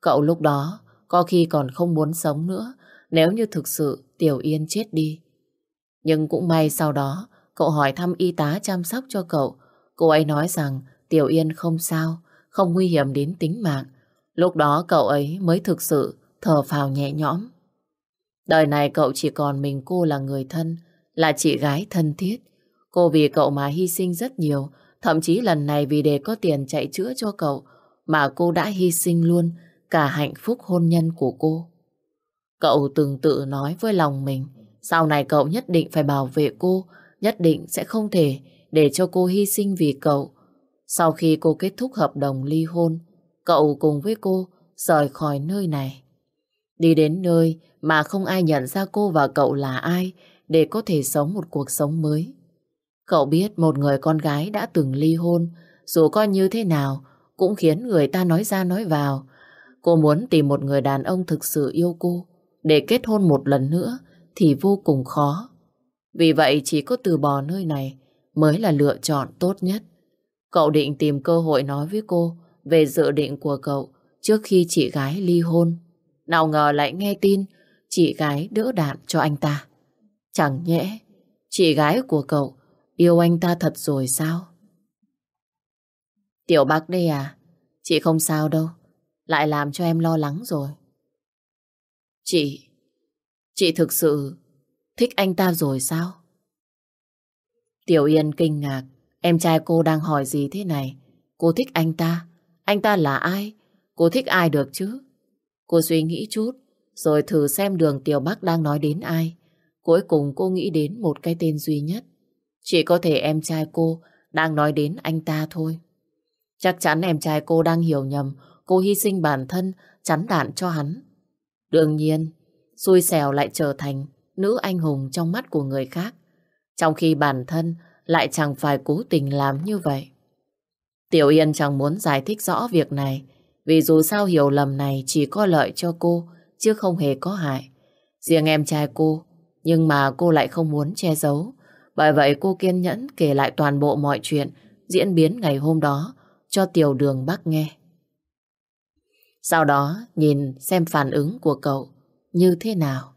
Cậu lúc đó có khi còn không muốn sống nữa nếu như thực sự Tiểu Yên chết đi. Nhưng cũng may sau đó cậu hỏi thăm y tá chăm sóc cho cậu. Cô ấy nói rằng Tiểu Yên không sao, không nguy hiểm đến tính mạng. Lúc đó cậu ấy mới thực sự thở phào nhẹ nhõm. Đời này cậu chỉ còn mình cô là người thân, là chị gái thân thiết. Cô vì cậu mà hy sinh rất nhiều, thậm chí lần này vì để có tiền chạy chữa cho cậu, mà cô đã hy sinh luôn cả hạnh phúc hôn nhân của cô. Cậu từng tự nói với lòng mình, sau này cậu nhất định phải bảo vệ cô, nhất định sẽ không thể để cho cô hy sinh vì cậu. Sau khi cô kết thúc hợp đồng ly hôn, cậu cùng với cô rời khỏi nơi này. Đi đến nơi mà không ai nhận ra cô và cậu là ai để có thể sống một cuộc sống mới. Cậu biết một người con gái đã từng ly hôn, dù coi như thế nào cũng khiến người ta nói ra nói vào. Cô muốn tìm một người đàn ông thực sự yêu cô để kết hôn một lần nữa thì vô cùng khó. Vì vậy chỉ có từ bỏ nơi này mới là lựa chọn tốt nhất. Cậu định tìm cơ hội nói với cô về dự định của cậu trước khi chị gái ly hôn. Nào ngờ lại nghe tin chị gái đỡ đạn cho anh ta. Chẳng nhẽ chị gái của cậu yêu anh ta thật rồi sao? Tiểu Bắc đây à? Chị không sao đâu. Lại làm cho em lo lắng rồi. Chị, chị thực sự thích anh ta rồi sao? Tiểu Yên kinh ngạc. Em trai cô đang hỏi gì thế này? Cô thích anh ta? Anh ta là ai? Cô thích ai được chứ? Cô suy nghĩ chút, rồi thử xem đường Tiểu Bắc đang nói đến ai. Cuối cùng cô nghĩ đến một cái tên duy nhất. Chỉ có thể em trai cô đang nói đến anh ta thôi. Chắc chắn em trai cô đang hiểu nhầm cô hy sinh bản thân chắn đạn cho hắn. Đương nhiên, xui xẻo lại trở thành nữ anh hùng trong mắt của người khác. Trong khi bản thân lại chẳng phải cố tình làm như vậy. Tiểu Yên chẳng muốn giải thích rõ việc này, vì dù sao hiểu lầm này chỉ có lợi cho cô, chứ không hề có hại. Riêng em trai cô, nhưng mà cô lại không muốn che giấu. Bởi vậy cô kiên nhẫn kể lại toàn bộ mọi chuyện diễn biến ngày hôm đó cho Tiểu Đường Bắc nghe. Sau đó, nhìn xem phản ứng của cậu như thế nào.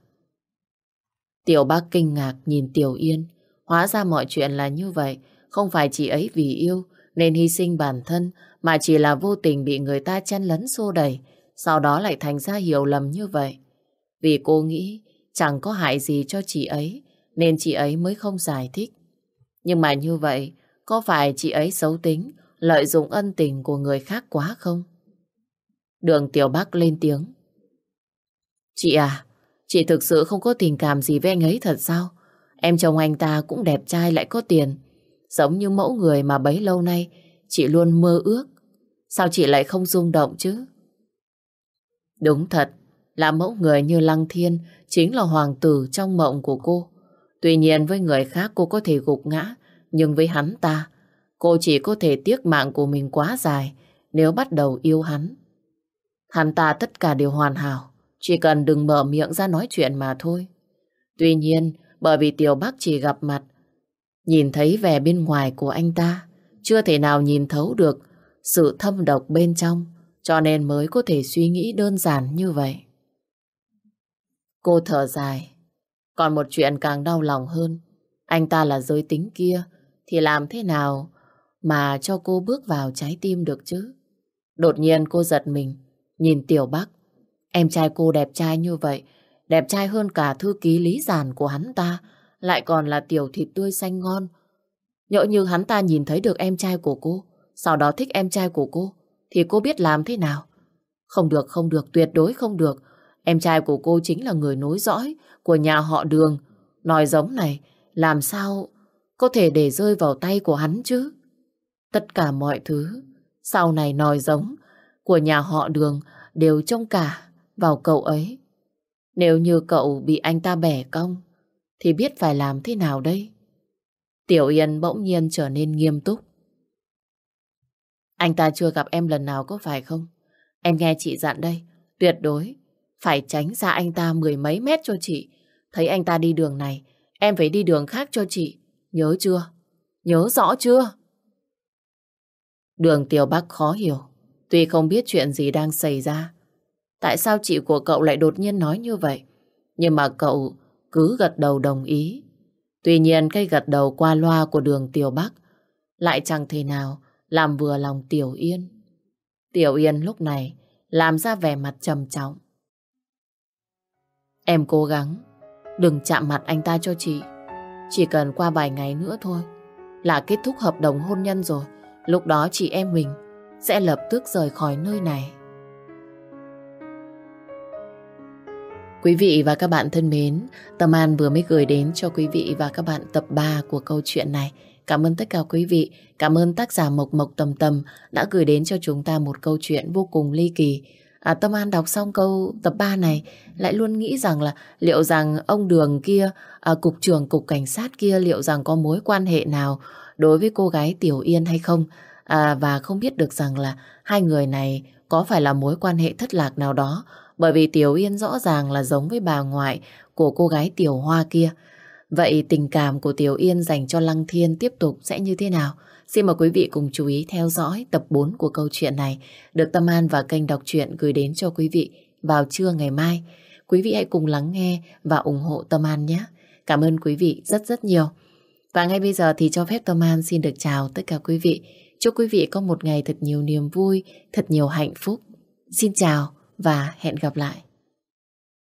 Tiểu Bắc kinh ngạc nhìn Tiểu Yên. Hóa ra mọi chuyện là như vậy. Không phải chị ấy vì yêu, nên hy sinh bản thân, mà chỉ là vô tình bị người ta chen lấn xô đẩy. Sau đó lại thành ra hiểu lầm như vậy. Vì cô nghĩ, chẳng có hại gì cho chị ấy, nên chị ấy mới không giải thích. Nhưng mà như vậy, có phải chị ấy xấu tính, lợi dụng ân tình của người khác quá không? Đường Tiểu Bắc lên tiếng. Chị à, chị thực sự không có tình cảm gì với anh ấy thật sao? Em chồng anh ta cũng đẹp trai lại có tiền. Giống như mẫu người mà bấy lâu nay chị luôn mơ ước. Sao chị lại không rung động chứ? Đúng thật, là mẫu người như Lăng Thiên chính là hoàng tử trong mộng của cô. Tuy nhiên với người khác cô có thể gục ngã, nhưng với hắn ta, cô chỉ có thể tiếc mạng của mình quá dài nếu bắt đầu yêu hắn. Hắn ta tất cả đều hoàn hảo, chỉ cần đừng mở miệng ra nói chuyện mà thôi. Tuy nhiên, bởi vì Tiểu Bắc chỉ gặp mặt, nhìn thấy vẻ bên ngoài của anh ta, chưa thể nào nhìn thấu được sự thâm độc bên trong, cho nên mới có thể suy nghĩ đơn giản như vậy. Cô thở dài, còn một chuyện càng đau lòng hơn, anh ta là giới tính kia, thì làm thế nào mà cho cô bước vào trái tim được chứ? Đột nhiên cô giật mình, nhìn Tiểu Bắc. Em trai cô đẹp trai như vậy, đẹp trai hơn cả thư ký lý giản của hắn ta, lại còn là tiểu thịt tươi xanh ngon. Nhỡ như hắn ta nhìn thấy được em trai của cô, sau đó thích em trai của cô, thì cô biết làm thế nào? Không được, không được, tuyệt đối không được. Em trai của cô chính là người nối dõi của nhà họ đường. Nói giống này, làm sao có thể để rơi vào tay của hắn chứ? Tất cả mọi thứ, sau này nói giống của nhà họ đường đều trông cả vào cậu ấy. Nếu như cậu bị anh ta bẻ cong, thì biết phải làm thế nào đây? Tiểu Yên bỗng nhiên trở nên nghiêm túc. Anh ta chưa gặp em lần nào có phải không? Em nghe chị dặn đây, tuyệt đối phải tránh xa anh ta mười mấy mét cho chị. Thấy anh ta đi đường này, em phải đi đường khác cho chị. Nhớ chưa? Nhớ rõ chưa? Đường Tiểu Bắc khó hiểu. Tuy không biết chuyện gì đang xảy ra. Tại sao chị của cậu lại đột nhiên nói như vậy? Nhưng mà cậu cứ gật đầu đồng ý. Tuy nhiên cái gật đầu qua loa của đường Tiểu Bắc lại chẳng thể nào làm vừa lòng Tiểu Yên. Tiểu Yên lúc này làm ra vẻ mặt trầm trọng. Em cố gắng, đừng chạm mặt anh ta cho chị. Chỉ cần qua vài ngày nữa thôi là kết thúc hợp đồng hôn nhân rồi. Lúc đó chị em mình sẽ lập tức rời khỏi nơi này. Quý vị và các bạn thân mến, Tâm An vừa mới gửi đến cho quý vị và các bạn tập 3 của câu chuyện này. Cảm ơn tất cả quý vị, cảm ơn tác giả Mộc Mộc Tầm Tầm đã gửi đến cho chúng ta một câu chuyện vô cùng ly kỳ. À, Tâm An đọc xong câu tập 3 này lại luôn nghĩ rằng là liệu rằng ông Đường kia, à, cục trưởng cục cảnh sát kia liệu rằng có mối quan hệ nào đối với cô gái Tiểu Yên hay không? À, và không biết được rằng là hai người này có phải là mối quan hệ thất lạc nào đó bởi vì Tiểu Yên rõ ràng là giống với bà ngoại của cô gái Tiểu Hoa kia. Vậy tình cảm của Tiểu Yên dành cho Lăng Thiên tiếp tục sẽ như thế nào? Xin mời quý vị cùng chú ý theo dõi tập 4 của câu chuyện này được Tâm An và kênh đọc truyện gửi đến cho quý vị vào trưa ngày mai. Quý vị hãy cùng lắng nghe và ủng hộ Tâm An nhé. Cảm ơn quý vị rất rất nhiều. Và ngay bây giờ thì cho phép Tâm An xin được chào tất cả quý vị. Chúc quý vị có một ngày thật nhiều niềm vui, thật nhiều hạnh phúc. Xin chào và hẹn gặp lại.